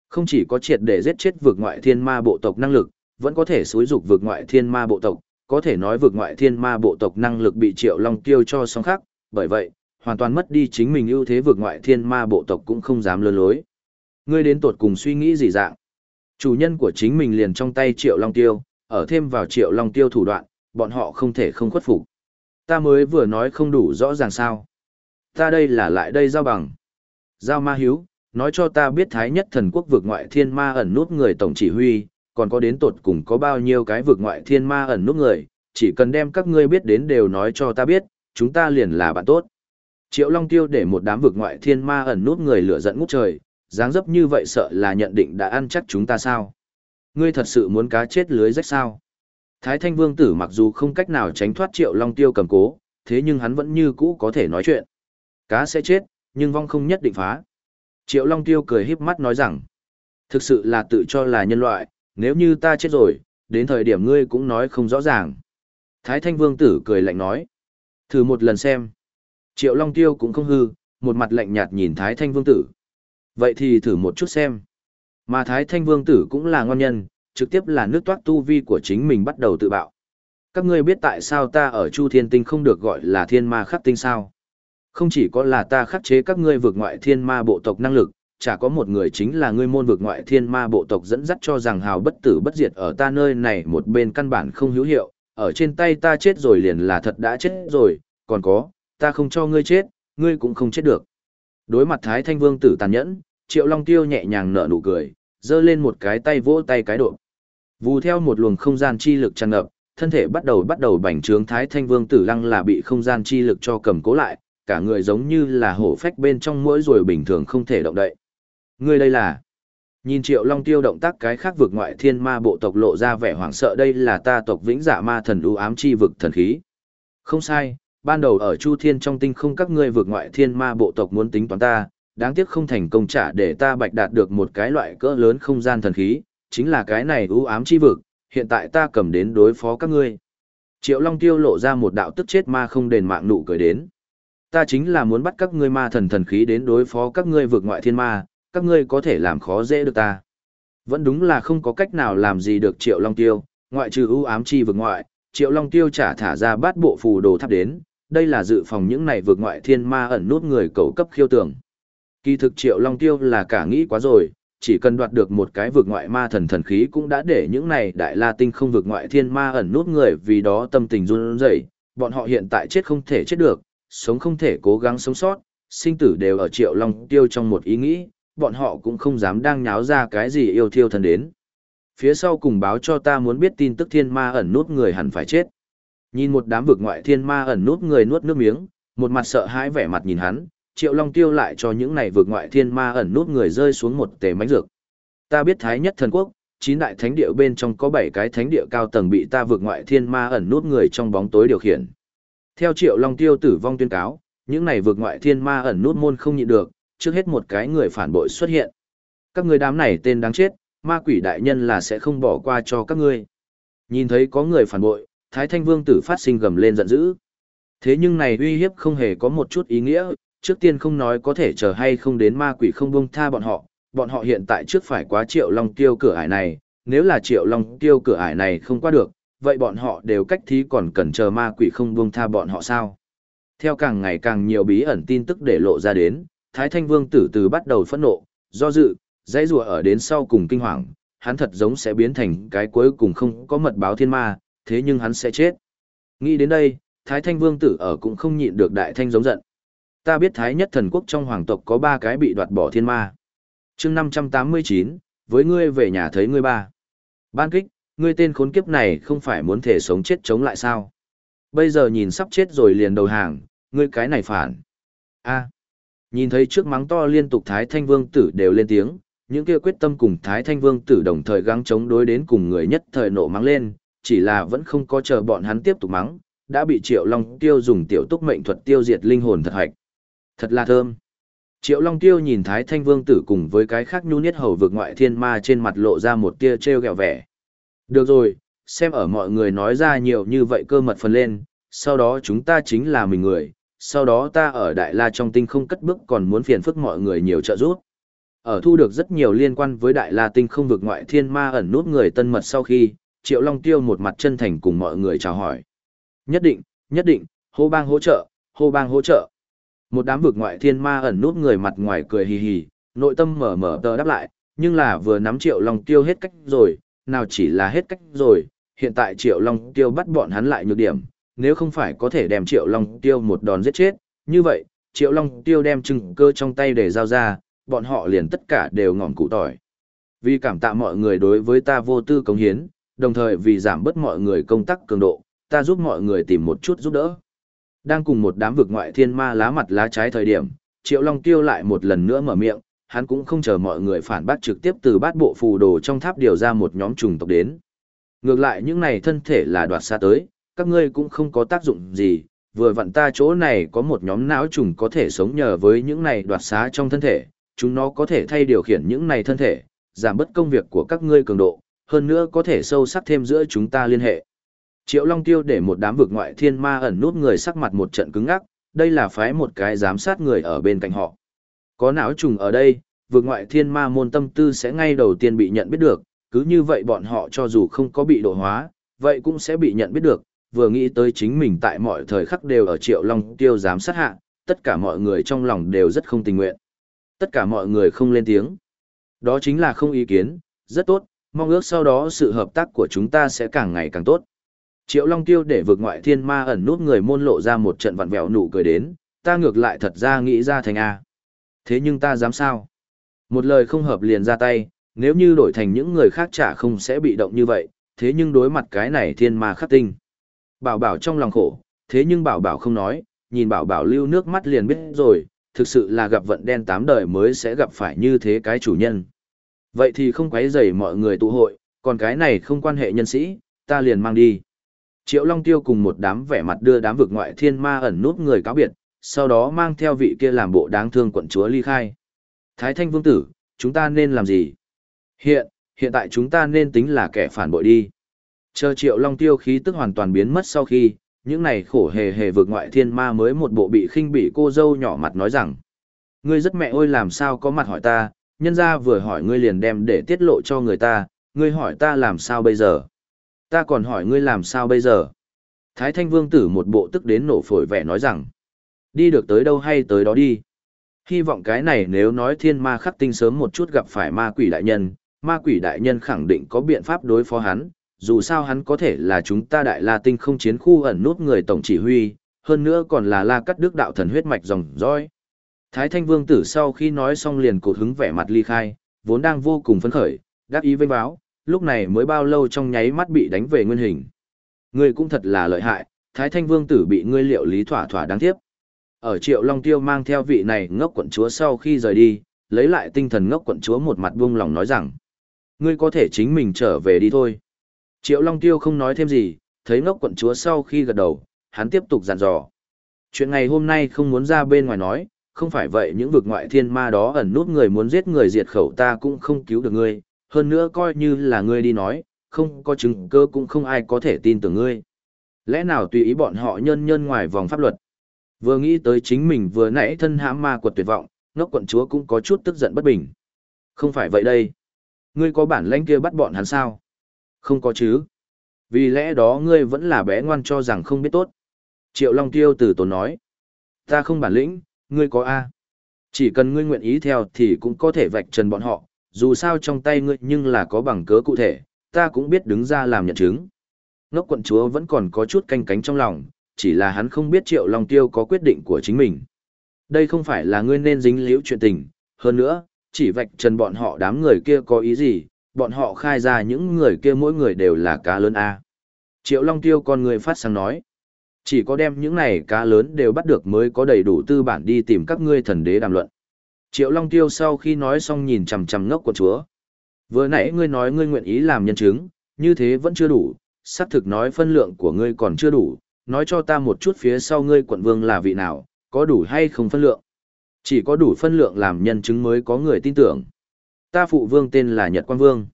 Không chỉ có triệt để giết chết vực ngoại thiên ma bộ tộc năng lực, vẫn có thể xúi dục vực ngoại thiên ma bộ tộc, có thể nói vực ngoại thiên ma bộ tộc năng lực bị Triệu Long Tiêu cho song khác, bởi vậy, hoàn toàn mất đi chính mình ưu thế vực ngoại thiên ma bộ tộc cũng không dám lơ lối. Ngươi đến tột cùng suy nghĩ gì dạng? Chủ nhân của chính mình liền trong tay Triệu Long Tiêu, ở thêm vào Triệu Long Tiêu thủ đoạn, bọn họ không thể không khuất phục. Ta mới vừa nói không đủ rõ ràng sao. Ta đây là lại đây giao bằng. Giao ma hiếu, nói cho ta biết thái nhất thần quốc vực ngoại thiên ma ẩn nút người tổng chỉ huy, còn có đến tột cùng có bao nhiêu cái vực ngoại thiên ma ẩn nút người, chỉ cần đem các ngươi biết đến đều nói cho ta biết, chúng ta liền là bạn tốt. Triệu Long Tiêu để một đám vực ngoại thiên ma ẩn nút người lửa giận ngút trời, dáng dấp như vậy sợ là nhận định đã ăn chắc chúng ta sao? Ngươi thật sự muốn cá chết lưới rách sao? Thái Thanh Vương tử mặc dù không cách nào tránh thoát Triệu Long Tiêu cầm cố, thế nhưng hắn vẫn như cũ có thể nói chuyện. Cá sẽ chết, nhưng vong không nhất định phá. Triệu Long Tiêu cười híp mắt nói rằng, thực sự là tự cho là nhân loại, nếu như ta chết rồi, đến thời điểm ngươi cũng nói không rõ ràng. Thái Thanh Vương tử cười lạnh nói, thử một lần xem. Triệu Long Tiêu cũng không hư, một mặt lạnh nhạt nhìn Thái Thanh Vương tử. Vậy thì thử một chút xem. Mà Thái Thanh Vương tử cũng là ngon nhân, trực tiếp là nước toát tu vi của chính mình bắt đầu tự bạo. Các ngươi biết tại sao ta ở Chu Thiên Tinh không được gọi là thiên ma khắc tinh sao? Không chỉ có là ta khắc chế các ngươi vượt ngoại thiên ma bộ tộc năng lực, chả có một người chính là ngươi môn vượt ngoại thiên ma bộ tộc dẫn dắt cho rằng hào bất tử bất diệt ở ta nơi này một bên căn bản không hữu hiệu, ở trên tay ta chết rồi liền là thật đã chết rồi, còn có, ta không cho ngươi chết, ngươi cũng không chết được. Đối mặt Thái Thanh Vương tử tàn nhẫn, Triệu Long Tiêu nhẹ nhàng nở nụ cười, giơ lên một cái tay vỗ tay cái độ. Vù theo một luồng không gian chi lực tràn ngập, thân thể bắt đầu bắt đầu bành trướng Thái Thanh Vương Tử Lăng là bị không gian chi lực cho cầm cố lại, cả người giống như là hổ phách bên trong mỗi rồi bình thường không thể động đậy. Ngươi đây là? Nhìn Triệu Long Tiêu động tác cái khác vực ngoại thiên ma bộ tộc lộ ra vẻ hoảng sợ đây là ta tộc vĩnh dạ ma thần ưu ám chi vực thần khí. Không sai, ban đầu ở Chu Thiên trong tinh không các ngươi vực ngoại thiên ma bộ tộc muốn tính toán ta, đáng tiếc không thành công trả để ta bạch đạt được một cái loại cỡ lớn không gian thần khí, chính là cái này ưu ám chi vực, hiện tại ta cầm đến đối phó các ngươi. Triệu Long Tiêu lộ ra một đạo tức chết ma không đền mạng nụ cười đến. Ta chính là muốn bắt các ngươi ma thần thần khí đến đối phó các ngươi vực ngoại thiên ma, các ngươi có thể làm khó dễ được ta. Vẫn đúng là không có cách nào làm gì được Triệu Long Tiêu, ngoại trừ ưu ám chi vực ngoại, Triệu Long Tiêu trả thả ra bát bộ phù đồ tháp đến, đây là dự phòng những này vực ngoại thiên ma ẩn nút người cầu cấp khiêu tưởng. Kỳ thực Triệu Long Tiêu là cả nghĩ quá rồi, chỉ cần đoạt được một cái vực ngoại ma thần thần khí cũng đã để những này đại la tinh không vực ngoại thiên ma ẩn nút người vì đó tâm tình run rẩy, bọn họ hiện tại chết không thể chết được, sống không thể cố gắng sống sót, sinh tử đều ở Triệu Long Tiêu trong một ý nghĩ, bọn họ cũng không dám đang nháo ra cái gì yêu thiêu thần đến. Phía sau cùng báo cho ta muốn biết tin tức thiên ma ẩn nút người hẳn phải chết. Nhìn một đám vực ngoại thiên ma ẩn nút người nuốt nước miếng, một mặt sợ hãi vẻ mặt nhìn hắn, Triệu Long tiêu lại cho những này vượt ngoại thiên ma ẩn nút người rơi xuống một tề mánh dược. Ta biết Thái nhất thần quốc, chín đại thánh địa bên trong có bảy cái thánh địa cao tầng bị ta vượt ngoại thiên ma ẩn nút người trong bóng tối điều khiển. Theo Triệu Long tiêu tử vong tuyên cáo, những này vượt ngoại thiên ma ẩn nút môn không nhịn được, trước hết một cái người phản bội xuất hiện. Các người đám này tên đáng chết, ma quỷ đại nhân là sẽ không bỏ qua cho các ngươi. Nhìn thấy có người phản bội, Thái Thanh Vương tử phát sinh gầm lên giận dữ. Thế nhưng này uy hiếp không hề có một chút ý nghĩa, trước tiên không nói có thể chờ hay không đến ma quỷ không buông tha bọn họ, bọn họ hiện tại trước phải quá triệu long tiêu cửa ải này, nếu là triệu long tiêu cửa ải này không qua được, vậy bọn họ đều cách thí còn cần chờ ma quỷ không buông tha bọn họ sao. Theo càng ngày càng nhiều bí ẩn tin tức để lộ ra đến, Thái Thanh Vương tử từ bắt đầu phẫn nộ, do dự, dãy rùa ở đến sau cùng kinh hoàng, hắn thật giống sẽ biến thành cái cuối cùng không có mật báo thiên ma, thế nhưng hắn sẽ chết. Nghĩ đến đây, Thái Thanh Vương tử ở cũng không nhịn được đại thanh giống giận. Ta biết Thái nhất thần quốc trong hoàng tộc có ba cái bị đoạt bỏ thiên ma. chương 589, với ngươi về nhà thấy ngươi ba. Ban kích, ngươi tên khốn kiếp này không phải muốn thể sống chết chống lại sao? Bây giờ nhìn sắp chết rồi liền đầu hàng, ngươi cái này phản. a Nhìn thấy trước mắng to liên tục Thái Thanh Vương tử đều lên tiếng, những kia quyết tâm cùng Thái Thanh Vương tử đồng thời gắng chống đối đến cùng người nhất thời nộ mắng lên, chỉ là vẫn không có chờ bọn hắn tiếp tục mắng, đã bị Triệu Long Tiêu dùng tiểu túc mệnh thuật tiêu diệt linh hồn thật hạch. Thật là thơm. Triệu Long Tiêu nhìn Thái Thanh Vương tử cùng với cái khác nhu niết hầu vực ngoại thiên ma trên mặt lộ ra một tia trêu ghẹo vẻ. Được rồi, xem ở mọi người nói ra nhiều như vậy cơ mật phần lên, sau đó chúng ta chính là mình người, sau đó ta ở Đại La trong tinh không cất bước còn muốn phiền phức mọi người nhiều trợ giúp. Ở thu được rất nhiều liên quan với Đại La tinh không vực ngoại thiên ma ẩn nút người tân mật sau khi, Triệu Long Tiêu một mặt chân thành cùng mọi người chào hỏi. Nhất định, nhất định, hô bang hỗ trợ, hô bang hỗ trợ. Một đám vực ngoại thiên ma ẩn nút người mặt ngoài cười hì hì, nội tâm mở mở tờ đáp lại, nhưng là vừa nắm Triệu Long Tiêu hết cách rồi, nào chỉ là hết cách rồi, hiện tại Triệu Long Tiêu bắt bọn hắn lại nhược điểm, nếu không phải có thể đem Triệu Long Tiêu một đòn giết chết, như vậy, Triệu Long Tiêu đem chừng cơ trong tay để giao ra, bọn họ liền tất cả đều ngỏm cụ tỏi. Vì cảm tạ mọi người đối với ta vô tư cống hiến, đồng thời vì giảm bớt mọi người công tác cường độ, ta giúp mọi người tìm một chút giúp đỡ. Đang cùng một đám vực ngoại thiên ma lá mặt lá trái thời điểm, Triệu Long Tiêu lại một lần nữa mở miệng, hắn cũng không chờ mọi người phản bác trực tiếp từ bát bộ phù đồ trong tháp điều ra một nhóm trùng tộc đến. Ngược lại những này thân thể là đoạt xa tới, các ngươi cũng không có tác dụng gì, vừa vặn ta chỗ này có một nhóm não trùng có thể sống nhờ với những này đoạt xá trong thân thể, chúng nó có thể thay điều khiển những này thân thể, giảm bớt công việc của các ngươi cường độ, hơn nữa có thể sâu sắc thêm giữa chúng ta liên hệ. Triệu Long Tiêu để một đám vực ngoại thiên ma ẩn nút người sắc mặt một trận cứng ngắc, đây là phái một cái giám sát người ở bên cạnh họ. Có não trùng ở đây, vực ngoại thiên ma môn tâm tư sẽ ngay đầu tiên bị nhận biết được, cứ như vậy bọn họ cho dù không có bị độ hóa, vậy cũng sẽ bị nhận biết được, vừa nghĩ tới chính mình tại mọi thời khắc đều ở Triệu Long Tiêu giám sát hạ, tất cả mọi người trong lòng đều rất không tình nguyện. Tất cả mọi người không lên tiếng. Đó chính là không ý kiến, rất tốt, mong ước sau đó sự hợp tác của chúng ta sẽ càng ngày càng tốt. Triệu Long Tiêu để vượt ngoại thiên ma ẩn nút người môn lộ ra một trận vặn vẹo nụ cười đến, ta ngược lại thật ra nghĩ ra thành A. Thế nhưng ta dám sao? Một lời không hợp liền ra tay, nếu như đổi thành những người khác chả không sẽ bị động như vậy, thế nhưng đối mặt cái này thiên ma khắc tinh. Bảo bảo trong lòng khổ, thế nhưng bảo bảo không nói, nhìn bảo bảo lưu nước mắt liền biết rồi, thực sự là gặp vận đen tám đời mới sẽ gặp phải như thế cái chủ nhân. Vậy thì không quấy rầy mọi người tụ hội, còn cái này không quan hệ nhân sĩ, ta liền mang đi. Triệu Long Tiêu cùng một đám vẻ mặt đưa đám vực ngoại thiên ma ẩn nút người cáo biệt, sau đó mang theo vị kia làm bộ đáng thương quận chúa ly khai. Thái Thanh Vương Tử, chúng ta nên làm gì? Hiện, hiện tại chúng ta nên tính là kẻ phản bội đi. Chờ Triệu Long Tiêu khí tức hoàn toàn biến mất sau khi, những này khổ hề hề vực ngoại thiên ma mới một bộ bị khinh bị cô dâu nhỏ mặt nói rằng. Ngươi rất mẹ ôi làm sao có mặt hỏi ta, nhân ra vừa hỏi ngươi liền đem để tiết lộ cho người ta, ngươi hỏi ta làm sao bây giờ? Ta còn hỏi ngươi làm sao bây giờ? Thái Thanh Vương tử một bộ tức đến nổ phổi vẻ nói rằng, đi được tới đâu hay tới đó đi. Hy vọng cái này nếu nói thiên ma khắc tinh sớm một chút gặp phải ma quỷ đại nhân, ma quỷ đại nhân khẳng định có biện pháp đối phó hắn, dù sao hắn có thể là chúng ta đại la tinh không chiến khu ẩn nút người tổng chỉ huy, hơn nữa còn là la cắt đức đạo thần huyết mạch dòng dõi. Thái Thanh Vương tử sau khi nói xong liền cột hứng vẻ mặt ly khai, vốn đang vô cùng phấn khởi, đắc ý vênh báo, lúc này mới bao lâu trong nháy mắt bị đánh về nguyên hình. Ngươi cũng thật là lợi hại, Thái Thanh Vương tử bị ngươi liệu lý thỏa thỏa đáng tiếc. Ở Triệu Long Tiêu mang theo vị này ngốc quận chúa sau khi rời đi, lấy lại tinh thần ngốc quận chúa một mặt buông lòng nói rằng, ngươi có thể chính mình trở về đi thôi. Triệu Long Tiêu không nói thêm gì, thấy ngốc quận chúa sau khi gật đầu, hắn tiếp tục dặn dò. Chuyện ngày hôm nay không muốn ra bên ngoài nói, không phải vậy những vực ngoại thiên ma đó ẩn nút người muốn giết người diệt khẩu ta cũng không cứu được ngươi, hơn nữa coi như là ngươi đi nói, không có chứng cơ cũng không ai có thể tin tưởng ngươi. Lẽ nào tùy ý bọn họ nhân nhân ngoài vòng pháp luật. Vừa nghĩ tới chính mình vừa nãy thân hãm ma quật tuyệt vọng, ngốc quận chúa cũng có chút tức giận bất bình. Không phải vậy đây. Ngươi có bản lãnh kia bắt bọn hắn sao? Không có chứ. Vì lẽ đó ngươi vẫn là bé ngoan cho rằng không biết tốt. Triệu Long Tiêu từ tốn nói. Ta không bản lĩnh, ngươi có A. Chỉ cần ngươi nguyện ý theo thì cũng có thể vạch trần bọn họ, dù sao trong tay ngươi nhưng là có bằng cớ cụ thể, ta cũng biết đứng ra làm nhận chứng. Ngốc quận chúa vẫn còn có chút canh cánh trong lòng, chỉ là hắn không biết Triệu Long Tiêu có quyết định của chính mình. Đây không phải là ngươi nên dính liễu chuyện tình, hơn nữa, chỉ vạch trần bọn họ đám người kia có ý gì, bọn họ khai ra những người kia mỗi người đều là cá lớn A. Triệu Long Tiêu con người phát sáng nói. Chỉ có đem những này cá lớn đều bắt được mới có đầy đủ tư bản đi tìm các ngươi thần đế đàm luận. Triệu Long Tiêu sau khi nói xong nhìn chằm chằm ngốc của chúa. Vừa nãy ngươi nói ngươi nguyện ý làm nhân chứng, như thế vẫn chưa đủ, xác thực nói phân lượng của ngươi còn chưa đủ, nói cho ta một chút phía sau ngươi quận vương là vị nào, có đủ hay không phân lượng. Chỉ có đủ phân lượng làm nhân chứng mới có người tin tưởng. Ta phụ vương tên là Nhật Quang Vương.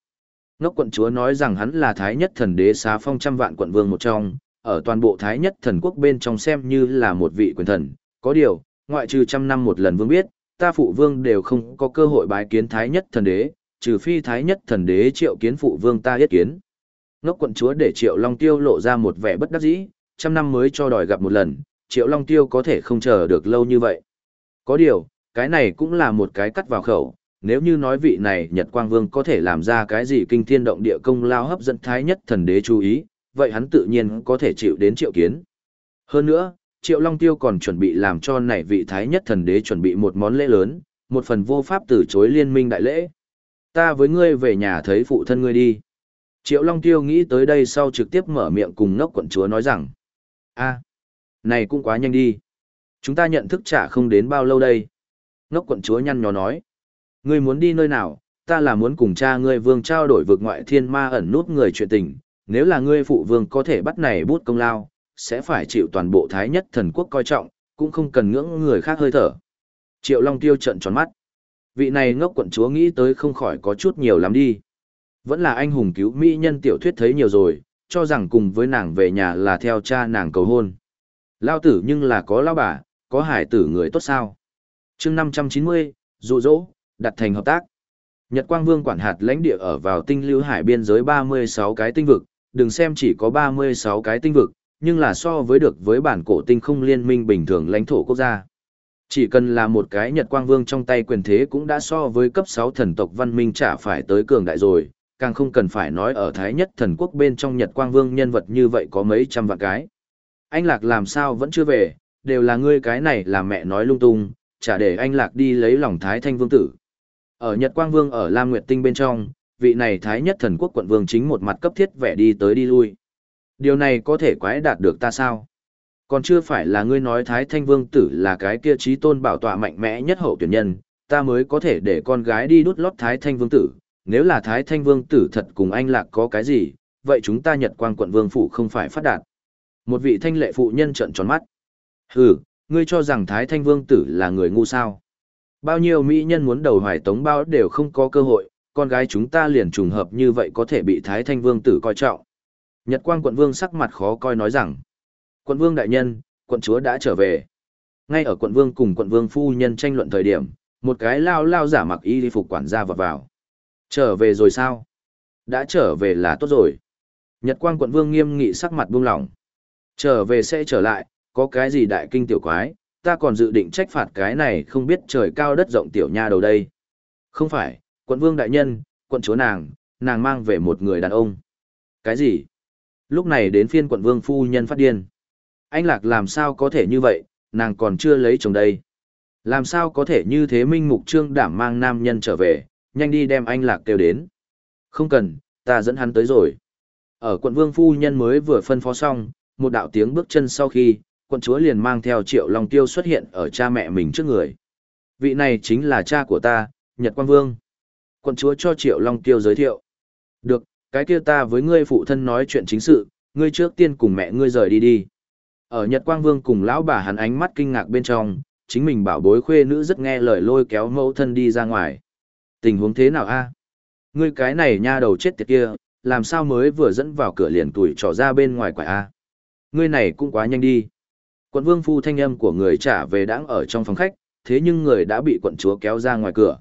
Ngốc quận chúa nói rằng hắn là thái nhất thần đế xá phong trăm vạn quận vương một trong, ở toàn bộ thái nhất thần quốc bên trong xem như là một vị quyền thần. Có điều, ngoại trừ trăm năm một lần vương biết, ta phụ vương đều không có cơ hội bái kiến thái nhất thần đế, trừ phi thái nhất thần đế triệu kiến phụ vương ta yết kiến. Ngốc quận chúa để triệu long tiêu lộ ra một vẻ bất đắc dĩ, trăm năm mới cho đòi gặp một lần, triệu long tiêu có thể không chờ được lâu như vậy. Có điều, cái này cũng là một cái cắt vào khẩu, nếu như nói vị này Nhật Quang Vương có thể làm ra cái gì kinh thiên động địa công lao hấp dẫn thái nhất thần đế chú ý, vậy hắn tự nhiên có thể chịu đến triệu kiến. Hơn nữa, Triệu Long Tiêu còn chuẩn bị làm cho này vị thái nhất thần đế chuẩn bị một món lễ lớn, một phần vô pháp từ chối liên minh đại lễ. Ta với ngươi về nhà thấy phụ thân ngươi đi. Triệu Long Tiêu nghĩ tới đây sau trực tiếp mở miệng cùng ngốc quận chúa nói rằng. a này cũng quá nhanh đi. Chúng ta nhận thức trả không đến bao lâu đây. Ngốc quận chúa nhăn nhó nói. Ngươi muốn đi nơi nào, ta là muốn cùng cha ngươi vương trao đổi vực ngoại thiên ma ẩn nút người chuyện tình. Nếu là ngươi phụ vương có thể bắt này bút công lao, sẽ phải chịu toàn bộ thái nhất thần quốc coi trọng, cũng không cần ngưỡng người khác hơi thở. Triệu Long Tiêu trận tròn mắt. Vị này ngốc quận chúa nghĩ tới không khỏi có chút nhiều lắm đi. Vẫn là anh hùng cứu mỹ nhân tiểu thuyết thấy nhiều rồi, cho rằng cùng với nàng về nhà là theo cha nàng cầu hôn. Lao tử nhưng là có lao bà, có hải tử người tốt sao. chương 590, dụ dỗ, đặt thành hợp tác. Nhật Quang Vương quản hạt lãnh địa ở vào tinh lưu hải biên giới 36 cái tinh vực, đừng xem chỉ có 36 cái tinh vực, nhưng là so với được với bản cổ tinh không liên minh bình thường lãnh thổ quốc gia. Chỉ cần là một cái Nhật Quang Vương trong tay quyền thế cũng đã so với cấp 6 thần tộc văn minh chả phải tới cường đại rồi, càng không cần phải nói ở Thái nhất thần quốc bên trong Nhật Quang Vương nhân vật như vậy có mấy trăm vạn cái. Anh Lạc làm sao vẫn chưa về, đều là ngươi cái này là mẹ nói lung tung, chả để anh Lạc đi lấy lòng Thái Thanh Vương tử. Ở Nhật Quang Vương ở Lam Nguyệt Tinh bên trong, vị này Thái nhất thần quốc quận vương chính một mặt cấp thiết vẻ đi tới đi lui. Điều này có thể quái đạt được ta sao? Còn chưa phải là ngươi nói Thái Thanh Vương tử là cái kia trí tôn bảo tọa mạnh mẽ nhất hậu tuyển nhân, ta mới có thể để con gái đi đút lót Thái Thanh Vương tử, nếu là Thái Thanh Vương tử thật cùng anh lạc có cái gì, vậy chúng ta Nhật Quang quận Vương phủ không phải phát đạt. Một vị thanh lệ phụ nhân trợn tròn mắt. Hừ, ngươi cho rằng Thái Thanh Vương tử là người ngu sao? Bao nhiêu mỹ nhân muốn đầu hoài tống bao đều không có cơ hội, con gái chúng ta liền trùng hợp như vậy có thể bị Thái Thanh Vương tử coi trọng. Nhật Quang quận Vương sắc mặt khó coi nói rằng, quận Vương đại nhân, quận chúa đã trở về. Ngay ở quận Vương cùng quận Vương phu nhân tranh luận thời điểm, một cái lao lao giả mặc y phục quản gia vọt vào. Trở về rồi sao? Đã trở về là tốt rồi. Nhật Quang quận Vương nghiêm nghị sắc mặt buông lỏng. Trở về sẽ trở lại, có cái gì đại kinh tiểu quái, ta còn dự định trách phạt cái này không biết trời cao đất rộng tiểu nha đầu đây. Không phải, quận vương đại nhân, quận chúa nàng, nàng mang về một người đàn ông. Cái gì? Lúc này đến phiên quận vương phu nhân phát điên. Anh Lạc làm sao có thể như vậy, nàng còn chưa lấy chồng đây. Làm sao có thể như thế minh mục trương đảm mang nam nhân trở về, nhanh đi đem anh Lạc kêu đến. Không cần, ta dẫn hắn tới rồi. Ở quận vương phu nhân mới vừa phân phó xong, một đạo tiếng bước chân sau khi, quận chúa liền mang theo triệu long tiêu xuất hiện ở cha mẹ mình trước người. Vị này chính là cha của ta, Nhật Quang Vương. Quận chúa cho triệu long tiêu giới thiệu. Được, cái kia ta với ngươi phụ thân nói chuyện chính sự, ngươi trước tiên cùng mẹ ngươi rời đi đi. Ở Nhật Quang Vương cùng lão bà hắn ánh mắt kinh ngạc bên trong, chính mình bảo bối khuê nữ rất nghe lời lôi kéo mẫu thân đi ra ngoài. Tình huống thế nào a? Ngươi cái này nha đầu chết tiệt kia, làm sao mới vừa dẫn vào cửa liền tuổi trò ra bên ngoài quả a? Ngươi này cũng quá nhanh đi. Quận vương phu thanh âm của người trả về đãng ở trong phòng khách, thế nhưng người đã bị quận chúa kéo ra ngoài cửa.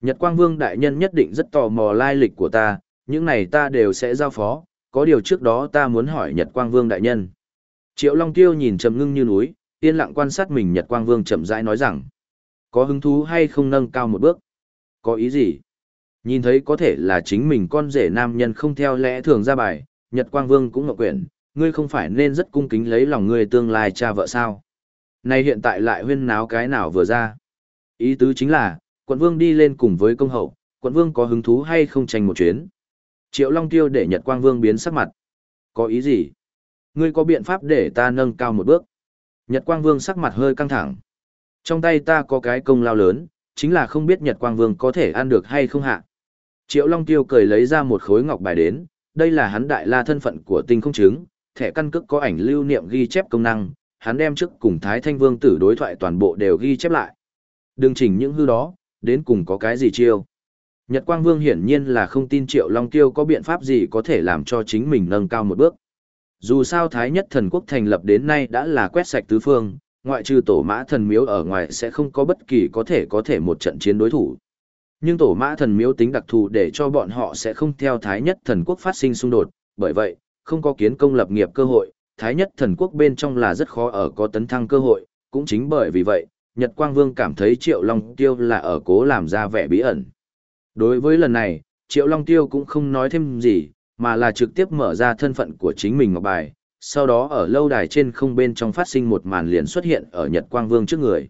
Nhật Quang Vương đại nhân nhất định rất tò mò lai lịch của ta, những này ta đều sẽ giao phó, có điều trước đó ta muốn hỏi Nhật Quang Vương đại nhân. Triệu Long Tiêu nhìn trầm ngưng như núi, yên lặng quan sát mình Nhật Quang Vương chậm rãi nói rằng, có hứng thú hay không nâng cao một bước? Có ý gì? Nhìn thấy có thể là chính mình con rể nam nhân không theo lẽ thường ra bài, Nhật Quang Vương cũng ngọc quyển, ngươi không phải nên rất cung kính lấy lòng ngươi tương lai cha vợ sao? Này hiện tại lại huyên náo cái nào vừa ra? Ý tứ chính là, quận vương đi lên cùng với công hậu, quận vương có hứng thú hay không tranh một chuyến? Triệu Long Tiêu để Nhật Quang Vương biến sắc mặt. Có ý gì? Ngươi có biện pháp để ta nâng cao một bước? Nhật Quang Vương sắc mặt hơi căng thẳng. Trong tay ta có cái công lao lớn, chính là không biết Nhật Quang Vương có thể ăn được hay không hạ. Triệu Long Tiêu cười lấy ra một khối ngọc bài đến, đây là hắn đại la thân phận của tinh không chứng, thẻ căn cước có ảnh lưu niệm ghi chép công năng, hắn đem trước cùng Thái Thanh Vương tử đối thoại toàn bộ đều ghi chép lại. Đừng chỉnh những hư đó, đến cùng có cái gì chiêu. Nhật Quang Vương hiển nhiên là không tin Triệu Long Tiêu có biện pháp gì có thể làm cho chính mình nâng cao một bước. Dù sao Thái Nhất Thần Quốc thành lập đến nay đã là quét sạch tứ phương, ngoại trừ tổ mã thần miếu ở ngoài sẽ không có bất kỳ có thể có thể một trận chiến đối thủ. Nhưng tổ mã thần miếu tính đặc thù để cho bọn họ sẽ không theo Thái Nhất Thần Quốc phát sinh xung đột, bởi vậy, không có kiến công lập nghiệp cơ hội, Thái nhất thần quốc bên trong là rất khó ở có tấn thăng cơ hội, cũng chính bởi vì vậy, Nhật Quang Vương cảm thấy Triệu Long Tiêu là ở cố làm ra vẻ bí ẩn. Đối với lần này, Triệu Long Tiêu cũng không nói thêm gì, mà là trực tiếp mở ra thân phận của chính mình ngọc bài, sau đó ở lâu đài trên không bên trong phát sinh một màn liền xuất hiện ở Nhật Quang Vương trước người.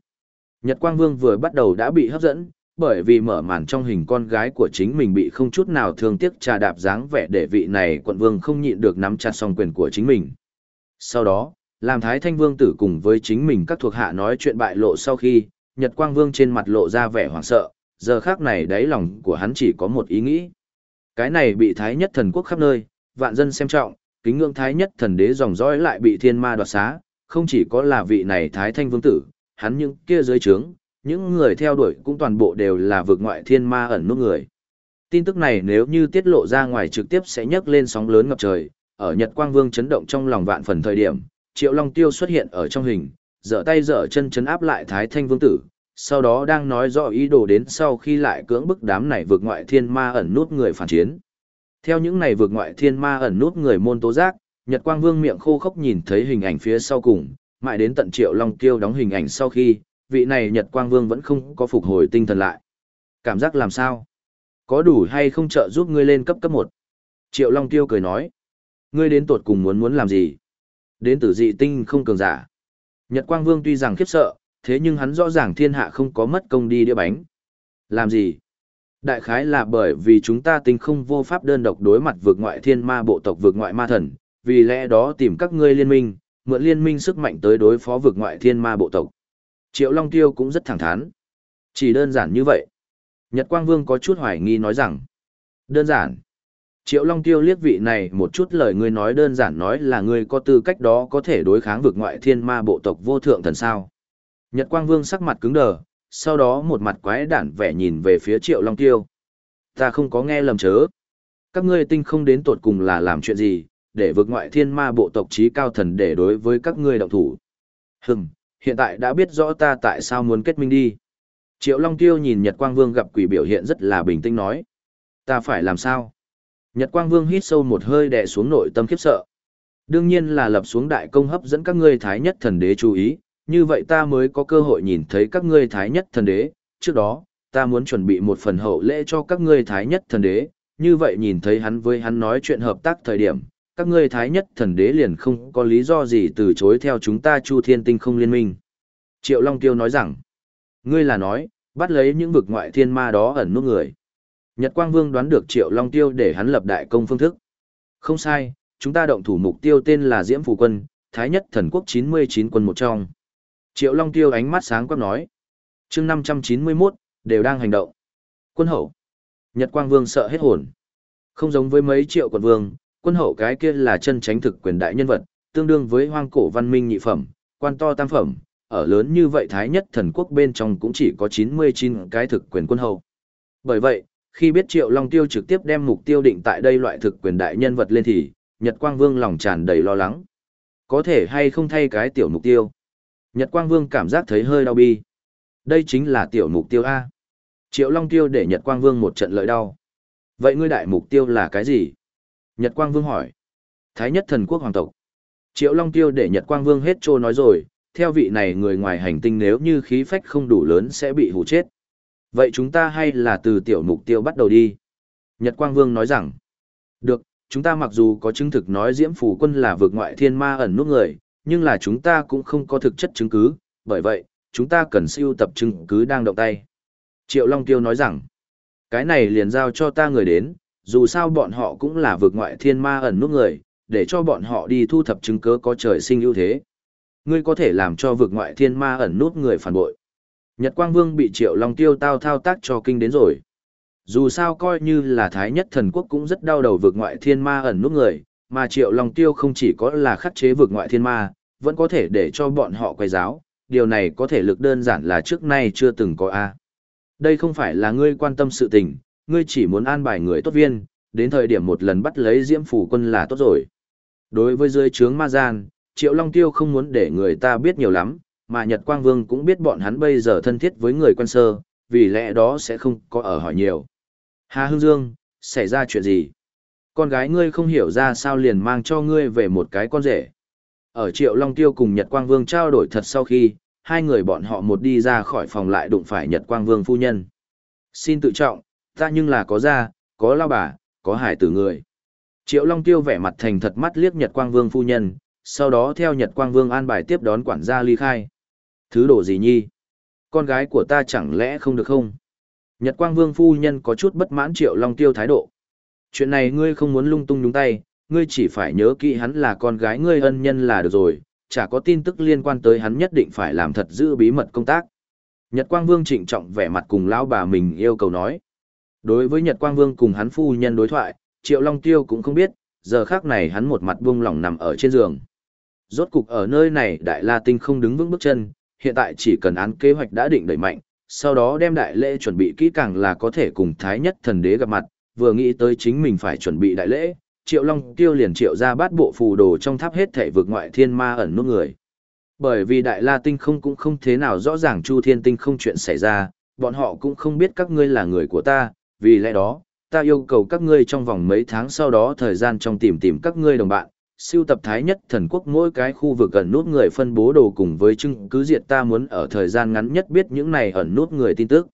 Nhật Quang Vương vừa bắt đầu đã bị hấp dẫn, bởi vì mở màn trong hình con gái của chính mình bị không chút nào thương tiếc trà đạp dáng vẻ để vị này quận vương không nhịn được nắm chặt song quyền của chính mình. Sau đó, làm Thái Thanh Vương tử cùng với chính mình các thuộc hạ nói chuyện bại lộ sau khi, Nhật Quang Vương trên mặt lộ ra vẻ hoảng sợ, giờ khác này đáy lòng của hắn chỉ có một ý nghĩ. Cái này bị Thái Nhất Thần Quốc khắp nơi, vạn dân xem trọng, kính ngưỡng Thái Nhất Thần Đế dòng dõi lại bị thiên ma đoạt xá, không chỉ có là vị này Thái Thanh Vương tử, hắn những kia dưới trướng, những người theo đuổi cũng toàn bộ đều là vực ngoại thiên ma ẩn nút người. Tin tức này nếu như tiết lộ ra ngoài trực tiếp sẽ nhấc lên sóng lớn ngập trời, ở Nhật Quang Vương chấn động trong lòng vạn phần thời điểm, Triệu Long Tiêu xuất hiện ở trong hình, dở tay dở chân chấn áp lại Thái Thanh Vương tử, sau đó đang nói rõ ý đồ đến sau khi lại cưỡng bức đám này vượt ngoại thiên ma ẩn nút người phản chiến. Theo những này vượt ngoại thiên ma ẩn nút người môn tố giác, Nhật Quang Vương miệng khô khốc nhìn thấy hình ảnh phía sau cùng, mãi đến tận Triệu Long Tiêu đóng hình ảnh sau khi, vị này Nhật Quang Vương vẫn không có phục hồi tinh thần lại. Cảm giác làm sao? Có đủ hay không trợ giúp ngươi lên cấp cấp 1? Triệu Long Tiêu cười nói. Ngươi đến tột cùng muốn muốn làm gì? Đến tử dị tinh không cường giả. Nhật Quang Vương tuy rằng khiếp sợ, thế nhưng hắn rõ ràng thiên hạ không có mất công đi đĩa bánh. Làm gì? Đại khái là bởi vì chúng ta tinh không vô pháp đơn độc đối mặt vượt ngoại thiên ma bộ tộc vượt ngoại ma thần, vì lẽ đó tìm các ngươi liên minh, mượn liên minh sức mạnh tới đối phó vượt ngoại thiên ma bộ tộc. Triệu Long Tiêu cũng rất thẳng thắn. Chỉ đơn giản như vậy. Nhật Quang Vương có chút hoài nghi nói rằng, Đơn giản. Triệu Long Tiêu liếc vị này một chút lời ngươi nói đơn giản nói là ngươi có tư cách đó có thể đối kháng vượt ngoại thiên ma bộ tộc vô thượng thần sao. Nhật Quang Vương sắc mặt cứng đờ, sau đó một mặt quái đản vẻ nhìn về phía Triệu Long Tiêu. Ta không có nghe lầm chớ. Các ngươi tinh không đến tột cùng là làm chuyện gì, để vực ngoại thiên ma bộ tộc trí cao thần để đối với các ngươi động thủ. Hừm, hiện tại đã biết rõ ta tại sao muốn kết minh đi. Triệu Long Tiêu nhìn Nhật Quang Vương gặp quỷ biểu hiện rất là bình tĩnh nói. Ta phải làm sao? Nhật Quang Vương hít sâu một hơi đè xuống nội tâm khiếp sợ. Đương nhiên là lập xuống đại công hấp dẫn các ngươi thái nhất thần đế chú ý, như vậy ta mới có cơ hội nhìn thấy các ngươi thái nhất thần đế. Trước đó, ta muốn chuẩn bị một phần hậu lễ cho các ngươi thái nhất thần đế, như vậy nhìn thấy hắn với hắn nói chuyện hợp tác thời điểm, các ngươi thái nhất thần đế liền không có lý do gì từ chối theo chúng ta chu thiên tinh không liên minh. Triệu Long Tiêu nói rằng, ngươi là nói, bắt lấy những vực ngoại thiên ma đó ẩn nút người. Nhật Quang Vương đoán được Triệu Long Tiêu để hắn lập đại công phương thức. Không sai, chúng ta động thủ mục tiêu tên là Diễm Phù Quân, Thái nhất thần quốc 99 quân một trong. Triệu Long Tiêu ánh mắt sáng quắc nói. chương 591, đều đang hành động. Quân hậu. Nhật Quang Vương sợ hết hồn. Không giống với mấy triệu quận vương, quân hậu cái kia là chân tránh thực quyền đại nhân vật, tương đương với hoang cổ văn minh nhị phẩm, quan to tam phẩm, ở lớn như vậy Thái nhất thần quốc bên trong cũng chỉ có 99 cái thực quyền quân hậu. Bởi vậy, khi biết Triệu Long Tiêu trực tiếp đem mục tiêu định tại đây loại thực quyền đại nhân vật lên thì, Nhật Quang Vương lòng tràn đầy lo lắng. Có thể hay không thay cái tiểu mục tiêu? Nhật Quang Vương cảm giác thấy hơi đau bi. Đây chính là tiểu mục tiêu A. Triệu Long Tiêu để Nhật Quang Vương một trận lợi đau. Vậy ngươi đại mục tiêu là cái gì? Nhật Quang Vương hỏi. Thái nhất thần quốc hoàng tộc. Triệu Long Tiêu để Nhật Quang Vương hết trô nói rồi, theo vị này người ngoài hành tinh nếu như khí phách không đủ lớn sẽ bị hù chết. Vậy chúng ta hay là từ tiểu mục tiêu bắt đầu đi. Nhật Quang Vương nói rằng, được, chúng ta mặc dù có chứng thực nói Diễm Phủ Quân là vượt ngoại thiên ma ẩn nút người, nhưng là chúng ta cũng không có thực chất chứng cứ, bởi vậy, chúng ta cần siêu tập chứng cứ đang động tay. Triệu Long Tiêu nói rằng, cái này liền giao cho ta người đến, dù sao bọn họ cũng là vượt ngoại thiên ma ẩn nút người, để cho bọn họ đi thu thập chứng cứ có trời sinh ưu thế. Ngươi có thể làm cho vượt ngoại thiên ma ẩn nút người phản bội. Nhật Quang Vương bị Triệu Long Tiêu tao thao tác cho kinh đến rồi. Dù sao coi như là Thái Nhất Thần Quốc cũng rất đau đầu vượt ngoại thiên ma ẩn nút người, mà Triệu Long Tiêu không chỉ có là khắc chế vượt ngoại thiên ma, vẫn có thể để cho bọn họ quay giáo, điều này có thể lực đơn giản là trước nay chưa từng có A. Đây không phải là ngươi quan tâm sự tình, ngươi chỉ muốn an bài người tốt viên, đến thời điểm một lần bắt lấy Diễm Phủ quân là tốt rồi. Đối với dưới trướng ma gian, Triệu Long Tiêu không muốn để người ta biết nhiều lắm, mà Nhật Quang Vương cũng biết bọn hắn bây giờ thân thiết với người quan sơ, vì lẽ đó sẽ không có ở hỏi nhiều. Hà Hương Dương, xảy ra chuyện gì? Con gái ngươi không hiểu ra sao liền mang cho ngươi về một cái con rể. Ở Triệu Long Tiêu cùng Nhật Quang Vương trao đổi thật sau khi, hai người bọn họ một đi ra khỏi phòng lại đụng phải Nhật Quang Vương phu nhân. Xin tự trọng, ta nhưng là có gia, có lao bà, có hải tử người. Triệu Long Tiêu vẻ mặt thành thật mắt liếc Nhật Quang Vương phu nhân, sau đó theo Nhật Quang Vương an bài tiếp đón quản gia ly khai. Thứ đồ gì nhi? Con gái của ta chẳng lẽ không được không? Nhật Quang Vương phu nhân có chút bất mãn Triệu Long Tiêu thái độ. Chuyện này ngươi không muốn lung tung nhúng tay, ngươi chỉ phải nhớ kỹ hắn là con gái ngươi ân nhân là được rồi, chả có tin tức liên quan tới hắn nhất định phải làm thật giữ bí mật công tác. Nhật Quang Vương trịnh trọng vẻ mặt cùng lão bà mình yêu cầu nói. Đối với Nhật Quang Vương cùng hắn phu nhân đối thoại, Triệu Long Tiêu cũng không biết, giờ khác này hắn một mặt buông lỏng nằm ở trên giường. Rốt cục ở nơi này Đại La Tinh không đứng vững bước chân, hiện tại chỉ cần án kế hoạch đã định đẩy mạnh, sau đó đem đại lễ chuẩn bị kỹ càng là có thể cùng Thái Nhất Thần Đế gặp mặt, vừa nghĩ tới chính mình phải chuẩn bị đại lễ, Triệu Long Tiêu liền triệu ra bát bộ phù đồ trong tháp hết thể vực ngoại thiên ma ẩn nút người. Bởi vì Đại La Tinh không cũng không thế nào rõ ràng Chu Thiên Tinh không chuyện xảy ra, bọn họ cũng không biết các ngươi là người của ta, vì lẽ đó, ta yêu cầu các ngươi trong vòng mấy tháng sau đó thời gian trong tìm tìm các ngươi đồng bạn, siêu tập thái nhất thần quốc mỗi cái khu vực ẩn nút người phân bố đồ cùng với chứng cứ diệt ta muốn ở thời gian ngắn nhất biết những này ẩn nút người tin tức.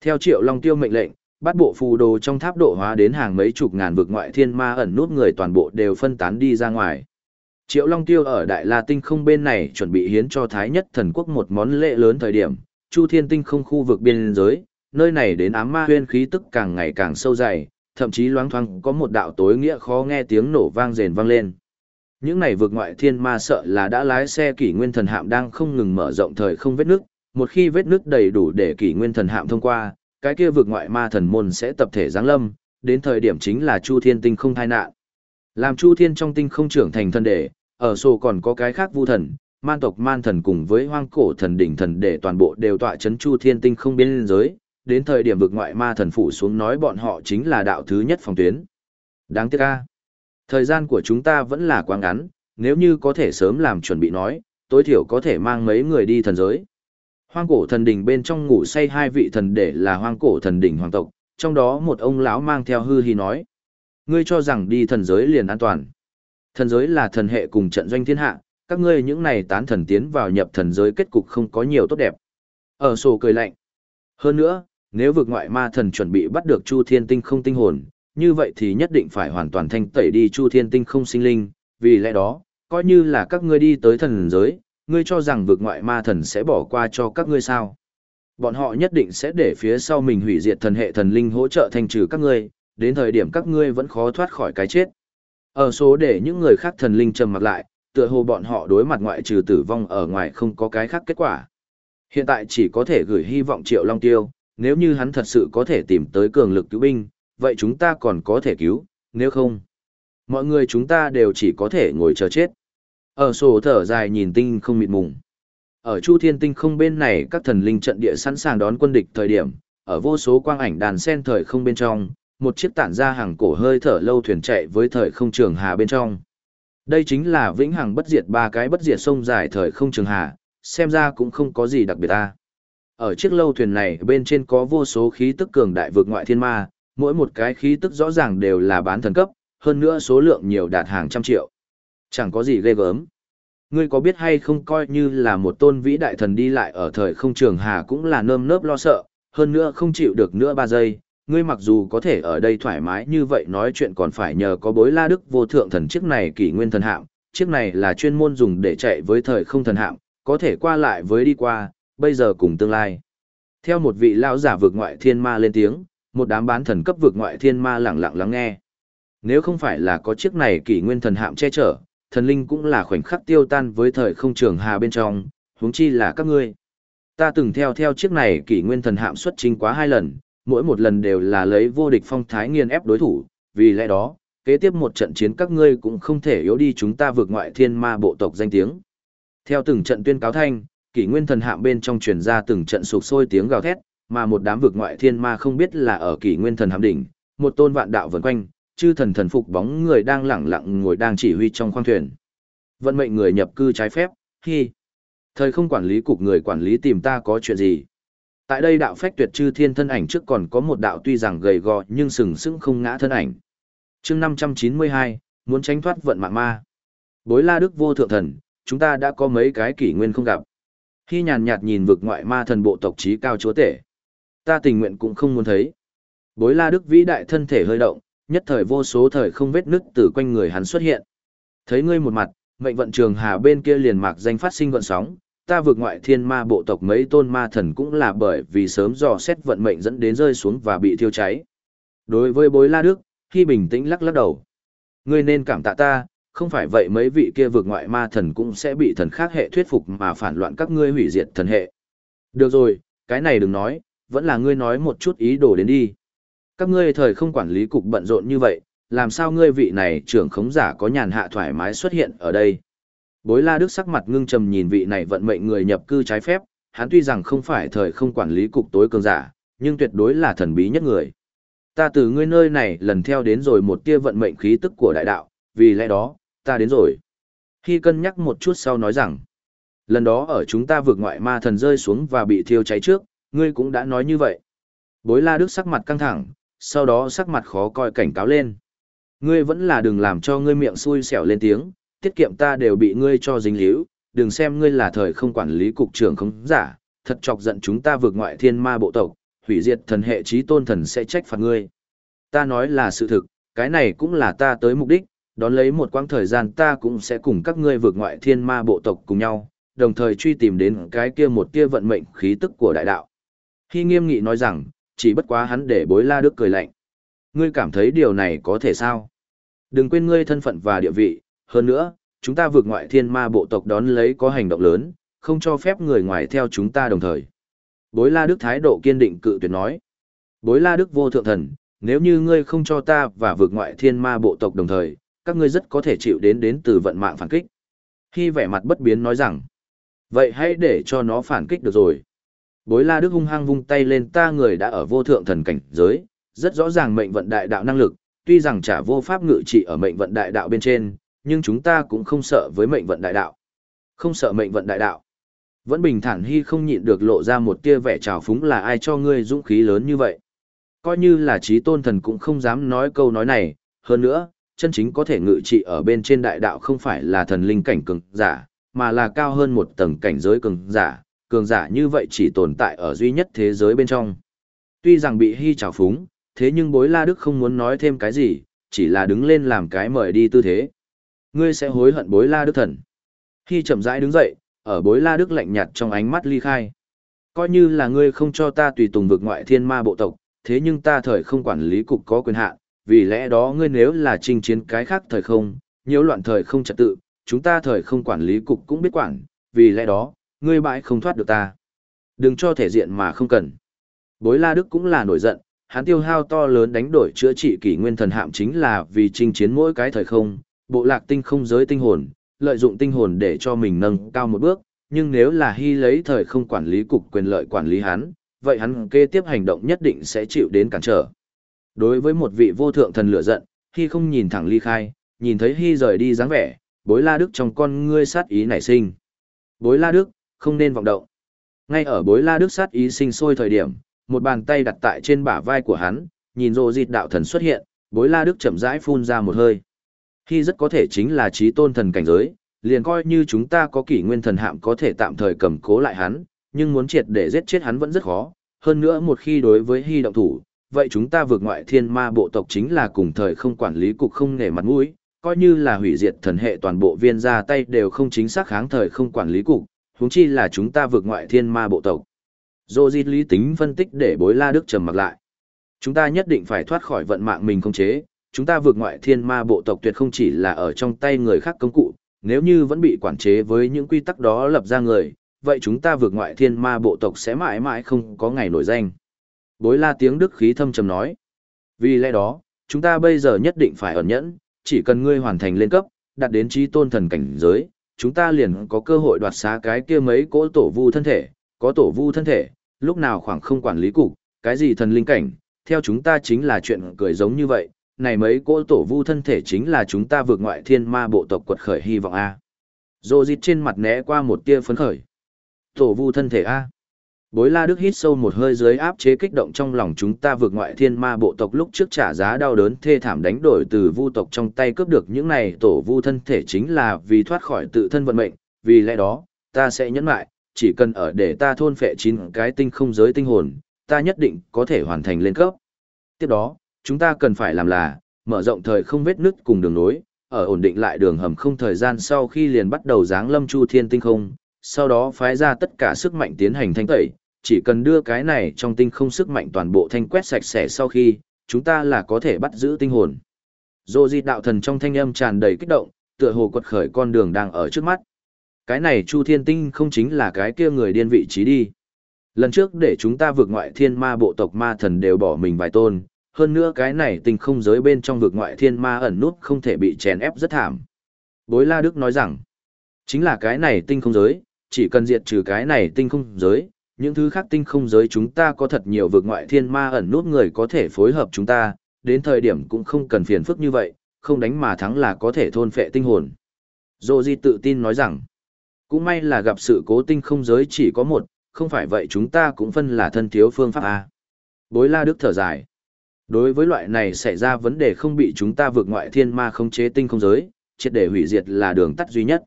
Theo Triệu Long Tiêu mệnh lệnh, bắt bộ phù đồ trong tháp độ hóa đến hàng mấy chục ngàn vực ngoại thiên ma ẩn nút người toàn bộ đều phân tán đi ra ngoài. Triệu Long Tiêu ở Đại La Tinh không bên này chuẩn bị hiến cho Thái Nhất Thần Quốc một món lễ lớn thời điểm, Chu Thiên Tinh không khu vực biên giới, nơi này đến ám ma huyên khí tức càng ngày càng sâu dày, thậm chí loáng thoáng có một đạo tối nghĩa khó nghe tiếng nổ vang rền vang lên. Những này vượt ngoại thiên ma sợ là đã lái xe kỷ nguyên thần hạm đang không ngừng mở rộng thời không vết nước, một khi vết nước đầy đủ để kỷ nguyên thần hạm thông qua, cái kia vượt ngoại ma thần môn sẽ tập thể giáng lâm, đến thời điểm chính là Chu Thiên tinh không thai nạn. Làm Chu Thiên trong tinh không trưởng thành thân đệ, ở sổ còn có cái khác vu thần, man tộc man thần cùng với hoang cổ thần đỉnh thần để toàn bộ đều tọa chấn Chu Thiên tinh không biên giới, đến thời điểm vực ngoại ma thần phủ xuống nói bọn họ chính là đạo thứ nhất phòng tuyến. Đáng tiếc a. Thời gian của chúng ta vẫn là quá ngắn, nếu như có thể sớm làm chuẩn bị nói, tối thiểu có thể mang mấy người đi thần giới. Hoang cổ thần đỉnh bên trong ngủ say hai vị thần để là hoang cổ thần đỉnh hoàng tộc, trong đó một ông lão mang theo hư hi nói. Ngươi cho rằng đi thần giới liền an toàn. Thần giới là thần hệ cùng trận doanh thiên hạ, các ngươi những này tán thần tiến vào nhập thần giới kết cục không có nhiều tốt đẹp. Ở sổ cười lạnh. Hơn nữa, nếu vực ngoại ma thần chuẩn bị bắt được Chu Thiên Tinh không tinh hồn, như vậy thì nhất định phải hoàn toàn thanh tẩy đi Chu Thiên Tinh không sinh linh, vì lẽ đó, coi như là các ngươi đi tới thần giới, ngươi cho rằng vực ngoại ma thần sẽ bỏ qua cho các ngươi sao? Bọn họ nhất định sẽ để phía sau mình hủy diệt thần hệ thần linh hỗ trợ thanh trừ các ngươi, đến thời điểm các ngươi vẫn khó thoát khỏi cái chết. Ở số để những người khác thần linh trầm mặt lại, tựa hồ bọn họ đối mặt ngoại trừ tử vong ở ngoài không có cái khác kết quả. Hiện tại chỉ có thể gửi hy vọng Triệu Long Tiêu, nếu như hắn thật sự có thể tìm tới cường lực cứu binh, vậy chúng ta còn có thể cứu, nếu không, mọi người chúng ta đều chỉ có thể ngồi chờ chết. Ở sổ thở dài nhìn tinh không mịt mùng. Ở Chu Thiên Tinh không bên này các thần linh trận địa sẵn sàng đón quân địch thời điểm, ở vô số quang ảnh đàn sen thời không bên trong, một chiếc tản ra hàng cổ hơi thở lâu thuyền chạy với thời không trường hà bên trong. Đây chính là vĩnh hằng bất diệt ba cái bất diệt sông dài thời không trường hà, xem ra cũng không có gì đặc biệt ta. Ở chiếc lâu thuyền này bên trên có vô số khí tức cường đại vượt ngoại thiên ma, mỗi một cái khí tức rõ ràng đều là bán thần cấp, hơn nữa số lượng nhiều đạt hàng trăm triệu. Chẳng có gì ghê gớm. Ngươi có biết hay không coi như là một tôn vĩ đại thần đi lại ở thời không trường hà cũng là nơm nớp lo sợ, hơn nữa không chịu được nữa ba giây. Ngươi mặc dù có thể ở đây thoải mái như vậy nói chuyện còn phải nhờ có bối la đức vô thượng thần chiếc này kỷ nguyên thần hạm, chiếc này là chuyên môn dùng để chạy với thời không thần hạm, có thể qua lại với đi qua, bây giờ cùng tương lai. Theo một vị lão giả vượt ngoại thiên ma lên tiếng, một đám bán thần cấp vượt ngoại thiên ma lặng lặng lắng nghe. Nếu không phải là có chiếc này kỷ nguyên thần hạm che chở, thần linh cũng là khoảnh khắc tiêu tan với thời không trường hà bên trong, huống chi là các ngươi. Ta từng theo theo chiếc này kỷ nguyên thần hạm xuất trình quá hai lần, mỗi một lần đều là lấy vô địch phong thái nghiền ép đối thủ, vì lẽ đó, kế tiếp một trận chiến các ngươi cũng không thể yếu đi chúng ta vượt ngoại thiên ma bộ tộc danh tiếng. Theo từng trận tuyên cáo thanh, kỷ nguyên thần hạm bên trong truyền ra từng trận sụp sôi tiếng gào thét, mà một đám vượt ngoại thiên ma không biết là ở kỷ nguyên thần hạm đỉnh, một tôn vạn đạo vần quanh, chư thần thần phục bóng người đang lẳng lặng ngồi đang chỉ huy trong khoang thuyền. Vận mệnh người nhập cư trái phép, khi thời không quản lý cục người quản lý tìm ta có chuyện gì. Tại đây đạo phách tuyệt chư thiên thân ảnh trước còn có một đạo tuy rằng gầy gò nhưng sừng sững không ngã thân ảnh. chương 592, muốn tránh thoát vận mạng ma. Bối la đức vô thượng thần, chúng ta đã có mấy cái kỷ nguyên không gặp. Khi nhàn nhạt nhìn vực ngoại ma thần bộ tộc trí cao chúa tể. Ta tình nguyện cũng không muốn thấy. Bối la đức vĩ đại thân thể hơi động, nhất thời vô số thời không vết nứt từ quanh người hắn xuất hiện. Thấy ngươi một mặt, mệnh vận trường hà bên kia liền mạc danh phát sinh vận sóng, ta vượt ngoại thiên ma bộ tộc mấy tôn ma thần cũng là bởi vì sớm dò xét vận mệnh dẫn đến rơi xuống và bị thiêu cháy. Đối với bối la đức, khi bình tĩnh lắc lắc đầu. Ngươi nên cảm tạ ta, không phải vậy mấy vị kia vượt ngoại ma thần cũng sẽ bị thần khác hệ thuyết phục mà phản loạn các ngươi hủy diệt thần hệ. Được rồi, cái này đừng nói, vẫn là ngươi nói một chút ý đồ đến đi. Các ngươi thời không quản lý cục bận rộn như vậy, làm sao ngươi vị này trưởng khống giả có nhàn hạ thoải mái xuất hiện ở đây? Bối La Đức sắc mặt ngưng trầm nhìn vị này vận mệnh người nhập cư trái phép, hắn tuy rằng không phải thời không quản lý cục tối cường giả, nhưng tuyệt đối là thần bí nhất người. Ta từ ngươi nơi này lần theo đến rồi một tia vận mệnh khí tức của đại đạo, vì lẽ đó, ta đến rồi. Khi cân nhắc một chút sau nói rằng, lần đó ở chúng ta vượt ngoại ma thần rơi xuống và bị thiêu cháy trước, ngươi cũng đã nói như vậy. Bối La Đức sắc mặt căng thẳng, sau đó sắc mặt khó coi cảnh cáo lên. Ngươi vẫn là đừng làm cho ngươi miệng xui xẻo lên tiếng, tiết kiệm ta đều bị ngươi cho dính líu, đừng xem ngươi là thời không quản lý cục trưởng không giả, thật chọc giận chúng ta vượt ngoại thiên ma bộ tộc, hủy diệt thần hệ trí tôn thần sẽ trách phạt ngươi. Ta nói là sự thực, cái này cũng là ta tới mục đích, đón lấy một quãng thời gian ta cũng sẽ cùng các ngươi vượt ngoại thiên ma bộ tộc cùng nhau, đồng thời truy tìm đến cái kia một kia vận mệnh khí tức của đại đạo. Khi nghiêm nghị nói rằng, chỉ bất quá hắn để bối la đức cười lạnh. Ngươi cảm thấy điều này có thể sao? Đừng quên ngươi thân phận và địa vị, hơn nữa, chúng ta vượt ngoại thiên ma bộ tộc đón lấy có hành động lớn, không cho phép người ngoài theo chúng ta đồng thời. Bối la đức thái độ kiên định cự tuyệt nói. Bối la đức vô thượng thần, nếu như ngươi không cho ta và vượt ngoại thiên ma bộ tộc đồng thời, các ngươi rất có thể chịu đến đến từ vận mạng phản kích. Khi vẻ mặt bất biến nói rằng, vậy hãy để cho nó phản kích được rồi. Bối la đức hung hăng vung tay lên ta người đã ở vô thượng thần cảnh giới, rất rõ ràng mệnh vận đại đạo năng lực, tuy rằng trả vô pháp ngự trị ở mệnh vận đại đạo bên trên, nhưng chúng ta cũng không sợ với mệnh vận đại đạo. Không sợ mệnh vận đại đạo. Vẫn bình thản hy không nhịn được lộ ra một tia vẻ trào phúng là ai cho ngươi dũng khí lớn như vậy. Coi như là trí tôn thần cũng không dám nói câu nói này, hơn nữa, chân chính có thể ngự trị ở bên trên đại đạo không phải là thần linh cảnh cường giả, mà là cao hơn một tầng cảnh giới cường giả, cường giả như vậy chỉ tồn tại ở duy nhất thế giới bên trong. Tuy rằng bị hy trào phúng, thế nhưng bối la đức không muốn nói thêm cái gì, chỉ là đứng lên làm cái mời đi tư thế. Ngươi sẽ hối hận bối la đức thần. Hy chậm rãi đứng dậy, ở bối la đức lạnh nhạt trong ánh mắt ly khai. Coi như là ngươi không cho ta tùy tùng vực ngoại thiên ma bộ tộc, thế nhưng ta thời không quản lý cục có quyền hạn, vì lẽ đó ngươi nếu là chinh chiến cái khác thời không, nhiễu loạn thời không trật tự, chúng ta thời không quản lý cục cũng biết quản, vì lẽ đó, ngươi bãi không thoát được ta. Đừng cho thể diện mà không cần. Bối La Đức cũng là nổi giận, hắn tiêu hao to lớn đánh đổi chữa trị kỷ nguyên thần hạm chính là vì chinh chiến mỗi cái thời không, bộ lạc tinh không giới tinh hồn, lợi dụng tinh hồn để cho mình nâng cao một bước, nhưng nếu là hy lấy thời không quản lý cục quyền lợi quản lý hắn, vậy hắn kế tiếp hành động nhất định sẽ chịu đến cản trở. Đối với một vị vô thượng thần lửa giận, khi không nhìn thẳng ly khai, nhìn thấy hy rời đi dáng vẻ, bối la đức trong con ngươi sát ý nảy sinh. Bối la đức, không nên vọng động. Ngay ở bối la đức sát ý sinh sôi thời điểm, một bàn tay đặt tại trên bả vai của hắn, nhìn rồ dịt đạo thần xuất hiện, bối la đức chậm rãi phun ra một hơi. khi rất có thể chính là trí tôn thần cảnh giới, liền coi như chúng ta có kỷ nguyên thần hạm có thể tạm thời cầm cố lại hắn, nhưng muốn triệt để giết chết hắn vẫn rất khó. Hơn nữa một khi đối với Hy động thủ, vậy chúng ta vượt ngoại thiên ma bộ tộc chính là cùng thời không quản lý cục không nể mặt mũi, coi như là hủy diệt thần hệ toàn bộ viên ra tay đều không chính xác kháng thời không quản lý cục, huống chi là chúng ta vượt ngoại thiên ma bộ tộc. Dô di lý tính phân tích để bối la đức trầm mặc lại. Chúng ta nhất định phải thoát khỏi vận mạng mình không chế, chúng ta vượt ngoại thiên ma bộ tộc tuyệt không chỉ là ở trong tay người khác công cụ, nếu như vẫn bị quản chế với những quy tắc đó lập ra người, vậy chúng ta vượt ngoại thiên ma bộ tộc sẽ mãi mãi không có ngày nổi danh. Bối la tiếng đức khí thâm trầm nói. Vì lẽ đó, chúng ta bây giờ nhất định phải ẩn nhẫn, chỉ cần ngươi hoàn thành lên cấp, đạt đến trí tôn thần cảnh giới, chúng ta liền có cơ hội đoạt xá cái kia mấy cỗ tổ vu thân thể, có tổ vu thân thể, lúc nào khoảng không quản lý cục, cái gì thần linh cảnh, theo chúng ta chính là chuyện cười giống như vậy, này mấy cỗ tổ vu thân thể chính là chúng ta vượt ngoại thiên ma bộ tộc quật khởi hy vọng A. Dô dịt trên mặt né qua một tia phấn khởi. Tổ vu thân thể A. Bối la đức hít sâu một hơi dưới áp chế kích động trong lòng chúng ta vượt ngoại thiên ma bộ tộc lúc trước trả giá đau đớn thê thảm đánh đổi từ vu tộc trong tay cướp được những này tổ vu thân thể chính là vì thoát khỏi tự thân vận mệnh, vì lẽ đó, ta sẽ nhẫn lại, chỉ cần ở để ta thôn phệ chín cái tinh không giới tinh hồn, ta nhất định có thể hoàn thành lên cấp. Tiếp đó, chúng ta cần phải làm là, mở rộng thời không vết nứt cùng đường nối, ở ổn định lại đường hầm không thời gian sau khi liền bắt đầu giáng lâm chu thiên tinh không, sau đó phái ra tất cả sức mạnh tiến hành thanh tẩy, chỉ cần đưa cái này trong tinh không sức mạnh toàn bộ thanh quét sạch sẽ sau khi, chúng ta là có thể bắt giữ tinh hồn. Dô di đạo thần trong thanh âm tràn đầy kích động, tựa hồ quật khởi con đường đang ở trước mắt. Cái này Chu Thiên Tinh không chính là cái kia người điên vị trí đi. Lần trước để chúng ta vượt ngoại thiên ma bộ tộc ma thần đều bỏ mình vài tôn, hơn nữa cái này tinh không giới bên trong vực ngoại thiên ma ẩn nút không thể bị chèn ép rất thảm. Bối La Đức nói rằng, chính là cái này tinh không giới, chỉ cần diệt trừ cái này tinh không giới, những thứ khác tinh không giới chúng ta có thật nhiều vực ngoại thiên ma ẩn nút người có thể phối hợp chúng ta, đến thời điểm cũng không cần phiền phức như vậy, không đánh mà thắng là có thể thôn phệ tinh hồn. Dô Di tự tin nói rằng, cũng may là gặp sự cố tinh không giới chỉ có một, không phải vậy chúng ta cũng phân là thân thiếu phương pháp A. Bối La Đức thở dài. Đối với loại này xảy ra vấn đề không bị chúng ta vượt ngoại thiên ma không chế tinh không giới, triệt để hủy diệt là đường tắt duy nhất.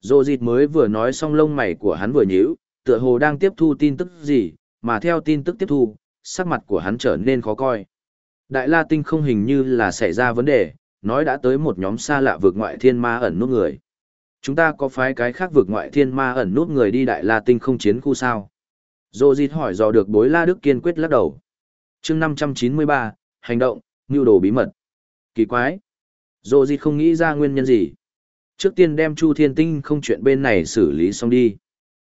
Dô dịt mới vừa nói xong lông mày của hắn vừa nhíu, tựa hồ đang tiếp thu tin tức gì, mà theo tin tức tiếp thu, sắc mặt của hắn trở nên khó coi. Đại La Tinh không hình như là xảy ra vấn đề, nói đã tới một nhóm xa lạ vượt ngoại thiên ma ẩn nút người. Chúng ta có phái cái khác vượt ngoại thiên ma ẩn nút người đi Đại La Tinh không chiến khu sao? Dô dịt hỏi dò được bối La Đức kiên quyết lắc đầu chương năm trăm chín mươi ba hành động mưu đồ bí mật kỳ quái Dô dịt không nghĩ ra nguyên nhân gì trước tiên đem chu thiên tinh không chuyện bên này xử lý xong đi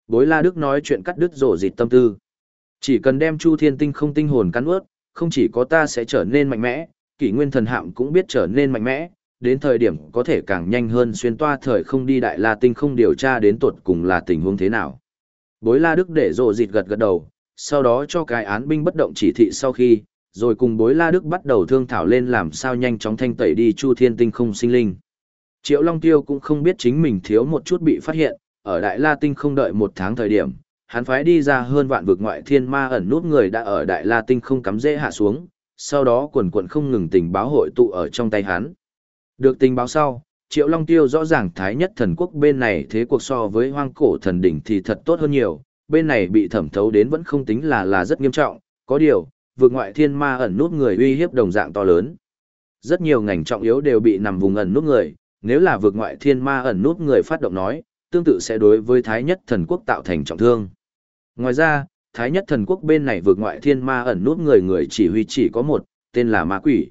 bối la đức nói chuyện cắt đứt rổ dịt tâm tư chỉ cần đem chu thiên tinh không tinh hồn cắn ướt không chỉ có ta sẽ trở nên mạnh mẽ, kỷ nguyên thần hạm cũng biết trở nên mạnh mẽ, đến thời điểm có thể càng nhanh hơn xuyên toa thời không đi đại la tinh không điều tra đến tột cùng là tình huống thế nào. Bối la đức để rộ dịt gật gật đầu, sau đó cho cái án binh bất động chỉ thị sau khi, rồi cùng bối la đức bắt đầu thương thảo lên làm sao nhanh chóng thanh tẩy đi chu thiên tinh không sinh linh. Triệu Long Tiêu cũng không biết chính mình thiếu một chút bị phát hiện, ở Đại La Tinh không đợi một tháng thời điểm, hắn phái đi ra hơn vạn vực ngoại thiên ma ẩn nút người đã ở Đại La Tinh không cắm dễ hạ xuống, sau đó quần quần không ngừng tình báo hội tụ ở trong tay hắn. Được tình báo sau, Triệu Long Tiêu rõ ràng Thái nhất thần quốc bên này thế cuộc so với hoang cổ thần đỉnh thì thật tốt hơn nhiều, bên này bị thẩm thấu đến vẫn không tính là là rất nghiêm trọng, có điều, vượt ngoại thiên ma ẩn nút người uy hiếp đồng dạng to lớn. Rất nhiều ngành trọng yếu đều bị nằm vùng ẩn nút người, nếu là vượt ngoại thiên ma ẩn nút người phát động nói, tương tự sẽ đối với Thái nhất thần quốc tạo thành trọng thương. Ngoài ra, Thái nhất thần quốc bên này vượt ngoại thiên ma ẩn nút người người chỉ huy chỉ có một, tên là ma quỷ.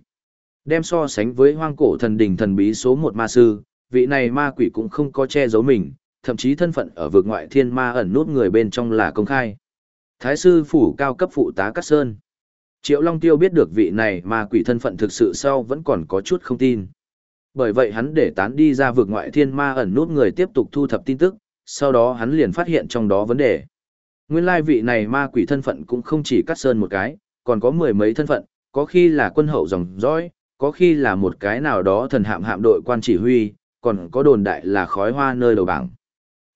Đem so sánh với hoang cổ thần đình thần bí số một ma sư, vị này ma quỷ cũng không có che giấu mình, thậm chí thân phận ở vượt ngoại thiên ma ẩn nút người bên trong là công khai. Thái sư phủ cao cấp phụ tá Cát Sơn. Triệu Long Tiêu biết được vị này ma quỷ thân phận thực sự sau vẫn còn có chút không tin. Bởi vậy hắn để tán đi ra vực ngoại thiên ma ẩn nút người tiếp tục thu thập tin tức, sau đó hắn liền phát hiện trong đó vấn đề. Nguyên lai vị này ma quỷ thân phận cũng không chỉ cắt Sơn một cái, còn có mười mấy thân phận, có khi là quân hậu dòng dõi, có khi là một cái nào đó thần hạm hạm đội quan chỉ huy, còn có đồn đại là khói hoa nơi đầu bảng.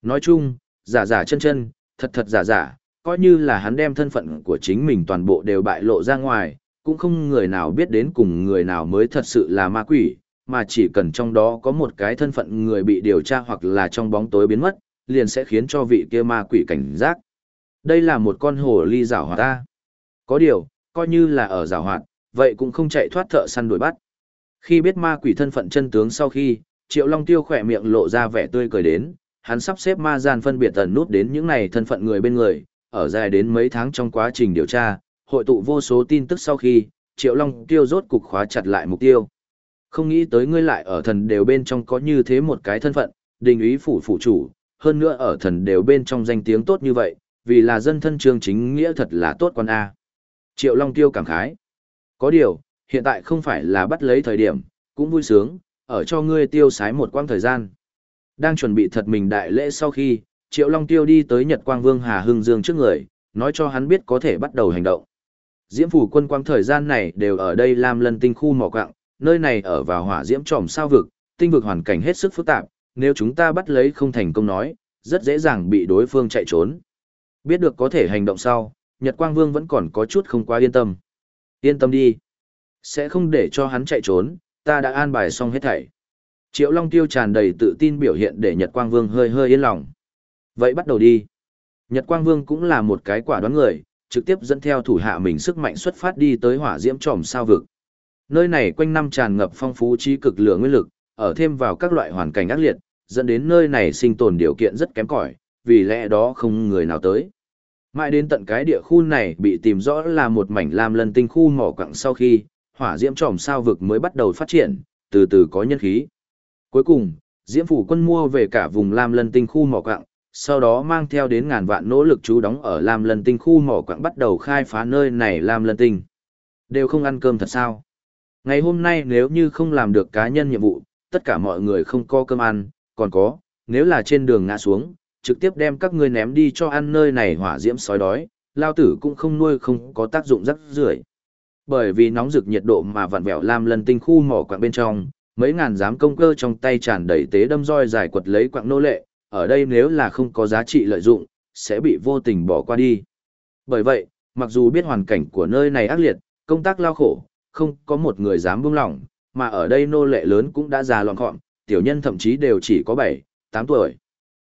Nói chung, giả giả chân chân, thật thật giả giả, coi như là hắn đem thân phận của chính mình toàn bộ đều bại lộ ra ngoài, cũng không người nào biết đến cùng người nào mới thật sự là ma quỷ, mà chỉ cần trong đó có một cái thân phận người bị điều tra hoặc là trong bóng tối biến mất, liền sẽ khiến cho vị kia ma quỷ cảnh giác. Đây là một con hồ ly rào hoạt ta. Có điều, coi như là ở rào hoạt, vậy cũng không chạy thoát thợ săn đuổi bắt. Khi biết ma quỷ thân phận chân tướng sau khi, Triệu Long Tiêu khỏe miệng lộ ra vẻ tươi cười đến, hắn sắp xếp ma gian phân biệt tần nút đến những này thân phận người bên người, ở dài đến mấy tháng trong quá trình điều tra, hội tụ vô số tin tức sau khi, Triệu Long Tiêu rốt cục khóa chặt lại mục tiêu. Không nghĩ tới ngươi lại ở thần đều bên trong có như thế một cái thân phận, đình ý phủ phủ chủ, hơn nữa ở thần đều bên trong danh tiếng tốt như vậy, vì là dân thân trương chính nghĩa thật là tốt con A. Triệu Long Tiêu cảm khái. Có điều, hiện tại không phải là bắt lấy thời điểm, cũng vui sướng, ở cho ngươi tiêu sái một quãng thời gian. Đang chuẩn bị thật mình đại lễ sau khi, Triệu Long Tiêu đi tới Nhật Quang Vương Hà Hưng Dương trước người, nói cho hắn biết có thể bắt đầu hành động. Diễm phủ quân quang thời gian này đều ở đây làm lần tinh khu mỏ quạng, nơi này ở vào hỏa diễm tròm sao vực, tinh vực hoàn cảnh hết sức phức tạp, nếu chúng ta bắt lấy không thành công nói, rất dễ dàng bị đối phương chạy trốn. Biết được có thể hành động sau, Nhật Quang Vương vẫn còn có chút không quá yên tâm. Yên tâm đi. Sẽ không để cho hắn chạy trốn, ta đã an bài xong hết thảy. Triệu Long Tiêu tràn đầy tự tin biểu hiện để Nhật Quang Vương hơi hơi yên lòng. Vậy bắt đầu đi. Nhật Quang Vương cũng là một cái quả đoán người, trực tiếp dẫn theo thủ hạ mình sức mạnh xuất phát đi tới hỏa diễm tròm sao vực. Nơi này quanh năm tràn ngập phong phú trí cực lửa nguyên lực, ở thêm vào các loại hoàn cảnh ác liệt, dẫn đến nơi này sinh tồn điều kiện rất kém cỏi, vì lẽ đó không người nào tới. Mãi đến tận cái địa khu này bị tìm rõ là một mảnh lam lân tinh khu mỏ quặng sau khi, hỏa diễm tròm sao vực mới bắt đầu phát triển, từ từ có nhân khí. Cuối cùng, diễm phủ quân mua về cả vùng lam lân tinh khu mỏ quặng, sau đó mang theo đến ngàn vạn nỗ lực chú đóng ở lam lân tinh khu mỏ quặng bắt đầu khai phá nơi này lam lân tinh. Đều không ăn cơm thật sao? Ngày hôm nay nếu như không làm được cá nhân nhiệm vụ, tất cả mọi người không có cơm ăn, còn có, nếu là trên đường ngã xuống, trực tiếp đem các ngươi ném đi cho ăn nơi này hỏa diễm sói đói, lao tử cũng không nuôi không có tác dụng rất rưởi. Bởi vì nóng rực nhiệt độ mà vặn vẹo lam lần tinh khu mỏ quạng bên trong, mấy ngàn giám công cơ trong tay tràn đầy tế đâm roi dài quật lấy quạng nô lệ, ở đây nếu là không có giá trị lợi dụng, sẽ bị vô tình bỏ qua đi. Bởi vậy, mặc dù biết hoàn cảnh của nơi này ác liệt, công tác lao khổ, không có một người dám buông lỏng, mà ở đây nô lệ lớn cũng đã già loạn gọn, tiểu nhân thậm chí đều chỉ có 7, 8 tuổi.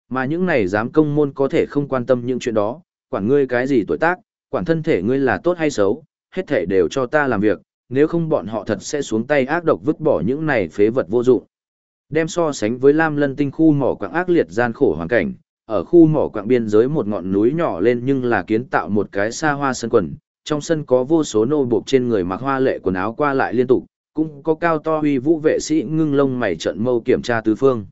Mà những này dám công môn có thể không quan tâm những chuyện đó, quản ngươi cái gì tuổi tác, quản thân thể ngươi là tốt hay xấu, hết thể đều cho ta làm việc, nếu không bọn họ thật sẽ xuống tay ác độc vứt bỏ những này phế vật vô dụng. Đem so sánh với Lam Lân Tinh khu mỏ quạng ác liệt gian khổ hoàn cảnh, ở khu mỏ quạng biên giới một ngọn núi nhỏ lên nhưng là kiến tạo một cái xa hoa sân quần, trong sân có vô số nô buộc trên người mặc hoa lệ quần áo qua lại liên tục, cũng có cao to huy vũ vệ sĩ ngưng lông mày trận mâu kiểm tra tứ phương.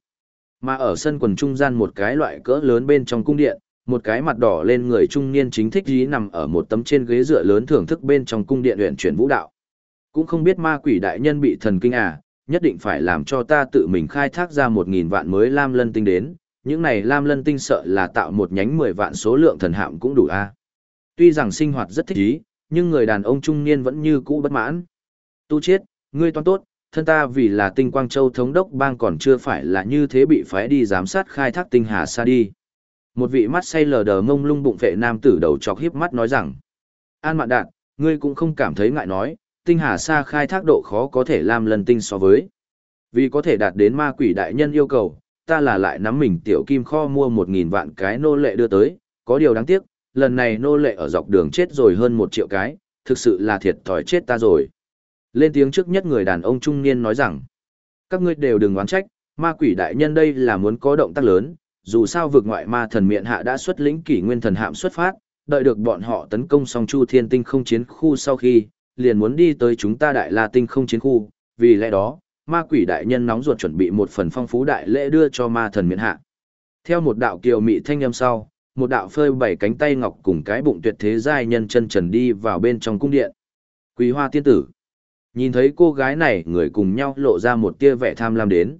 Mà ở sân quần trung gian một cái loại cỡ lớn bên trong cung điện, một cái mặt đỏ lên người trung niên chính thích dí nằm ở một tấm trên ghế dựa lớn thưởng thức bên trong cung điện luyện chuyển vũ đạo. Cũng không biết ma quỷ đại nhân bị thần kinh à, nhất định phải làm cho ta tự mình khai thác ra một nghìn vạn mới lam lân tinh đến, những này lam lân tinh sợ là tạo một nhánh mười vạn số lượng thần hạm cũng đủ a. À. Tuy rằng sinh hoạt rất thích ý, nhưng người đàn ông trung niên vẫn như cũ bất mãn. Tu chết, ngươi toán tốt, thân ta vì là tinh quang châu thống đốc bang còn chưa phải là như thế bị phái đi giám sát khai thác tinh hà xa đi. Một vị mắt say lờ đờ ngông lung bụng vệ nam tử đầu chọc hiếp mắt nói rằng, An mạn đạn, ngươi cũng không cảm thấy ngại nói, tinh hà xa khai thác độ khó có thể làm lần tinh so với. Vì có thể đạt đến ma quỷ đại nhân yêu cầu, ta là lại nắm mình tiểu kim kho mua một nghìn vạn cái nô lệ đưa tới, có điều đáng tiếc, lần này nô lệ ở dọc đường chết rồi hơn một triệu cái, thực sự là thiệt thòi chết ta rồi. Lên tiếng trước nhất người đàn ông trung niên nói rằng, các ngươi đều đừng oán trách, ma quỷ đại nhân đây là muốn có động tác lớn, dù sao vực ngoại ma thần miện hạ đã xuất lĩnh kỷ nguyên thần hạm xuất phát, đợi được bọn họ tấn công xong chu thiên tinh không chiến khu sau khi, liền muốn đi tới chúng ta đại la tinh không chiến khu, vì lẽ đó, ma quỷ đại nhân nóng ruột chuẩn bị một phần phong phú đại lễ đưa cho ma thần miện hạ. Theo một đạo kiều mị thanh âm sau, một đạo phơi bảy cánh tay ngọc cùng cái bụng tuyệt thế giai nhân chân trần đi vào bên trong cung điện. Quý hoa tiên tử. Nhìn thấy cô gái này người cùng nhau lộ ra một tia vẻ tham lam đến.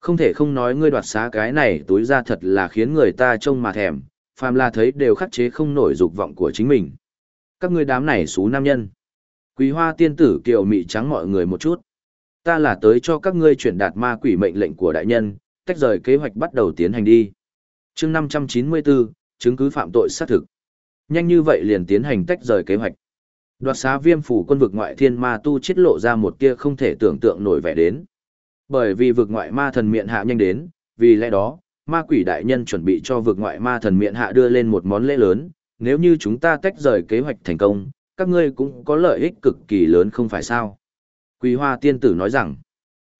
Không thể không nói ngươi đoạt xá cái này túi ra thật là khiến người ta trông mà thèm, phàm là thấy đều khắc chế không nổi dục vọng của chính mình. Các ngươi đám này xú nam nhân. Quý hoa tiên tử kiều mị trắng mọi người một chút. Ta là tới cho các ngươi chuyển đạt ma quỷ mệnh lệnh của đại nhân, tách rời kế hoạch bắt đầu tiến hành đi. chương 594, chứng cứ phạm tội xác thực. Nhanh như vậy liền tiến hành tách rời kế hoạch. Đoạt xá viêm phủ quân vực ngoại thiên ma tu chết lộ ra một tia không thể tưởng tượng nổi vẻ đến. Bởi vì vực ngoại ma thần miệng hạ nhanh đến, vì lẽ đó, ma quỷ đại nhân chuẩn bị cho vực ngoại ma thần miệng hạ đưa lên một món lễ lớn, nếu như chúng ta tách rời kế hoạch thành công, các ngươi cũng có lợi ích cực kỳ lớn không phải sao. Quỳ hoa tiên tử nói rằng,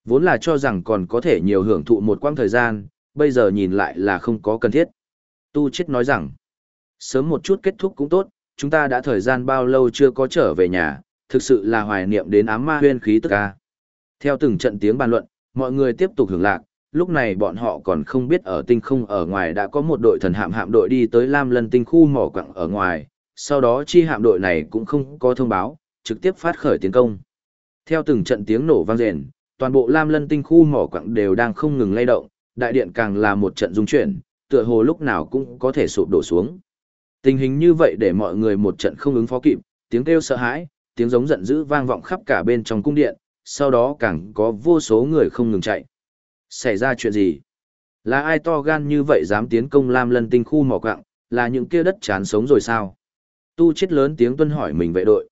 vốn là cho rằng còn có thể nhiều hưởng thụ một quãng thời gian, bây giờ nhìn lại là không có cần thiết. Tu chết nói rằng, sớm một chút kết thúc cũng tốt, chúng ta đã thời gian bao lâu chưa có trở về nhà, thực sự là hoài niệm đến ám ma huyên khí tức ca. Theo từng trận tiếng bàn luận, mọi người tiếp tục hưởng lạc, lúc này bọn họ còn không biết ở tinh không ở ngoài đã có một đội thần hạm hạm đội đi tới Lam Lân tinh khu mỏ quặng ở ngoài, sau đó chi hạm đội này cũng không có thông báo, trực tiếp phát khởi tiến công. Theo từng trận tiếng nổ vang rền, toàn bộ Lam Lân tinh khu mỏ quặng đều đang không ngừng lay động, đại điện càng là một trận rung chuyển, tựa hồ lúc nào cũng có thể sụp đổ xuống. Tình hình như vậy để mọi người một trận không ứng phó kịp, tiếng kêu sợ hãi, tiếng giống giận dữ vang vọng khắp cả bên trong cung điện, sau đó càng có vô số người không ngừng chạy. Xảy ra chuyện gì? Là ai to gan như vậy dám tiến công Lam Lân tinh khu mỏ quặng, là những kia đất chán sống rồi sao? Tu chết lớn tiếng tuân hỏi mình vệ đội.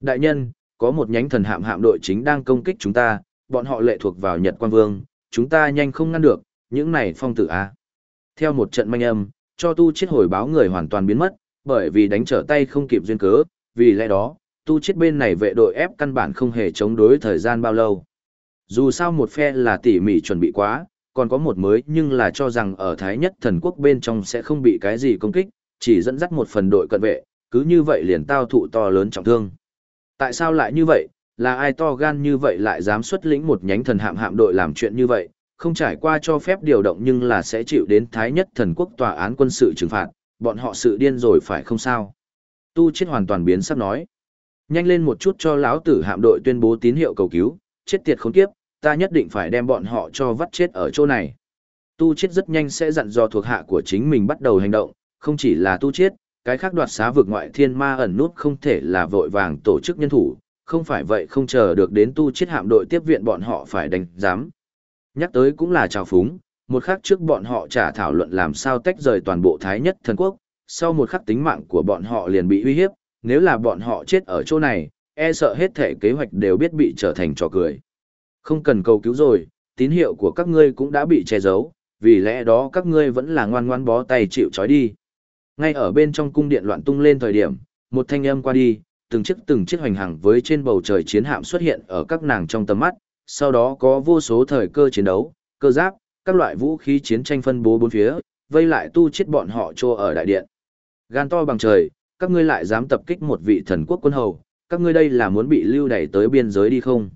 Đại nhân, có một nhánh thần hạm hạm đội chính đang công kích chúng ta, bọn họ lệ thuộc vào Nhật Quan Vương, chúng ta nhanh không ngăn được, những này phong tử a. Theo một trận manh âm, cho tu chết hồi báo người hoàn toàn biến mất, bởi vì đánh trở tay không kịp duyên cớ, vì lẽ đó, tu chết bên này vệ đội ép căn bản không hề chống đối thời gian bao lâu. Dù sao một phe là tỉ mỉ chuẩn bị quá, còn có một mới nhưng là cho rằng ở Thái Nhất thần quốc bên trong sẽ không bị cái gì công kích, chỉ dẫn dắt một phần đội cận vệ, cứ như vậy liền tao thụ to lớn trọng thương. Tại sao lại như vậy, là ai to gan như vậy lại dám xuất lĩnh một nhánh thần hạm hạm đội làm chuyện như vậy, không trải qua cho phép điều động nhưng là sẽ chịu đến Thái Nhất thần quốc tòa án quân sự trừng phạt, bọn họ sự điên rồi phải không sao. Tu chết hoàn toàn biến sắp nói. Nhanh lên một chút cho lão tử hạm đội tuyên bố tín hiệu cầu cứu, chết tiệt khốn kiếp, ta nhất định phải đem bọn họ cho vắt chết ở chỗ này. Tu chết rất nhanh sẽ dặn dò thuộc hạ của chính mình bắt đầu hành động, không chỉ là tu chết, cái khác đoạt xá vực ngoại thiên ma ẩn nút không thể là vội vàng tổ chức nhân thủ, không phải vậy không chờ được đến tu chết hạm đội tiếp viện bọn họ phải đánh giám. Nhắc tới cũng là trào phúng, một khắc trước bọn họ trả thảo luận làm sao tách rời toàn bộ thái nhất thần quốc, sau một khắc tính mạng của bọn họ liền bị uy hiếp, nếu là bọn họ chết ở chỗ này, e sợ hết thể kế hoạch đều biết bị trở thành trò cười. Không cần cầu cứu rồi, tín hiệu của các ngươi cũng đã bị che giấu, vì lẽ đó các ngươi vẫn là ngoan ngoan bó tay chịu trói đi. Ngay ở bên trong cung điện loạn tung lên thời điểm, một thanh âm qua đi, từng chiếc từng chiếc hoành hàng với trên bầu trời chiến hạm xuất hiện ở các nàng trong tầm mắt, sau đó có vô số thời cơ chiến đấu, cơ giáp, các loại vũ khí chiến tranh phân bố bốn phía, vây lại tu chết bọn họ trô ở đại điện. Gan to bằng trời, các ngươi lại dám tập kích một vị thần quốc quân hầu, các ngươi đây là muốn bị lưu đẩy tới biên giới đi không?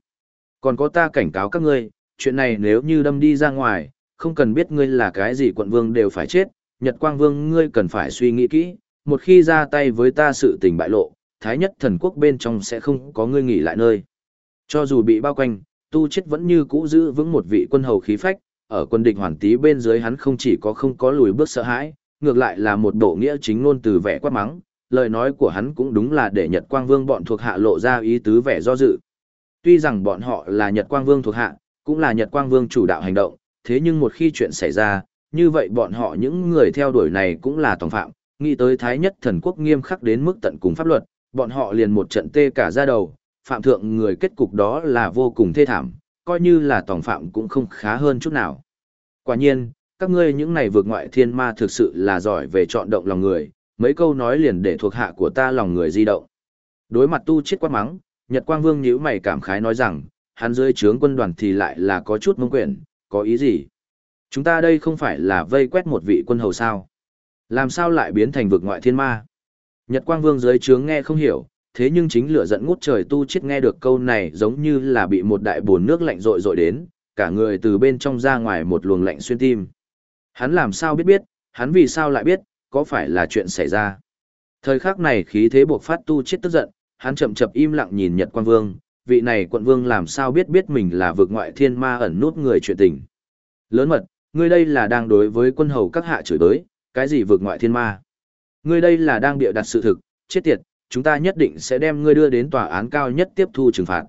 Còn có ta cảnh cáo các ngươi, chuyện này nếu như đâm đi ra ngoài, không cần biết ngươi là cái gì quận vương đều phải chết, Nhật Quang Vương ngươi cần phải suy nghĩ kỹ, một khi ra tay với ta sự tình bại lộ, Thái nhất thần quốc bên trong sẽ không có ngươi nghỉ lại nơi. Cho dù bị bao quanh, tu chết vẫn như cũ giữ vững một vị quân hầu khí phách, ở quân địch hoàn tí bên dưới hắn không chỉ có không có lùi bước sợ hãi, ngược lại là một bộ nghĩa chính ngôn từ vẻ quát mắng, lời nói của hắn cũng đúng là để Nhật Quang Vương bọn thuộc hạ lộ ra ý tứ vẻ do dự. Tuy rằng bọn họ là Nhật Quang Vương thuộc hạ, cũng là Nhật Quang Vương chủ đạo hành động, thế nhưng một khi chuyện xảy ra, như vậy bọn họ những người theo đuổi này cũng là tòng phạm, nghĩ tới Thái nhất thần quốc nghiêm khắc đến mức tận cùng pháp luật, bọn họ liền một trận tê cả ra đầu, phạm thượng người kết cục đó là vô cùng thê thảm, coi như là tòng phạm cũng không khá hơn chút nào. Quả nhiên, các ngươi những này vượt ngoại thiên ma thực sự là giỏi về chọn động lòng người, mấy câu nói liền để thuộc hạ của ta lòng người di động. Đối mặt tu chết quát mắng, Nhật Quang Vương nhíu mày cảm khái nói rằng, hắn dưới trướng quân đoàn thì lại là có chút mông quyển, có ý gì? Chúng ta đây không phải là vây quét một vị quân hầu sao? Làm sao lại biến thành vực ngoại thiên ma? Nhật Quang Vương dưới trướng nghe không hiểu, thế nhưng chính lửa giận ngút trời tu chết nghe được câu này giống như là bị một đại bồn nước lạnh rội rội đến, cả người từ bên trong ra ngoài một luồng lạnh xuyên tim. Hắn làm sao biết biết, hắn vì sao lại biết, có phải là chuyện xảy ra. Thời khắc này khí thế buộc phát tu chết tức giận, hắn chậm chậm im lặng nhìn Nhật quan Vương, vị này quận vương làm sao biết biết mình là vực ngoại thiên ma ẩn nút người chuyện tình. Lớn mật, ngươi đây là đang đối với quân hầu các hạ chửi tới, cái gì vực ngoại thiên ma. Ngươi đây là đang bịa đặt sự thực, chết tiệt, chúng ta nhất định sẽ đem ngươi đưa đến tòa án cao nhất tiếp thu trừng phạt.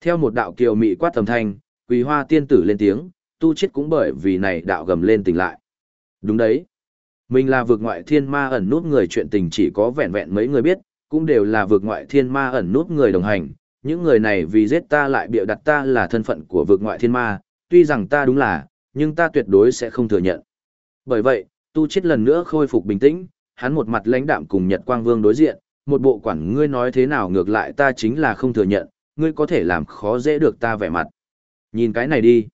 Theo một đạo kiều mị quát tầm thanh, quỳ hoa tiên tử lên tiếng, tu chết cũng bởi vì này đạo gầm lên tỉnh lại. Đúng đấy. Mình là vực ngoại thiên ma ẩn nút người chuyện tình chỉ có vẹn vẹn mấy người biết, cũng đều là vực ngoại thiên ma ẩn nút người đồng hành. Những người này vì giết ta lại bịa đặt ta là thân phận của vực ngoại thiên ma, tuy rằng ta đúng là, nhưng ta tuyệt đối sẽ không thừa nhận. Bởi vậy, tu chết lần nữa khôi phục bình tĩnh, hắn một mặt lãnh đạm cùng Nhật Quang Vương đối diện, một bộ quản ngươi nói thế nào ngược lại ta chính là không thừa nhận, ngươi có thể làm khó dễ được ta vẻ mặt. Nhìn cái này đi.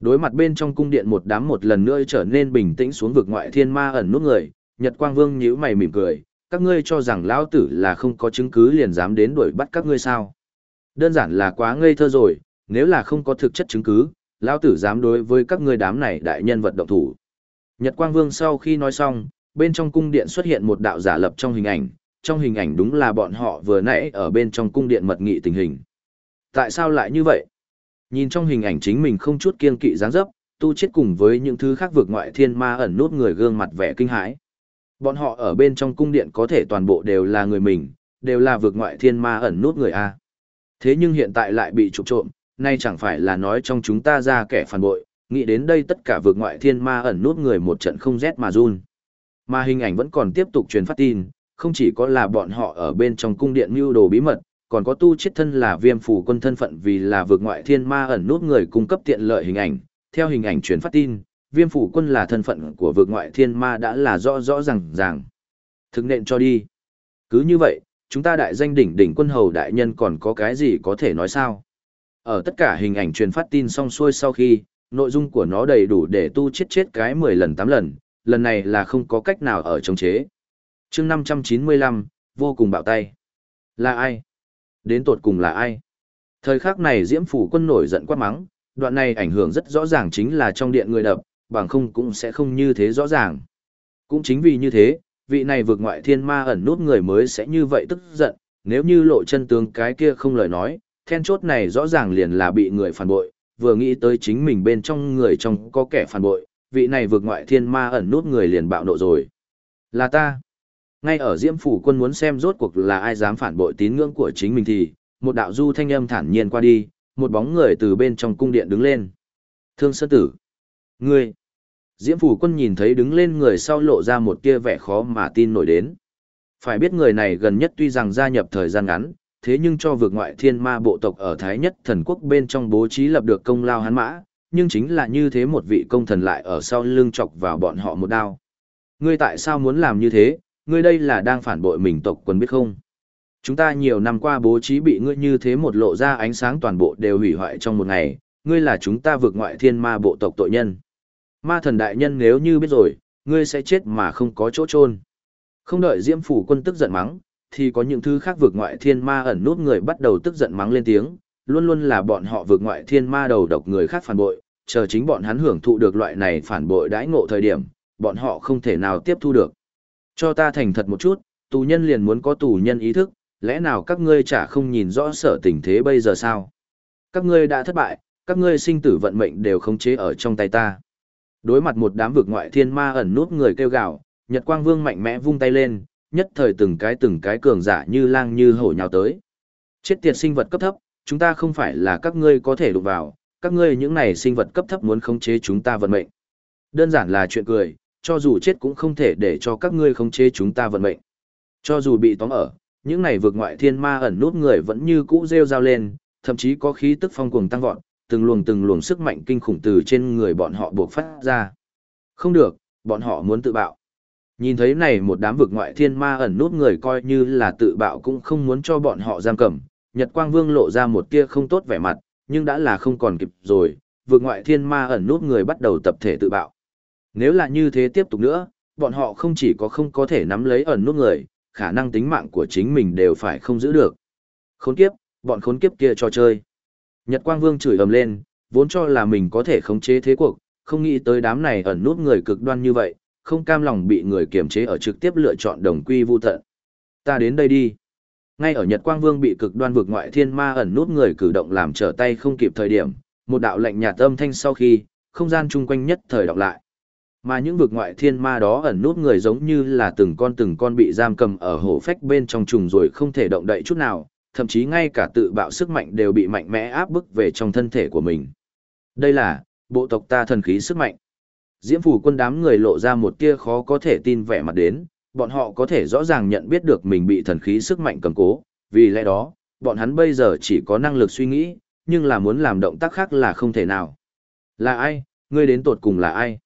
Đối mặt bên trong cung điện một đám một lần nữa trở nên bình tĩnh xuống vực ngoại thiên ma ẩn nút người, Nhật Quang Vương nhíu mày mỉm cười, các ngươi cho rằng lão tử là không có chứng cứ liền dám đến đuổi bắt các ngươi sao? Đơn giản là quá ngây thơ rồi, nếu là không có thực chất chứng cứ, lão tử dám đối với các ngươi đám này đại nhân vật động thủ. Nhật Quang Vương sau khi nói xong, bên trong cung điện xuất hiện một đạo giả lập trong hình ảnh, trong hình ảnh đúng là bọn họ vừa nãy ở bên trong cung điện mật nghị tình hình. Tại sao lại như vậy? Nhìn trong hình ảnh chính mình không chút kiên kỵ dáng dấp, tu chết cùng với những thứ khác vượt ngoại thiên ma ẩn nút người gương mặt vẻ kinh hãi. Bọn họ ở bên trong cung điện có thể toàn bộ đều là người mình, đều là vượt ngoại thiên ma ẩn nút người A. Thế nhưng hiện tại lại bị trục trộm, nay chẳng phải là nói trong chúng ta ra kẻ phản bội, nghĩ đến đây tất cả vượt ngoại thiên ma ẩn nút người một trận không rét mà run. Mà hình ảnh vẫn còn tiếp tục truyền phát tin, không chỉ có là bọn họ ở bên trong cung điện mưu đồ bí mật, còn có tu chết thân là viêm phủ quân thân phận vì là vượt ngoại thiên ma ẩn nút người cung cấp tiện lợi hình ảnh. Theo hình ảnh truyền phát tin, viêm phủ quân là thân phận của vượt ngoại thiên ma đã là rõ rõ ràng ràng. Thực nện cho đi. Cứ như vậy, chúng ta đại danh đỉnh đỉnh quân hầu đại nhân còn có cái gì có thể nói sao? Ở tất cả hình ảnh truyền phát tin xong xuôi sau khi, nội dung của nó đầy đủ để tu chết chết cái 10 lần 8 lần, lần này là không có cách nào ở chống chế chương 595, vô cùng bạo tay. Là ai? Đến tột cùng là ai? Thời khắc này Diễm Phủ quân nổi giận quát mắng, đoạn này ảnh hưởng rất rõ ràng chính là trong điện người đập, bằng không cũng sẽ không như thế rõ ràng. Cũng chính vì như thế, vị này vượt ngoại thiên ma ẩn nút người mới sẽ như vậy tức giận, nếu như lộ chân tướng cái kia không lời nói, then chốt này rõ ràng liền là bị người phản bội, vừa nghĩ tới chính mình bên trong người trong có kẻ phản bội, vị này vượt ngoại thiên ma ẩn nút người liền bạo nộ rồi. Là ta. Ngay ở Diễm Phủ quân muốn xem rốt cuộc là ai dám phản bội tín ngưỡng của chính mình thì, một đạo du thanh âm thản nhiên qua đi, một bóng người từ bên trong cung điện đứng lên. Thương Sơn Tử. Ngươi. Diễm Phủ quân nhìn thấy đứng lên người sau lộ ra một tia vẻ khó mà tin nổi đến. Phải biết người này gần nhất tuy rằng gia nhập thời gian ngắn, thế nhưng cho vượt ngoại thiên ma bộ tộc ở Thái Nhất thần quốc bên trong bố trí lập được công lao hắn mã, nhưng chính là như thế một vị công thần lại ở sau lưng chọc vào bọn họ một đao. Ngươi tại sao muốn làm như thế, ngươi đây là đang phản bội mình tộc quân biết không? Chúng ta nhiều năm qua bố trí bị ngươi như thế một lộ ra ánh sáng toàn bộ đều hủy hoại trong một ngày, ngươi là chúng ta vượt ngoại thiên ma bộ tộc tội nhân. Ma thần đại nhân nếu như biết rồi, ngươi sẽ chết mà không có chỗ chôn. Không đợi Diễm phủ quân tức giận mắng, thì có những thứ khác vượt ngoại thiên ma ẩn nút người bắt đầu tức giận mắng lên tiếng, luôn luôn là bọn họ vượt ngoại thiên ma đầu độc người khác phản bội, chờ chính bọn hắn hưởng thụ được loại này phản bội đãi ngộ thời điểm, bọn họ không thể nào tiếp thu được. Cho ta thành thật một chút, tù nhân liền muốn có tù nhân ý thức, lẽ nào các ngươi chả không nhìn rõ sở tình thế bây giờ sao? Các ngươi đã thất bại, các ngươi sinh tử vận mệnh đều khống chế ở trong tay ta. Đối mặt một đám vực ngoại thiên ma ẩn nút người kêu gào, Nhật Quang Vương mạnh mẽ vung tay lên, nhất thời từng cái từng cái cường giả như lang như hổ nhào tới. Chết tiệt sinh vật cấp thấp, chúng ta không phải là các ngươi có thể đụng vào, các ngươi những này sinh vật cấp thấp muốn khống chế chúng ta vận mệnh. Đơn giản là chuyện cười, cho dù chết cũng không thể để cho các ngươi khống chế chúng ta vận mệnh. Cho dù bị tóm ở, những này vượt ngoại thiên ma ẩn nút người vẫn như cũ rêu rao lên, thậm chí có khí tức phong cuồng tăng vọt, từng luồng từng luồng sức mạnh kinh khủng từ trên người bọn họ buộc phát ra. Không được, bọn họ muốn tự bạo. Nhìn thấy này một đám vực ngoại thiên ma ẩn nút người coi như là tự bạo cũng không muốn cho bọn họ giam cầm, Nhật Quang Vương lộ ra một tia không tốt vẻ mặt, nhưng đã là không còn kịp rồi, vực ngoại thiên ma ẩn nút người bắt đầu tập thể tự bạo. Nếu là như thế tiếp tục nữa, bọn họ không chỉ có không có thể nắm lấy ẩn nút người, khả năng tính mạng của chính mình đều phải không giữ được. Khốn kiếp, bọn khốn kiếp kia cho chơi. Nhật Quang Vương chửi ầm lên, vốn cho là mình có thể khống chế thế cuộc, không nghĩ tới đám này ẩn nút người cực đoan như vậy, không cam lòng bị người kiềm chế ở trực tiếp lựa chọn đồng quy vu tận. Ta đến đây đi. Ngay ở Nhật Quang Vương bị cực đoan vực ngoại thiên ma ẩn nút người cử động làm trở tay không kịp thời điểm, một đạo lệnh nhạt âm thanh sau khi, không gian chung quanh nhất thời đọc lại. Mà những vực ngoại thiên ma đó ẩn nút người giống như là từng con từng con bị giam cầm ở hổ phách bên trong trùng rồi không thể động đậy chút nào, thậm chí ngay cả tự bạo sức mạnh đều bị mạnh mẽ áp bức về trong thân thể của mình. Đây là, bộ tộc ta thần khí sức mạnh. Diễm phủ quân đám người lộ ra một tia khó có thể tin vẻ mặt đến, bọn họ có thể rõ ràng nhận biết được mình bị thần khí sức mạnh cầm cố, vì lẽ đó, bọn hắn bây giờ chỉ có năng lực suy nghĩ, nhưng là muốn làm động tác khác là không thể nào. Là ai, ngươi đến tột cùng là ai?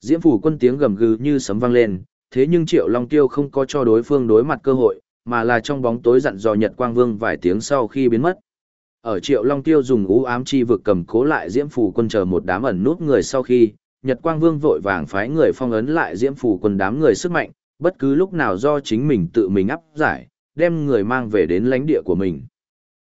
Diễm phủ quân tiếng gầm gừ như sấm vang lên, thế nhưng Triệu Long Tiêu không có cho đối phương đối mặt cơ hội, mà là trong bóng tối dặn dò Nhật Quang Vương vài tiếng sau khi biến mất. Ở Triệu Long Tiêu dùng ú ám chi vực cầm cố lại Diễm phủ quân chờ một đám ẩn nút người sau khi, Nhật Quang Vương vội vàng phái người phong ấn lại Diễm phủ quân đám người sức mạnh, bất cứ lúc nào do chính mình tự mình áp giải, đem người mang về đến lãnh địa của mình.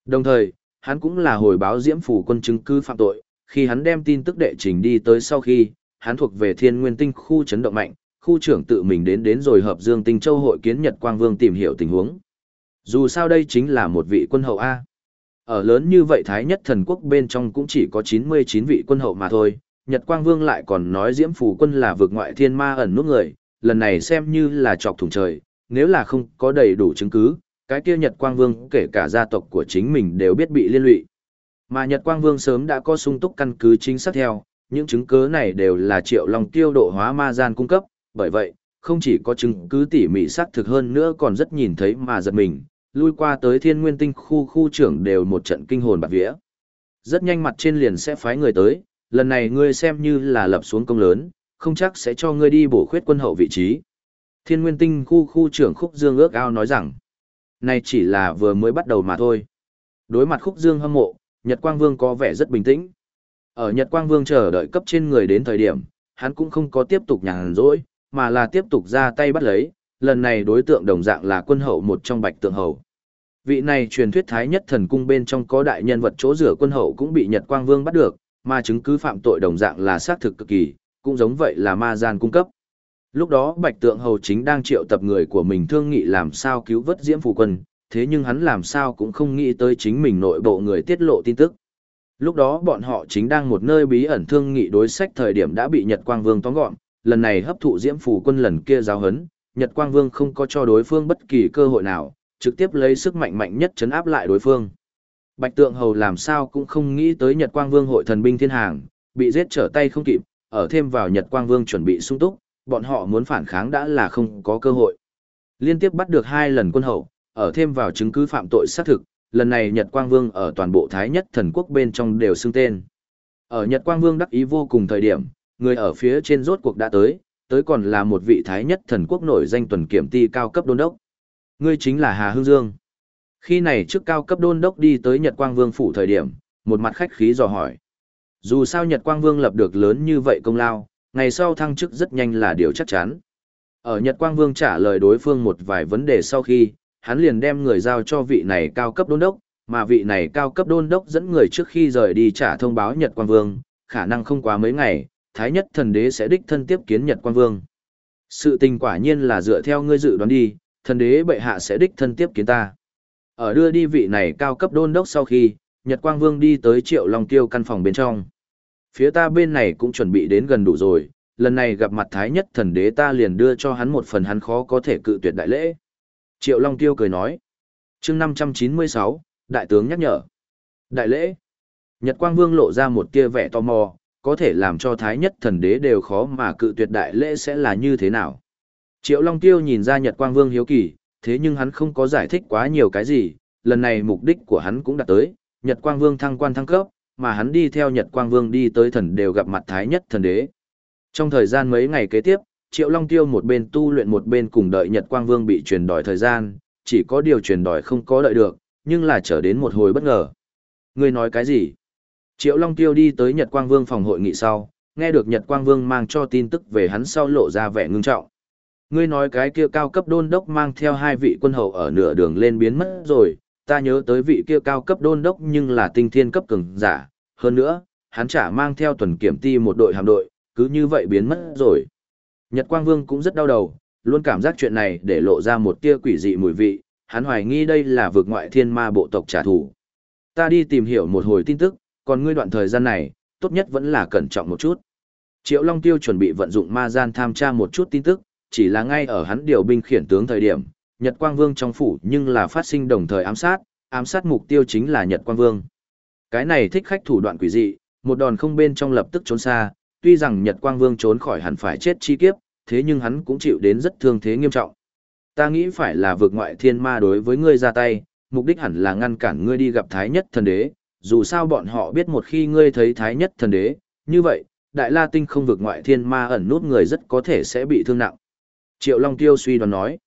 Đồng thời, hắn cũng là hồi báo Diễm phủ quân chứng cứ phạm tội, khi hắn đem tin tức đệ trình đi tới sau khi, hắn thuộc về Thiên Nguyên Tinh khu chấn động mạnh, khu trưởng tự mình đến đến rồi hợp Dương Tinh Châu hội kiến Nhật Quang Vương tìm hiểu tình huống. Dù sao đây chính là một vị quân hậu A. Ở lớn như vậy Thái nhất thần quốc bên trong cũng chỉ có 99 vị quân hậu mà thôi, Nhật Quang Vương lại còn nói Diễm phù quân là vực ngoại thiên ma ẩn nút người, lần này xem như là chọc thủng trời, nếu là không có đầy đủ chứng cứ, cái kia Nhật Quang Vương kể cả gia tộc của chính mình đều biết bị liên lụy. Mà Nhật Quang Vương sớm đã có sung túc căn cứ chính xác theo, những chứng cứ này đều là Triệu Long tiêu độ hóa ma gian cung cấp, bởi vậy, không chỉ có chứng cứ tỉ mỉ xác thực hơn nữa còn rất nhìn thấy mà giật mình, lui qua tới thiên nguyên tinh khu khu trưởng đều một trận kinh hồn bạc vía. Rất nhanh mặt trên liền sẽ phái người tới, lần này ngươi xem như là lập xuống công lớn, không chắc sẽ cho ngươi đi bổ khuyết quân hậu vị trí. Thiên nguyên tinh khu khu trưởng Khúc Dương ước ao nói rằng, này chỉ là vừa mới bắt đầu mà thôi. Đối mặt Khúc Dương hâm mộ, Nhật Quang Vương có vẻ rất bình tĩnh. Ở Nhật Quang Vương chờ đợi cấp trên người đến thời điểm, hắn cũng không có tiếp tục nhàn rỗi, mà là tiếp tục ra tay bắt lấy, lần này đối tượng đồng dạng là quân hậu một trong bạch tượng hầu. Vị này truyền thuyết thái nhất thần cung bên trong có đại nhân vật chỗ rửa quân hậu cũng bị Nhật Quang Vương bắt được, mà chứng cứ phạm tội đồng dạng là xác thực cực kỳ, cũng giống vậy là ma gian cung cấp. Lúc đó Bạch Tượng Hầu chính đang triệu tập người của mình thương nghị làm sao cứu vớt Diễm Phù Quân, thế nhưng hắn làm sao cũng không nghĩ tới chính mình nội bộ người tiết lộ tin tức. Lúc đó bọn họ chính đang một nơi bí ẩn thương nghị đối sách thời điểm đã bị Nhật Quang Vương tóm gọn, lần này hấp thụ Diễm Phù Quân lần kia giáo hấn, Nhật Quang Vương không có cho đối phương bất kỳ cơ hội nào, trực tiếp lấy sức mạnh mạnh nhất chấn áp lại đối phương. Bạch Tượng Hầu làm sao cũng không nghĩ tới Nhật Quang Vương hội thần binh thiên hàng, bị giết trở tay không kịp, ở thêm vào Nhật Quang Vương chuẩn bị sung túc, bọn họ muốn phản kháng đã là không có cơ hội. Liên tiếp bắt được hai lần quân hậu, ở thêm vào chứng cứ phạm tội xác thực, lần này Nhật Quang Vương ở toàn bộ Thái Nhất thần quốc bên trong đều xưng tên. Ở Nhật Quang Vương đắc ý vô cùng thời điểm, người ở phía trên rốt cuộc đã tới, tới còn là một vị Thái Nhất thần quốc nổi danh tuần kiểm ti cao cấp đôn đốc. Ngươi chính là Hà Hương Dương. Khi này trước cao cấp đôn đốc đi tới Nhật Quang Vương phủ thời điểm, một mặt khách khí dò hỏi. Dù sao Nhật Quang Vương lập được lớn như vậy công lao, ngày sau thăng chức rất nhanh là điều chắc chắn. Ở Nhật Quang Vương trả lời đối phương một vài vấn đề sau khi, hắn liền đem người giao cho vị này cao cấp đôn đốc, mà vị này cao cấp đôn đốc dẫn người trước khi rời đi trả thông báo Nhật Quang Vương, khả năng không quá mấy ngày, Thái nhất thần đế sẽ đích thân tiếp kiến Nhật Quang Vương. Sự tình quả nhiên là dựa theo ngươi dự đoán đi, thần đế bệ hạ sẽ đích thân tiếp kiến ta. Ở đưa đi vị này cao cấp đôn đốc sau khi, Nhật Quang Vương đi tới Triệu Long Tiêu căn phòng bên trong. Phía ta bên này cũng chuẩn bị đến gần đủ rồi, lần này gặp mặt Thái Nhất thần đế ta liền đưa cho hắn một phần hắn khó có thể cự tuyệt đại lễ. Triệu Long Tiêu cười nói. chương 596, Đại tướng nhắc nhở. Đại lễ. Nhật Quang Vương lộ ra một tia vẻ tò mò, có thể làm cho Thái Nhất thần đế đều khó mà cự tuyệt đại lễ sẽ là như thế nào. Triệu Long Tiêu nhìn ra Nhật Quang Vương hiếu kỳ, thế nhưng hắn không có giải thích quá nhiều cái gì, lần này mục đích của hắn cũng đã tới, Nhật Quang Vương thăng quan thăng cấp, mà hắn đi theo Nhật Quang Vương đi tới thần đều gặp mặt Thái Nhất thần đế. Trong thời gian mấy ngày kế tiếp, Triệu Long Tiêu một bên tu luyện một bên cùng đợi Nhật Quang Vương bị truyền đòi thời gian, chỉ có điều truyền đòi không có đợi được, nhưng là trở đến một hồi bất ngờ. Ngươi nói cái gì? Triệu Long Tiêu đi tới Nhật Quang Vương phòng hội nghị sau, nghe được Nhật Quang Vương mang cho tin tức về hắn sau lộ ra vẻ ngưng trọng. Ngươi nói cái kia cao cấp đôn đốc mang theo hai vị quân hầu ở nửa đường lên biến mất rồi, ta nhớ tới vị kia cao cấp đôn đốc nhưng là tinh thiên cấp cường giả, hơn nữa, hắn chả mang theo tuần kiểm ti một đội hạm đội, cứ như vậy biến mất rồi. Nhật Quang Vương cũng rất đau đầu, luôn cảm giác chuyện này để lộ ra một tia quỷ dị mùi vị, hắn hoài nghi đây là vực ngoại thiên ma bộ tộc trả thù. Ta đi tìm hiểu một hồi tin tức, còn ngươi đoạn thời gian này, tốt nhất vẫn là cẩn trọng một chút. Triệu Long Tiêu chuẩn bị vận dụng ma gian tham tra một chút tin tức, chỉ là ngay ở hắn điều binh khiển tướng thời điểm, Nhật Quang Vương trong phủ nhưng là phát sinh đồng thời ám sát, ám sát mục tiêu chính là Nhật Quang Vương. Cái này thích khách thủ đoạn quỷ dị, một đòn không bên trong lập tức trốn xa, tuy rằng Nhật Quang Vương trốn khỏi hẳn phải chết chi kiếp, thế nhưng hắn cũng chịu đến rất thương thế nghiêm trọng. Ta nghĩ phải là vượt ngoại thiên ma đối với ngươi ra tay, mục đích hẳn là ngăn cản ngươi đi gặp Thái Nhất Thần Đế, dù sao bọn họ biết một khi ngươi thấy Thái Nhất Thần Đế, như vậy, Đại La Tinh không vượt ngoại thiên ma ẩn nút người rất có thể sẽ bị thương nặng. Triệu Long Tiêu suy đoán nói,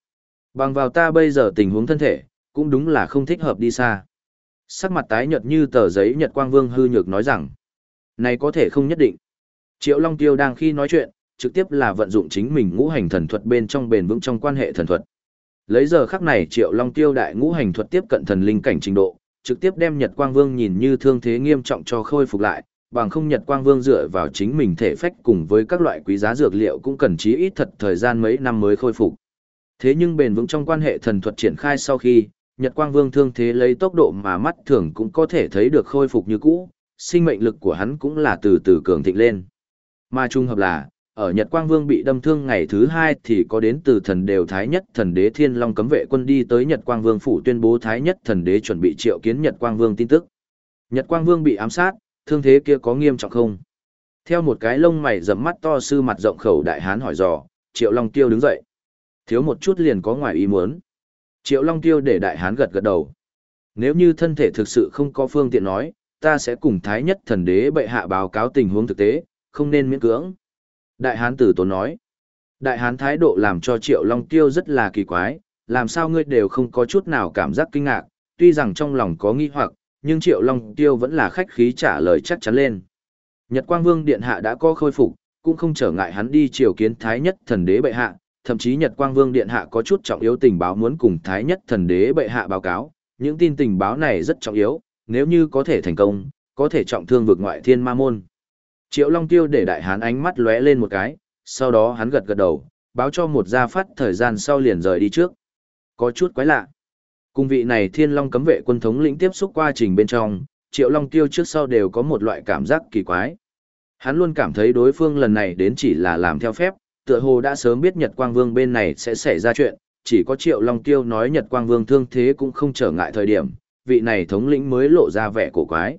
bằng vào ta bây giờ tình huống thân thể, cũng đúng là không thích hợp đi xa. Sắc mặt tái nhợt như tờ giấy Nhật Quang Vương hư nhược nói rằng, này có thể không nhất định. Triệu Long Tiêu đang khi nói chuyện, trực tiếp là vận dụng chính mình ngũ hành thần thuật bên trong bền vững trong quan hệ thần thuật. Lấy giờ khắc này Triệu Long Tiêu đại ngũ hành thuật tiếp cận thần linh cảnh trình độ, trực tiếp đem Nhật Quang Vương nhìn như thương thế nghiêm trọng cho khôi phục lại, bằng không Nhật Quang Vương dựa vào chính mình thể phách cùng với các loại quý giá dược liệu cũng cần chí ít thật thời gian mấy năm mới khôi phục. Thế nhưng bền vững trong quan hệ thần thuật triển khai sau khi, Nhật Quang Vương thương thế lấy tốc độ mà mắt thường cũng có thể thấy được khôi phục như cũ, sinh mệnh lực của hắn cũng là từ từ cường thịnh lên. Mà trung hợp là, ở Nhật Quang Vương bị đâm thương ngày thứ hai thì có đến từ thần đều Thái Nhất thần đế Thiên Long cấm vệ quân đi tới Nhật Quang Vương phủ tuyên bố Thái Nhất thần đế chuẩn bị triệu kiến Nhật Quang Vương tin tức. Nhật Quang Vương bị ám sát, thương thế kia có nghiêm trọng không? Theo một cái lông mày rậm mắt to sư mặt rộng khẩu đại hán hỏi dò, Triệu Long Tiêu đứng dậy. Thiếu một chút liền có ngoài ý muốn. Triệu Long Tiêu để đại hán gật gật đầu. Nếu như thân thể thực sự không có phương tiện nói, ta sẽ cùng Thái Nhất thần đế bệ hạ báo cáo tình huống thực tế, không nên miễn cưỡng. Đại hán tử tốn nói. Đại hán thái độ làm cho Triệu Long Tiêu rất là kỳ quái, làm sao ngươi đều không có chút nào cảm giác kinh ngạc, tuy rằng trong lòng có nghi hoặc, nhưng Triệu Long Tiêu vẫn là khách khí trả lời chắc chắn lên. Nhật Quang Vương Điện Hạ đã có khôi phục, cũng không trở ngại hắn đi triều kiến Thái Nhất Thần Đế Bệ Hạ, thậm chí Nhật Quang Vương Điện Hạ có chút trọng yếu tình báo muốn cùng Thái Nhất Thần Đế Bệ Hạ báo cáo, những tin tình báo này rất trọng yếu, nếu như có thể thành công, có thể trọng thương vực ngoại thiên ma môn. Triệu Long Tiêu để đại hán ánh mắt lóe lên một cái, sau đó hắn gật gật đầu, báo cho một gia phát thời gian sau liền rời đi trước. Có chút quái lạ. Cùng vị này Thiên Long cấm vệ quân thống lĩnh tiếp xúc qua trình bên trong, Triệu Long Tiêu trước sau đều có một loại cảm giác kỳ quái. Hắn luôn cảm thấy đối phương lần này đến chỉ là làm theo phép, tựa hồ đã sớm biết Nhật Quang Vương bên này sẽ xảy ra chuyện, chỉ có Triệu Long Tiêu nói Nhật Quang Vương thương thế cũng không trở ngại thời điểm, vị này thống lĩnh mới lộ ra vẻ cổ quái.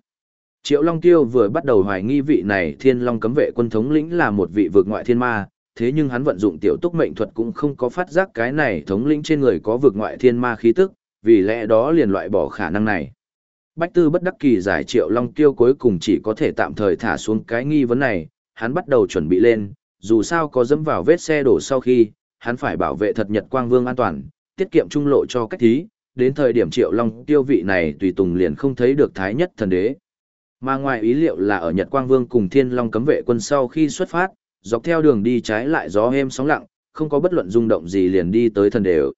Triệu Long Tiêu vừa bắt đầu hoài nghi vị này Thiên Long cấm vệ quân thống lĩnh là một vị vực ngoại thiên ma, thế nhưng hắn vận dụng tiểu túc mệnh thuật cũng không có phát giác cái này thống lĩnh trên người có vực ngoại thiên ma khí tức, vì lẽ đó liền loại bỏ khả năng này. Bách Tư bất đắc kỳ giải Triệu Long Tiêu cuối cùng chỉ có thể tạm thời thả xuống cái nghi vấn này, hắn bắt đầu chuẩn bị lên, dù sao có dẫm vào vết xe đổ sau khi, hắn phải bảo vệ thật Nhật Quang Vương an toàn, tiết kiệm trung lộ cho cách thí, đến thời điểm Triệu Long Tiêu vị này tùy tùng liền không thấy được thái nhất thần đế. Mà ngoài ý liệu là ở Nhật Quang Vương cùng Thiên Long cấm vệ quân sau khi xuất phát, dọc theo đường đi trái lại gió êm sóng lặng, không có bất luận rung động gì liền đi tới thần đều.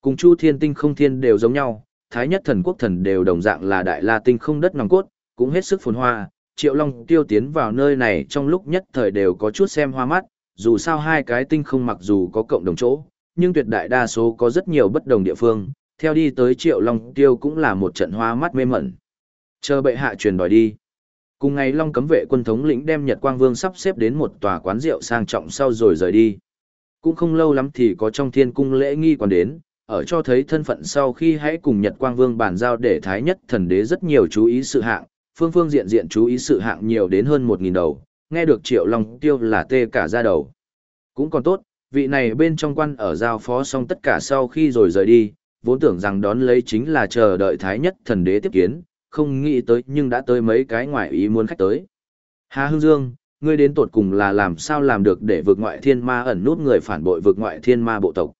Cùng Chu Thiên Tinh không thiên đều giống nhau, Thái Nhất Thần Quốc thần đều đồng dạng là đại la tinh không đất nòng cốt, cũng hết sức phồn hoa. Triệu Long tiêu tiến vào nơi này trong lúc nhất thời đều có chút xem hoa mắt, dù sao hai cái tinh không mặc dù có cộng đồng chỗ, nhưng tuyệt đại đa số có rất nhiều bất đồng địa phương, theo đi tới Triệu Long Tiêu cũng là một trận hoa mắt mê mẩn. Chờ bệ hạ truyền đòi đi. Cùng ngày Long cấm vệ quân thống lĩnh đem Nhật Quang Vương sắp xếp đến một tòa quán rượu sang trọng sau rồi rời đi. Cũng không lâu lắm thì có trong thiên cung lễ nghi còn đến, ở cho thấy thân phận sau khi hãy cùng Nhật Quang Vương bàn giao để Thái Nhất thần đế rất nhiều chú ý sự hạng, phương phương diện diện chú ý sự hạng nhiều đến hơn 1.000 đầu, nghe được Triệu Long Tiêu là tê cả ra đầu. Cũng còn tốt, vị này bên trong quan ở giao phó xong tất cả sau khi rồi rời đi, vốn tưởng rằng đón lấy chính là chờ đợi Thái Nhất thần đế tiếp kiến, không nghĩ tới nhưng đã tới mấy cái ngoại ý muốn khách tới. Hà Hưng Dương, ngươi đến tột cùng là làm sao làm được để vượt ngoại thiên ma ẩn nút người phản bội vượt ngoại thiên ma bộ tộc.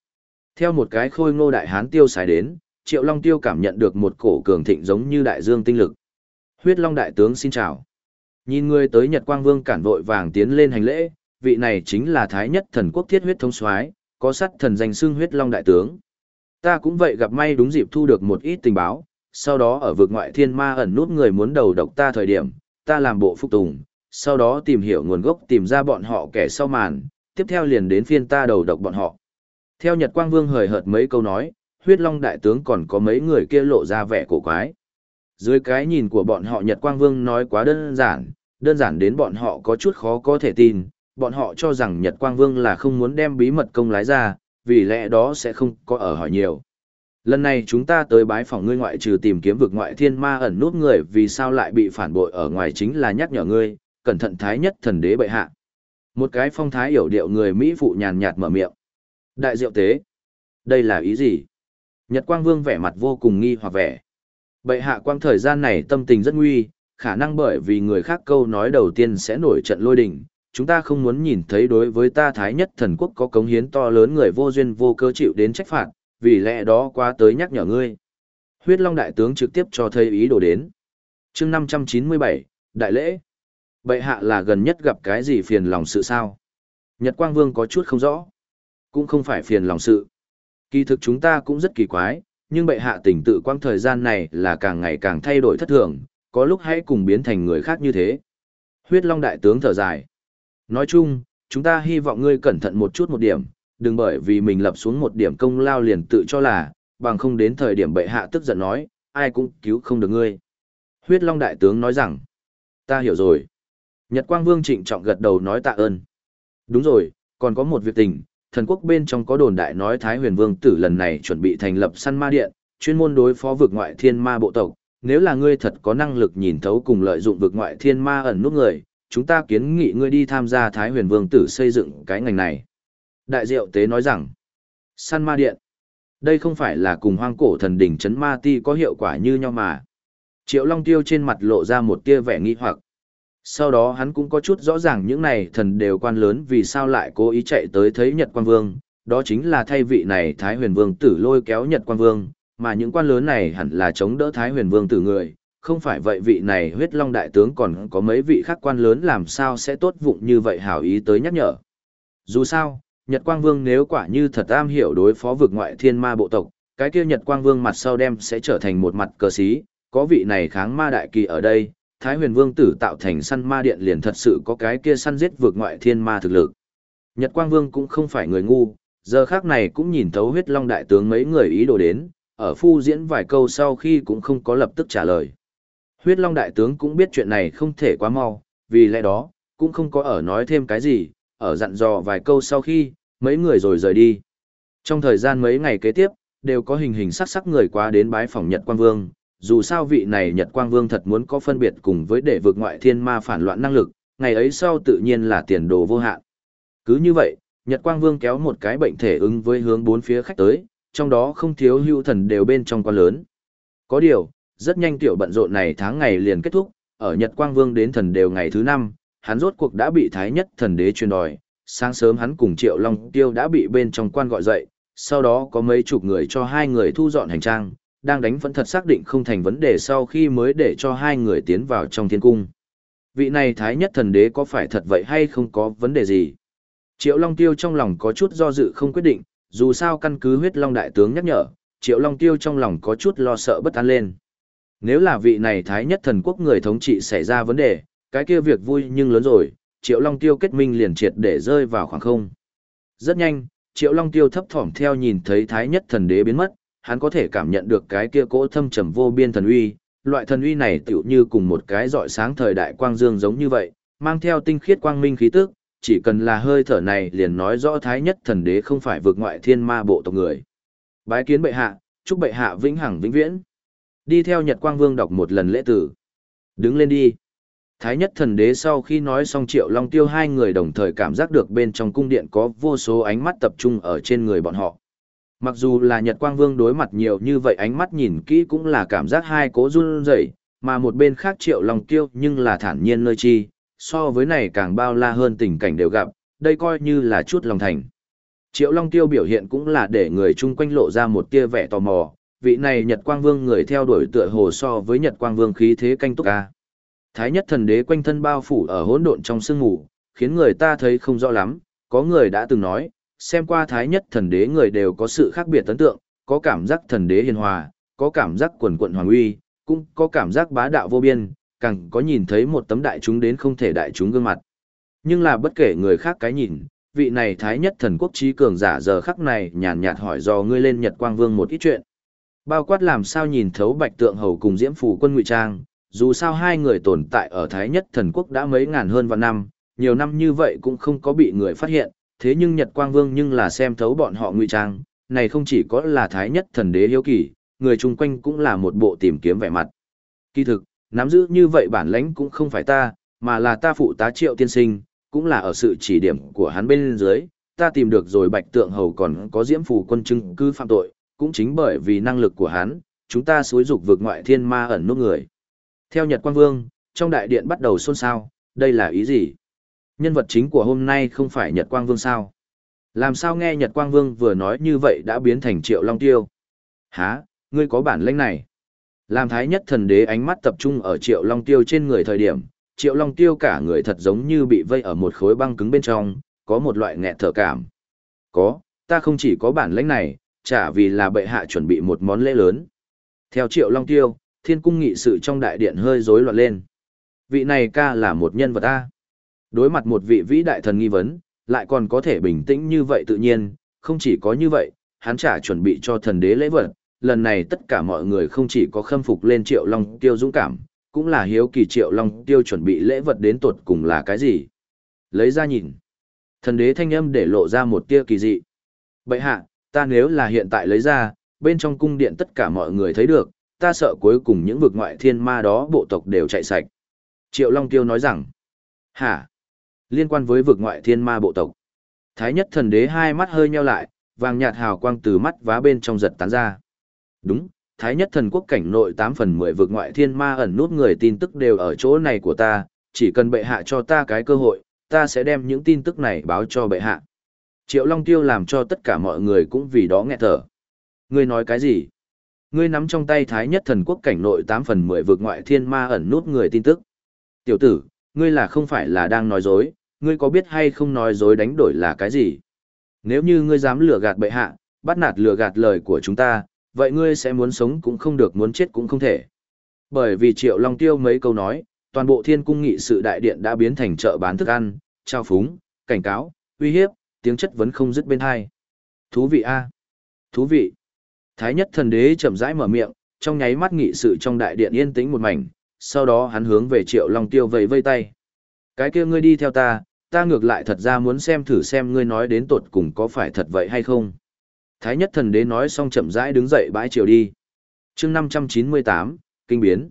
Theo một cái khôi ngô đại hán tiêu xài đến, Triệu Long Tiêu cảm nhận được một cổ cường thịnh giống như đại dương tinh lực. Huyết Long đại tướng xin chào. Nhìn ngươi tới Nhật Quang Vương cản vội vàng tiến lên hành lễ, vị này chính là Thái Nhất thần quốc thiết huyết thông soái, có sắt thần danh xưng Huyết Long đại tướng. Ta cũng vậy gặp may đúng dịp thu được một ít tình báo, sau đó ở vực ngoại thiên ma ẩn nút người muốn đầu độc ta thời điểm, ta làm bộ phục tùng, sau đó tìm hiểu nguồn gốc tìm ra bọn họ kẻ sau màn, tiếp theo liền đến phiên ta đầu độc bọn họ. Theo Nhật Quang Vương hời hợt mấy câu nói, huyết long đại tướng còn có mấy người kia lộ ra vẻ cổ quái. Dưới cái nhìn của bọn họ Nhật Quang Vương nói quá đơn giản, đơn giản đến bọn họ có chút khó có thể tin, bọn họ cho rằng Nhật Quang Vương là không muốn đem bí mật công lái ra, vì lẽ đó sẽ không có ở hỏi nhiều. Lần này chúng ta tới bái phòng ngươi ngoại trừ tìm kiếm vực ngoại thiên ma ẩn nút người vì sao lại bị phản bội ở ngoài chính là nhắc nhở ngươi, cẩn thận thái nhất thần đế bệ hạ. Một cái phong thái hiểu điệu người Mỹ phụ nhàn nhạt mở miệng. Đại diệu tế. Đây là ý gì? Nhật Quang Vương vẻ mặt vô cùng nghi hoặc vẻ. Bệ hạ quang thời gian này tâm tình rất nguy, khả năng bởi vì người khác câu nói đầu tiên sẽ nổi trận lôi đình. Chúng ta không muốn nhìn thấy đối với ta thái nhất thần quốc có cống hiến to lớn người vô duyên vô cơ chịu đến trách phạt, vì lẽ đó qua tới nhắc nhở ngươi. Huyết Long đại tướng trực tiếp cho thấy ý đồ đến. chương 597, đại lễ. Bệ hạ là gần nhất gặp cái gì phiền lòng sự sao? Nhật Quang Vương có chút không rõ. Cũng không phải phiền lòng sự. Kỳ thực chúng ta cũng rất kỳ quái, nhưng bệ hạ tỉnh tự quang thời gian này là càng ngày càng thay đổi thất thường, có lúc hãy cùng biến thành người khác như thế. Huyết Long đại tướng thở dài. Nói chung, chúng ta hy vọng ngươi cẩn thận một chút một điểm, đừng bởi vì mình lập xuống một điểm công lao liền tự cho là, bằng không đến thời điểm bệ hạ tức giận nói, ai cũng cứu không được ngươi. Huyết Long Đại Tướng nói rằng, ta hiểu rồi. Nhật Quang Vương trịnh trọng gật đầu nói tạ ơn. Đúng rồi, còn có một việc tình, thần quốc bên trong có đồn đại nói Thái huyền Vương tử lần này chuẩn bị thành lập săn ma điện, chuyên môn đối phó vực ngoại thiên ma bộ tộc. Nếu là ngươi thật có năng lực nhìn thấu cùng lợi dụng vực ngoại thiên ma ẩn nút người, chúng ta kiến nghị ngươi đi tham gia Thái huyền Vương tử xây dựng cái ngành này. Đại diệu tế nói rằng, săn ma điện, đây không phải là cùng hoang cổ thần đỉnh chấn ma ti có hiệu quả như nhau mà. Triệu Long Tiêu trên mặt lộ ra một tia vẻ nghi hoặc. Sau đó hắn cũng có chút rõ ràng những này thần đều quan lớn vì sao lại cố ý chạy tới thấy Nhật Quan Vương, đó chính là thay vị này Thái huyền Vương tử lôi kéo Nhật Quan Vương, mà những quan lớn này hẳn là chống đỡ Thái huyền Vương tử người, không phải vậy vị này huyết long đại tướng còn có mấy vị khác quan lớn làm sao sẽ tốt vụng như vậy hảo ý tới nhắc nhở. Dù sao, Nhật Quang Vương nếu quả như thật am hiểu đối phó vực ngoại thiên ma bộ tộc, cái kia Nhật Quang Vương mặt sau đem sẽ trở thành một mặt cờ sĩ, có vị này kháng ma đại kỳ ở đây, Thái Huyền Vương tử tạo thành săn ma điện liền thật sự có cái kia săn giết vực ngoại thiên ma thực lực. Nhật Quang Vương cũng không phải người ngu, giờ khác này cũng nhìn thấu huyết long đại tướng mấy người ý đồ đến, ở phu diễn vài câu sau khi cũng không có lập tức trả lời. Huyết long đại tướng cũng biết chuyện này không thể quá mau, vì lẽ đó, cũng không có ở nói thêm cái gì, ở dặn dò vài câu sau khi, mấy người rồi rời đi. Trong thời gian mấy ngày kế tiếp, đều có hình hình sắc sắc người qua đến bái phòng Nhật Quang Vương, dù sao vị này Nhật Quang Vương thật muốn có phân biệt cùng với để vượt ngoại thiên ma phản loạn năng lực, ngày ấy sau tự nhiên là tiền đồ vô hạn. Cứ như vậy, Nhật Quang Vương kéo một cái bệnh thể ứng với hướng bốn phía khách tới, trong đó không thiếu hưu thần đều bên trong quan lớn. Có điều, rất nhanh tiểu bận rộn này tháng ngày liền kết thúc, ở Nhật Quang Vương đến thần đều ngày thứ năm, hắn rốt cuộc đã bị thái nhất thần đế truyền đòi, sáng sớm hắn cùng Triệu Long Tiêu đã bị bên trong quan gọi dậy, sau đó có mấy chục người cho hai người thu dọn hành trang, đang đánh vẫn thật xác định không thành vấn đề sau khi mới để cho hai người tiến vào trong thiên cung. Vị này thái nhất thần đế có phải thật vậy hay không có vấn đề gì? Triệu Long Tiêu trong lòng có chút do dự không quyết định, dù sao căn cứ huyết Long Đại tướng nhắc nhở, Triệu Long Tiêu trong lòng có chút lo sợ bất an lên. Nếu là vị này thái nhất thần quốc người thống trị xảy ra vấn đề, cái kia việc vui nhưng lớn rồi, Triệu Long Tiêu kết minh liền triệt để rơi vào khoảng không. Rất nhanh, Triệu Long Tiêu thấp thỏm theo nhìn thấy Thái Nhất Thần Đế biến mất, hắn có thể cảm nhận được cái kia cỗ thâm trầm vô biên thần uy, loại thần uy này tựu như cùng một cái rọi sáng thời đại quang dương giống như vậy, mang theo tinh khiết quang minh khí tức, chỉ cần là hơi thở này liền nói rõ Thái Nhất Thần Đế không phải vượt ngoại thiên ma bộ tộc người. Bái kiến bệ hạ, chúc bệ hạ vĩnh hằng vĩnh viễn. Đi theo Nhật Quang Vương đọc một lần lễ tử. Đứng lên đi. Thái nhất thần đế sau khi nói xong triệu long tiêu hai người đồng thời cảm giác được bên trong cung điện có vô số ánh mắt tập trung ở trên người bọn họ. Mặc dù là Nhật Quang Vương đối mặt nhiều như vậy ánh mắt nhìn kỹ cũng là cảm giác hai cố run rẩy, mà một bên khác triệu long tiêu nhưng là thản nhiên nơi chi, so với này càng bao la hơn tình cảnh đều gặp, đây coi như là chút lòng thành. Triệu Long Tiêu biểu hiện cũng là để người chung quanh lộ ra một tia vẻ tò mò, vị này Nhật Quang Vương người theo đuổi tựa hồ so với Nhật Quang Vương khí thế canh túc ca. Thái nhất thần đế quanh thân bao phủ ở hỗn độn trong sương ngủ, khiến người ta thấy không rõ lắm, có người đã từng nói, xem qua thái nhất thần đế người đều có sự khác biệt ấn tượng, có cảm giác thần đế hiền hòa, có cảm giác quần quận hoàng uy, cũng có cảm giác bá đạo vô biên, càng có nhìn thấy một tấm đại chúng đến không thể đại chúng gương mặt. Nhưng là bất kể người khác cái nhìn, vị này thái nhất thần quốc trí cường giả giờ khắc này nhàn nhạt hỏi do ngươi lên Nhật Quang Vương một ít chuyện. Bao quát làm sao nhìn thấu bạch tượng hầu cùng diễm phủ quân ngụy trang, dù sao hai người tồn tại ở Thái Nhất Thần Quốc đã mấy ngàn hơn vạn năm, nhiều năm như vậy cũng không có bị người phát hiện, thế nhưng Nhật Quang Vương nhưng là xem thấu bọn họ ngụy trang, này không chỉ có là Thái Nhất Thần Đế hiếu kỳ, người chung quanh cũng là một bộ tìm kiếm vẻ mặt. Kỳ thực, nắm giữ như vậy bản lãnh cũng không phải ta, mà là ta phụ tá triệu tiên sinh, cũng là ở sự chỉ điểm của hắn bên dưới, ta tìm được rồi bạch tượng hầu còn có diễm phù quân chứng cứ phạm tội, cũng chính bởi vì năng lực của hắn, chúng ta suối dục vượt ngoại thiên ma ẩn nút người. Theo Nhật Quang Vương, trong đại điện bắt đầu xôn xao, đây là ý gì? Nhân vật chính của hôm nay không phải Nhật Quang Vương sao? Làm sao nghe Nhật Quang Vương vừa nói như vậy đã biến thành Triệu Long Tiêu? Hả, ngươi có bản lĩnh này? Làm thái nhất thần đế ánh mắt tập trung ở Triệu Long Tiêu trên người thời điểm, Triệu Long Tiêu cả người thật giống như bị vây ở một khối băng cứng bên trong, có một loại nghẹt thở cảm. Có, ta không chỉ có bản lĩnh này, chả vì là bệ hạ chuẩn bị một món lễ lớn. Theo Triệu Long Tiêu, thiên cung nghị sự trong đại điện hơi rối loạn lên. Vị này ca là một nhân vật A. Đối mặt một vị vĩ đại thần nghi vấn, lại còn có thể bình tĩnh như vậy tự nhiên, không chỉ có như vậy, hắn trả chuẩn bị cho thần đế lễ vật. Lần này tất cả mọi người không chỉ có khâm phục lên triệu long tiêu dũng cảm, cũng là hiếu kỳ triệu long tiêu chuẩn bị lễ vật đến tuột cùng là cái gì. Lấy ra nhìn. Thần đế thanh âm để lộ ra một tia kỳ dị. Bậy hạ, ta nếu là hiện tại lấy ra, bên trong cung điện tất cả mọi người thấy được, ta sợ cuối cùng những vực ngoại thiên ma đó bộ tộc đều chạy sạch. Triệu Long Tiêu nói rằng, hả? Liên quan với vực ngoại thiên ma bộ tộc. Thái nhất thần đế hai mắt hơi nheo lại, vàng nhạt hào quang từ mắt vá bên trong giật tán ra. Đúng, Thái nhất thần quốc cảnh nội 8 phần 10 vực ngoại thiên ma ẩn nút người tin tức đều ở chỗ này của ta, chỉ cần bệ hạ cho ta cái cơ hội, ta sẽ đem những tin tức này báo cho bệ hạ. Triệu Long Tiêu làm cho tất cả mọi người cũng vì đó nghẹt thở. Ngươi nói cái gì? Ngươi nắm trong tay thái nhất thần quốc cảnh nội 8 phần 10 vực ngoại thiên ma ẩn nút người tin tức. Tiểu tử, ngươi là không phải là đang nói dối, ngươi có biết hay không nói dối đánh đổi là cái gì? Nếu như ngươi dám lừa gạt bệ hạ, bắt nạt lừa gạt lời của chúng ta, vậy ngươi sẽ muốn sống cũng không được muốn chết cũng không thể. Bởi vì Triệu Long Tiêu mấy câu nói, toàn bộ thiên cung nghị sự đại điện đã biến thành chợ bán thức ăn, trao phúng, cảnh cáo, uy hiếp, tiếng chất vấn không dứt bên hai. Thú vị a Thú vị. Thái nhất thần đế chậm rãi mở miệng, trong nháy mắt nghị sự trong đại điện yên tĩnh một mảnh, sau đó hắn hướng về Triệu Long Tiêu vẫy vây tay. Cái kia ngươi đi theo ta, ta ngược lại thật ra muốn xem thử xem ngươi nói đến tột cùng có phải thật vậy hay không. Thái nhất thần đế nói xong chậm rãi đứng dậy bãi triều đi. chương 598, Kinh biến.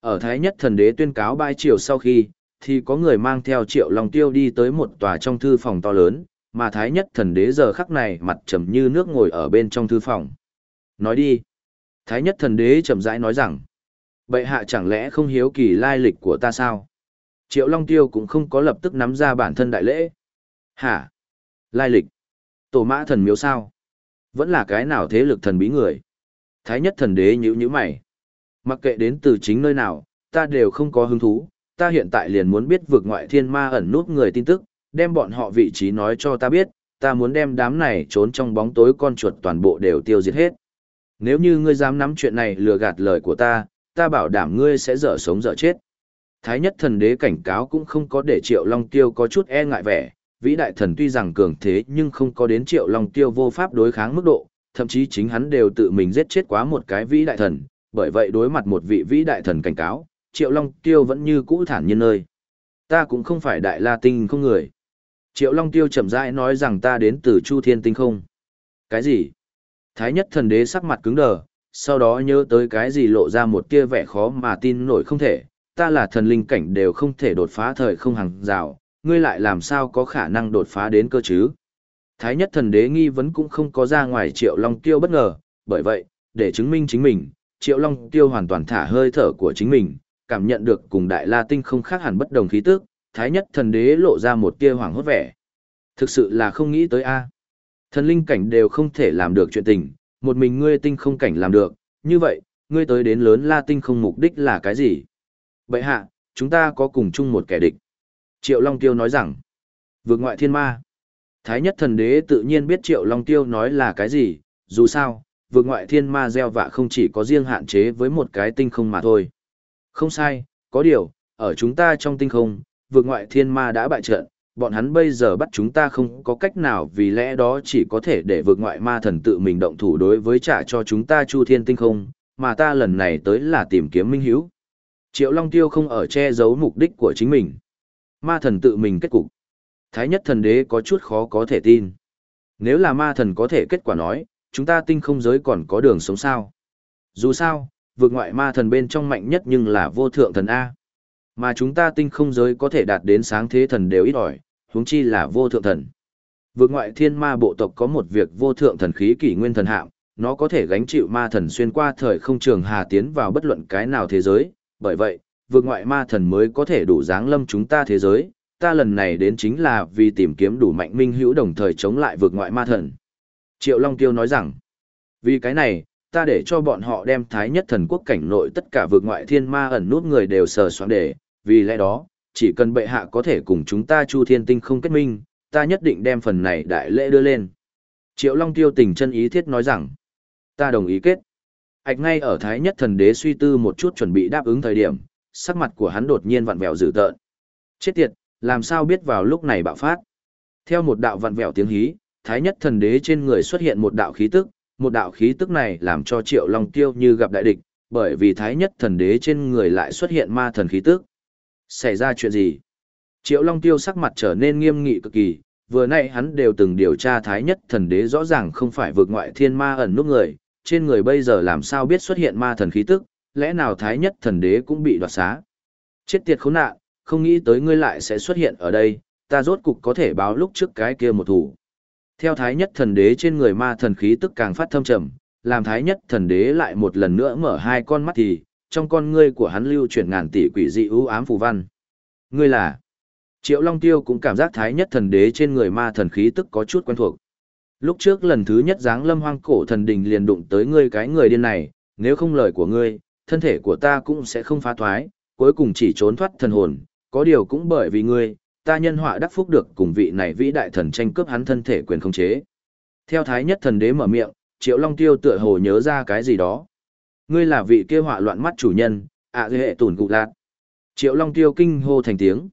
Ở Thái nhất thần đế tuyên cáo bãi triều sau khi, thì có người mang theo Triệu Long Tiêu đi tới một tòa trong thư phòng to lớn, mà Thái nhất thần đế giờ khắc này mặt trầm như nước ngồi ở bên trong thư phòng. Nói đi. Thái nhất thần đế chậm rãi nói rằng, bệ hạ chẳng lẽ không hiếu kỳ lai lịch của ta sao? Triệu Long Tiêu cũng không có lập tức nắm ra bản thân đại lễ. Hả? Lai lịch? Tổ mã thần miếu sao? Vẫn là cái nào thế lực thần bí người? Thái nhất thần đế nhữ nhíu mày. Mặc kệ đến từ chính nơi nào, ta đều không có hứng thú, ta hiện tại liền muốn biết vượt ngoại thiên ma ẩn nút người tin tức, đem bọn họ vị trí nói cho ta biết, ta muốn đem đám này trốn trong bóng tối con chuột toàn bộ đều tiêu diệt hết. Nếu như ngươi dám nắm chuyện này lừa gạt lời của ta, ta bảo đảm ngươi sẽ dở sống dở chết. Thái nhất thần đế cảnh cáo cũng không có để triệu long tiêu có chút e ngại vẻ, vĩ đại thần tuy rằng cường thế nhưng không có đến triệu long tiêu vô pháp đối kháng mức độ, thậm chí chính hắn đều tự mình giết chết quá một cái vĩ đại thần, bởi vậy đối mặt một vị vĩ đại thần cảnh cáo, triệu long tiêu vẫn như cũ thản nhiên nơi. Ta cũng không phải đại la tinh không người. Triệu long tiêu chậm rãi nói rằng ta đến từ chu thiên tinh không. Cái gì? Thái nhất thần đế sắc mặt cứng đờ, sau đó nhớ tới cái gì lộ ra một tia vẻ khó mà tin nổi không thể, ta là thần linh cảnh đều không thể đột phá thời không hàng rào, ngươi lại làm sao có khả năng đột phá đến cơ chứ? Thái nhất thần đế nghi vấn cũng không có ra ngoài triệu long tiêu bất ngờ, bởi vậy, để chứng minh chính mình, triệu long tiêu hoàn toàn thả hơi thở của chính mình, cảm nhận được cùng đại la tinh không khác hẳn bất đồng khí tức, thái nhất thần đế lộ ra một tia hoàng hốt vẻ. Thực sự là không nghĩ tới a. Thần linh cảnh đều không thể làm được chuyện tình, một mình ngươi tinh không cảnh làm được, như vậy, ngươi tới đến lớn la tinh không mục đích là cái gì? Bệ hạ, chúng ta có cùng chung một kẻ địch. Triệu Long Tiêu nói rằng, vượt ngoại thiên ma. Thái nhất thần đế tự nhiên biết Triệu Long Tiêu nói là cái gì, dù sao, vượt ngoại thiên ma gieo vạ không chỉ có riêng hạn chế với một cái tinh không mà thôi. Không sai, có điều, ở chúng ta trong tinh không, vượt ngoại thiên ma đã bại trận, bọn hắn bây giờ bắt chúng ta không có cách nào vì lẽ đó chỉ có thể để vượt ngoại ma thần tự mình động thủ đối với trả cho chúng ta chu thiên tinh không, mà ta lần này tới là tìm kiếm minh hiếu. Triệu Long Tiêu không ở che giấu mục đích của chính mình. Ma thần tự mình kết cục. Thái nhất thần đế có chút khó có thể tin. Nếu là ma thần có thể kết quả nói, chúng ta tinh không giới còn có đường sống sao. Dù sao, vượt ngoại ma thần bên trong mạnh nhất nhưng là vô thượng thần A. Mà chúng ta tinh không giới có thể đạt đến sáng thế thần đều ít ỏi, huống chi là vô thượng thần. Vượt ngoại thiên ma bộ tộc có một việc vô thượng thần khí kỷ nguyên thần hạm, nó có thể gánh chịu ma thần xuyên qua thời không trường hà tiến vào bất luận cái nào thế giới, bởi vậy, vượt ngoại ma thần mới có thể đủ dáng lâm chúng ta thế giới, ta lần này đến chính là vì tìm kiếm đủ mạnh minh hữu đồng thời chống lại vượt ngoại ma thần. Triệu Long Tiêu nói rằng, vì cái này, ta để cho bọn họ đem thái nhất thần quốc cảnh nội tất cả vượt ngoại thiên ma ẩn nút người đều sờ soạn để, vì lẽ đó, chỉ cần bệ hạ có thể cùng chúng ta chu thiên tinh không kết minh, ta nhất định đem phần này đại lễ đưa lên. Triệu Long Tiêu tình chân ý thiết nói rằng, ta đồng ý kết. Ảch ngay ở thái nhất thần đế suy tư một chút chuẩn bị đáp ứng thời điểm, sắc mặt của hắn đột nhiên vặn vẹo dữ tợn. Chết tiệt, làm sao biết vào lúc này bạo phát. Theo một đạo vặn vẹo tiếng hí, thái nhất thần đế trên người xuất hiện một đạo khí tức, một đạo khí tức này làm cho Triệu Long Tiêu như gặp đại địch, bởi vì thái nhất thần đế trên người lại xuất hiện ma thần khí tức. Xảy ra chuyện gì? Triệu Long Tiêu sắc mặt trở nên nghiêm nghị cực kỳ, vừa nãy hắn đều từng điều tra thái nhất thần đế rõ ràng không phải vượt ngoại thiên ma ẩn núp người, trên người bây giờ làm sao biết xuất hiện ma thần khí tức, lẽ nào thái nhất thần đế cũng bị đoạt xá. Chết tiệt khốn nạn, không nghĩ tới ngươi lại sẽ xuất hiện ở đây, ta rốt cục có thể báo lúc trước cái kia một thủ. Theo thái nhất thần đế trên người ma thần khí tức càng phát thâm trầm, làm thái nhất thần đế lại một lần nữa mở hai con mắt thì, trong con ngươi của hắn lưu chuyển ngàn tỷ quỷ dị ưu ám phù văn. Ngươi là? Triệu Long Tiêu cũng cảm giác thái nhất thần đế trên người ma thần khí tức có chút quen thuộc. Lúc trước lần thứ nhất dáng lâm hoang cổ thần đình liền đụng tới ngươi cái người điên này, nếu không lời của ngươi, thân thể của ta cũng sẽ không phá thoái, cuối cùng chỉ trốn thoát thần hồn, có điều cũng bởi vì ngươi, ta nhân họa đắc phúc được cùng vị này vĩ đại thần tranh cướp hắn thân thể quyền khống chế. Theo thái nhất thần đế mở miệng, Triệu Long Tiêu tựa hồ nhớ ra cái gì đó. Ngươi là vị kia họa loạn mắt chủ nhân, ạ à, hệ tổn cụ lạc. Triệu Long Tiêu kinh hô thành tiếng.